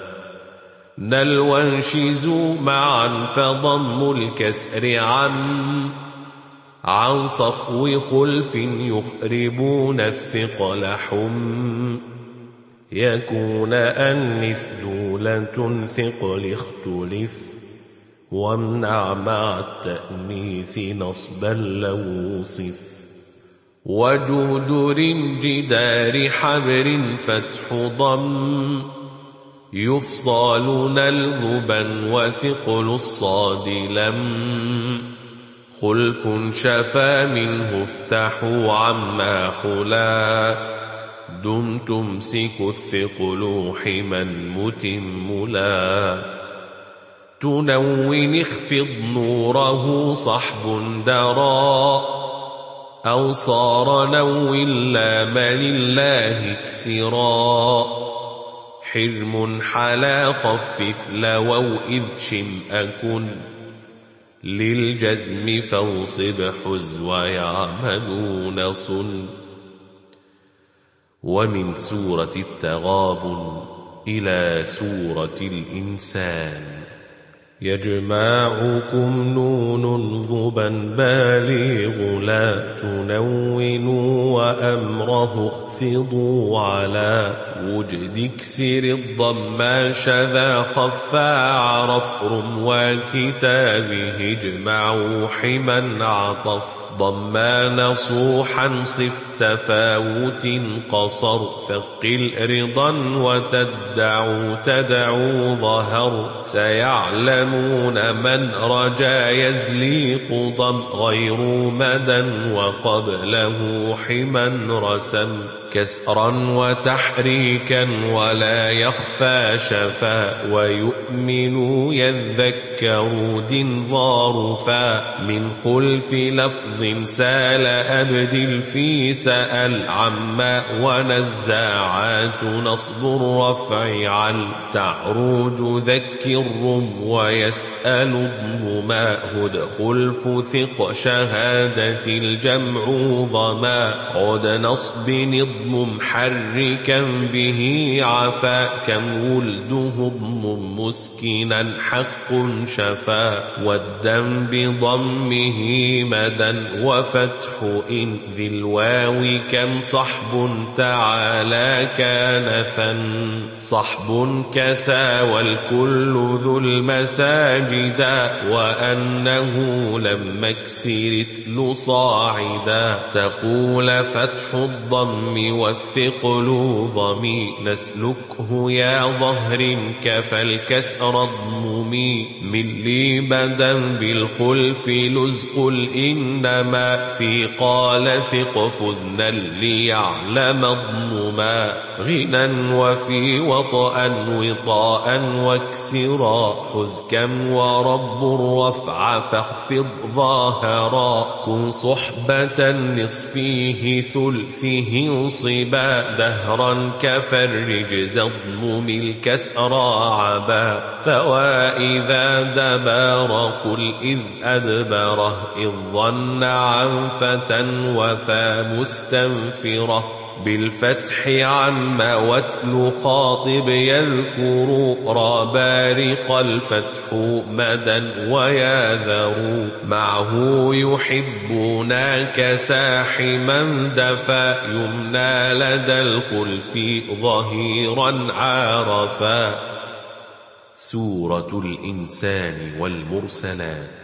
B: نلوى انشزوا معا فضم الكسر عن. عن صفو خلف يخربون الثقل حم. يكون أنث دولة ثقل اختلف وامنع مع التأنيث نصبا لو وصف. وجودر جدار حبر فتح ضم يفصال نلذبا وثقل الصاد لم. خلف شفا منه افتحوا عما حلا دم تمسك الثقل حما متم لا تنون اخفض نوره صحب درا أو صار نو اللام لله اكسرا حرم حلا خفف لووا إذ شم أكن للجزم فانصب حز ويعملون صن
A: ومن سورة التغابن إلى سورة الإنسان.
B: يجمعكم نون ضبا بالغ لا تنونوا وأمره اخفضوا على وجد اكسر الضم شذا خفا رفر وكتابه اجمعوا حما عطف. ضما نصوحا صف تفاوت قصر ثقل رضا وتدعو تدعو ظهر سيعلمون من رجا يزليق ضم غير مدى وقبله حما رسم كسرا وتحريكا ولا يخفى شفا ويؤمن يذكر دنظار فا من خلف لفظ سال أبدل في سأل عما ونزاعات نصب الرفع عن تعرج ذكر ويسأل الضما هد خلف ثق شهادة الجمع ضما عد نصب نضم محركا به عفا. كم ولده ضم مسكنا حق شفا. والدم بضمه مدى. وفتح إن ذي الواو. كم صحب تعالى كانفا صحب كسى والكل ذو المساجد. وأنه لم اكسر صاعدا. تقول فتح الضم والثقل ضمي نسلكه يا ظهر كفى الكسر الضمي من لي بدا بالخلف لزق إنما في قال ثق فزنا ليعلم الضما غنى وفي وطأ وطاء واكسرا كم ورب الرفع فاخفض ظاهرا. كن صحبة نصفيه ثلثه صبا دهرا كفرج زضم الكسرى عبا فوائذا دبار قل إذ أدبره إذ ظن عن فتى وفى مستنفرة بالفتح عما واتل خاطب يذكر را بارق الفتح مدى وياذر معه يحبوناك ساحما دفا يمنى لدى الخلف ظهيرا عارفا.
A: سورة الإنسان والمرسلات.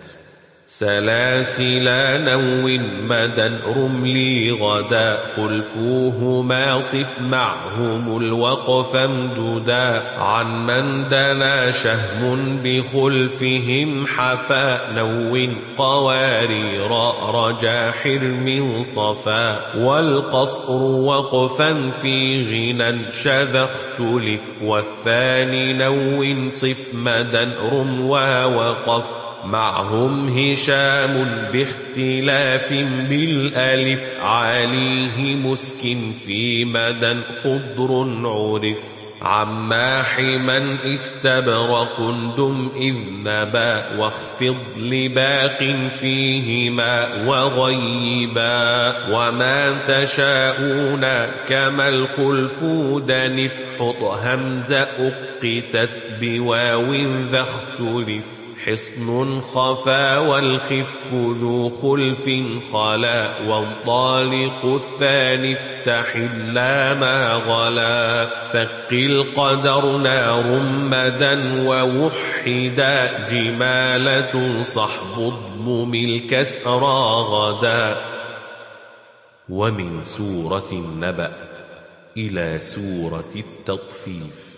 B: سلاسل نون مدى رملي غدا خلفوهما صف معهم الوقف امددا. عن من دنا شهم بخلفهم حفا نون قوارير رجا حرم صفا. والقصر وقفا في غنى شذا اختلف والثاني نون صف مدى رموا وقف معهم هشام باختلاف بالألف عليه مسك في مدى خضر عرف. عما حما استبرق دم إذ نبا واخفض لباق فيهما وغيبا. وما تشاءون كما الخلف دنف حط همز أقتت بواو ذا اختلف حصن خفا والخف ذو خلف خلا وانطالق الثاني افتح لا ما غلا ثقل قدر نار مدى ووحدا جمالة صحب الضم الكسرى غدا
A: ومن سورة النبأ إلى سورة التطفيف.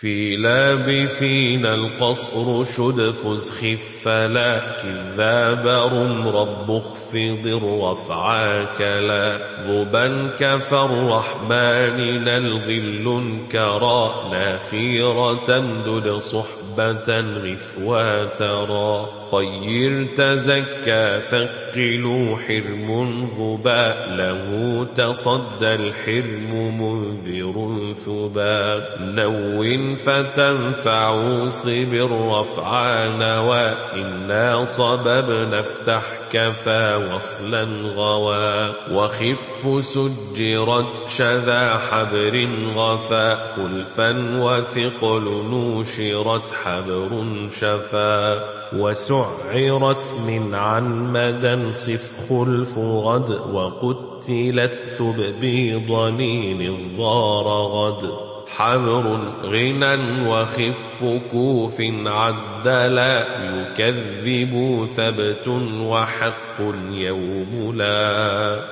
B: في لابثين القصر شد فزخف فلا كذاب رم رب اخفض الرفع كلا ضبا كفى الرحمن نلغل كرا ناخيرة دد صحبة غثوا ترى خير تزكى ثقلوا حرم ظبا له تصدى الحرم منذر ثبا نو فتنفع صب الرفع نوى إنا صببنا افتح كفى وصلا غوى وخف سجرت شذا حبر غفا خلفا وثقل نوشرت حبر شفا وسعرت من عن مدى صف خلف غد وقتلت ثب بضنين الضار غد حبر غنى وخف كوف عدلا يكذب ثبت وحق حق يوم لا.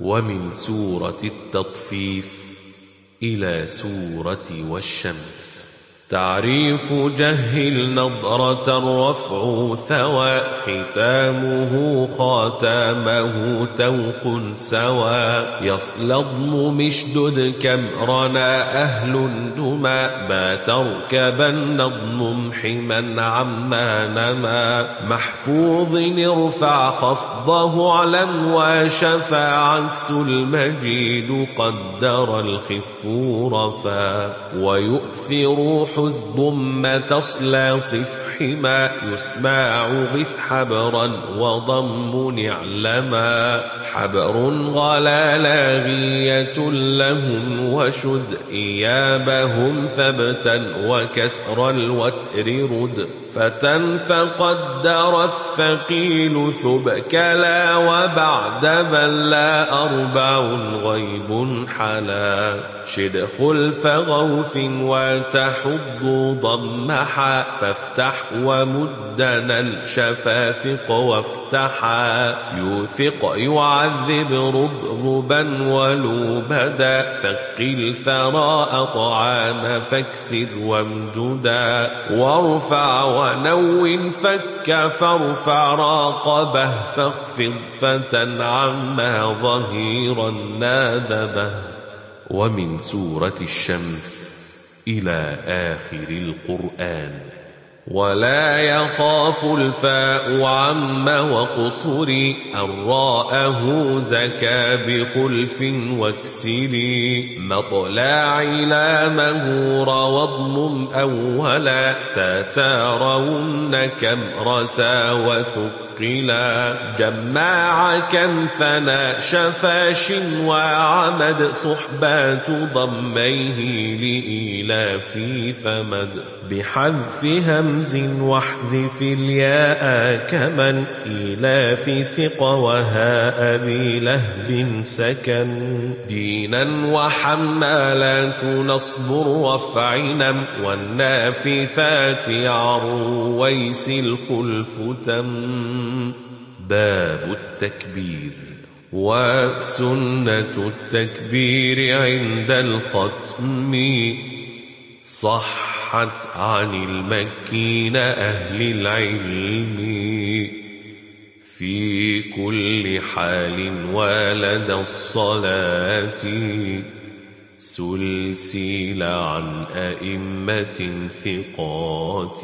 A: ومن سورة التطفيف إلى سورة والشمس.
B: تعريف جهل نظرة الرفع ثوى ختامه خاتمه توق سوى. يصلى الظلم مشدد كم رنا أهل دما ما تركبا نظم حما عما نما. محفوظ ارفع خفضه علم وشفى عكس المجيد قدر الخف رفا. ويؤثر حزب ما تصلى صف حما يسمع غث حبرا وضم نعلما حبر غلا لاغية لهم وشد إيابهم ثبتا وكسر الوتر رد فتى فقدر الثقيل ثبكلا وبعد بل لا أربع غيب حلا شد خلف غوث وتحض ضمحا فافتح ومدنا الشفافق وافتحا. يوثق يعذب ربربا ولوبدا. ثقل ثراء طعام فاكسر وامددا. وارفع ونو فك فارفع راقبه. فاخفض فتى عما ظهيرا نادبه.
A: ومن سورة الشمس إلى آخر القرآن.
B: ولا يخاف الفاء عم وقصري أراءه زكى بخلف واكسري مطلع لامه روضم أولا تتارون كم رسى وثق ثقلا جماع كم ثنى شفاش وعمد صحبات ضميه لإيلاف ثمد بحذف همز واحذف الياء كمن إيلاف ثق وهاء بلهب سكن دينا وحمالات نصب رفع نم والنافثات عرويس الخلف تم
A: باب التكبير
B: وسنة التكبير عند الختم. صحت عن المكين أهل العلم. في كل حال ولد الصلاة. سلسل عن أئمة ثقات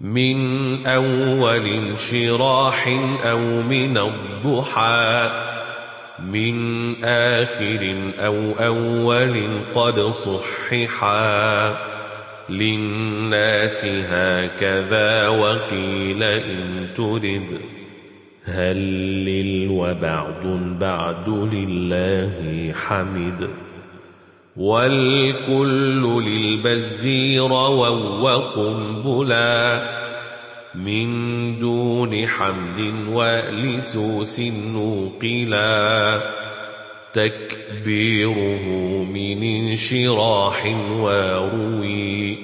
B: من أول انشراح أو من الضحى من آخر أو أول قد صححا. للناس هكذا وقيل إن ترد. هل لل وبعض بعد لله حمد؟ والكل للبزير وقنبلا من دون حمد ولسوس نوقلا تكبيره من انشراح وروي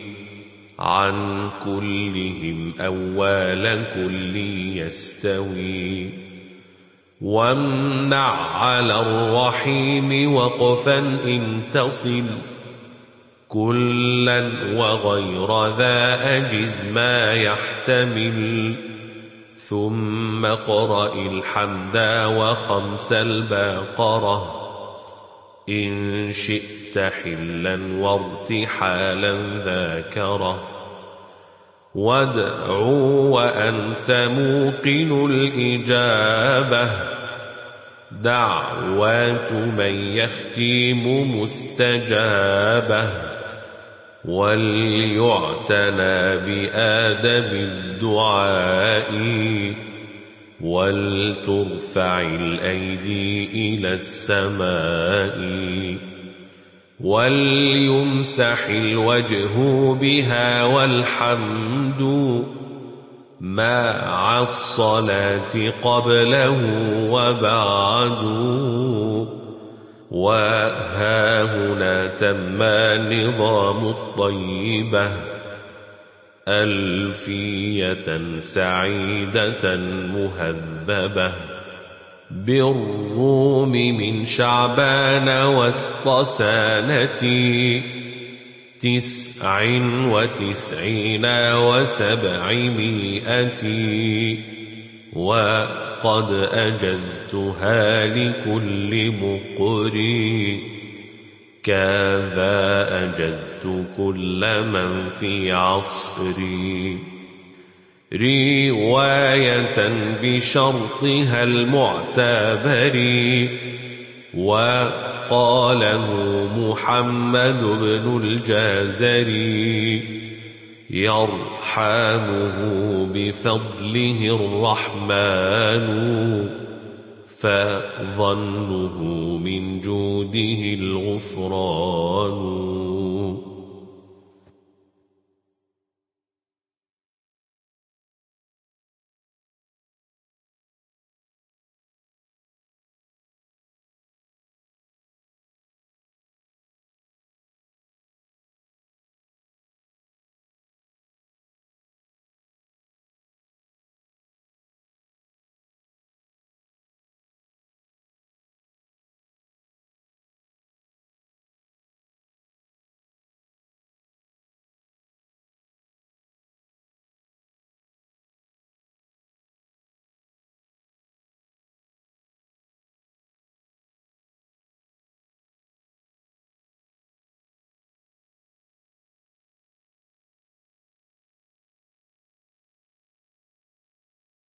B: عن كلهم أول كل يستوي وامنع على الرحيم وقفا إن تصل كلا وغير ذا أجز ما يحتمل. ثم قرأ الحمد وخمس الباقرة إن شئت حلا وارتحالا ذاكره. وادعوا وأنت موقن الإجابة. دعوات من يختيم مستجابة. وليعتنى بآدب الدعاء. ولترفع الأيدي إلى السماء. وليمسح الوجه بها والحمد مع الصلاة قبله وبعد. وها هنا تم نظام الطيبة ألفية سعيدة مهذبة. بالروم من شعبان واستسانتي تسع وتسعين وسبعمائة وقد أجزتها لكل مقري كذا أجزت كل من في عصري رواية بشرطها المعتبر وقاله محمد بن الجازري يرحمه بفضله الرحمن فظنه من جوده الغفران.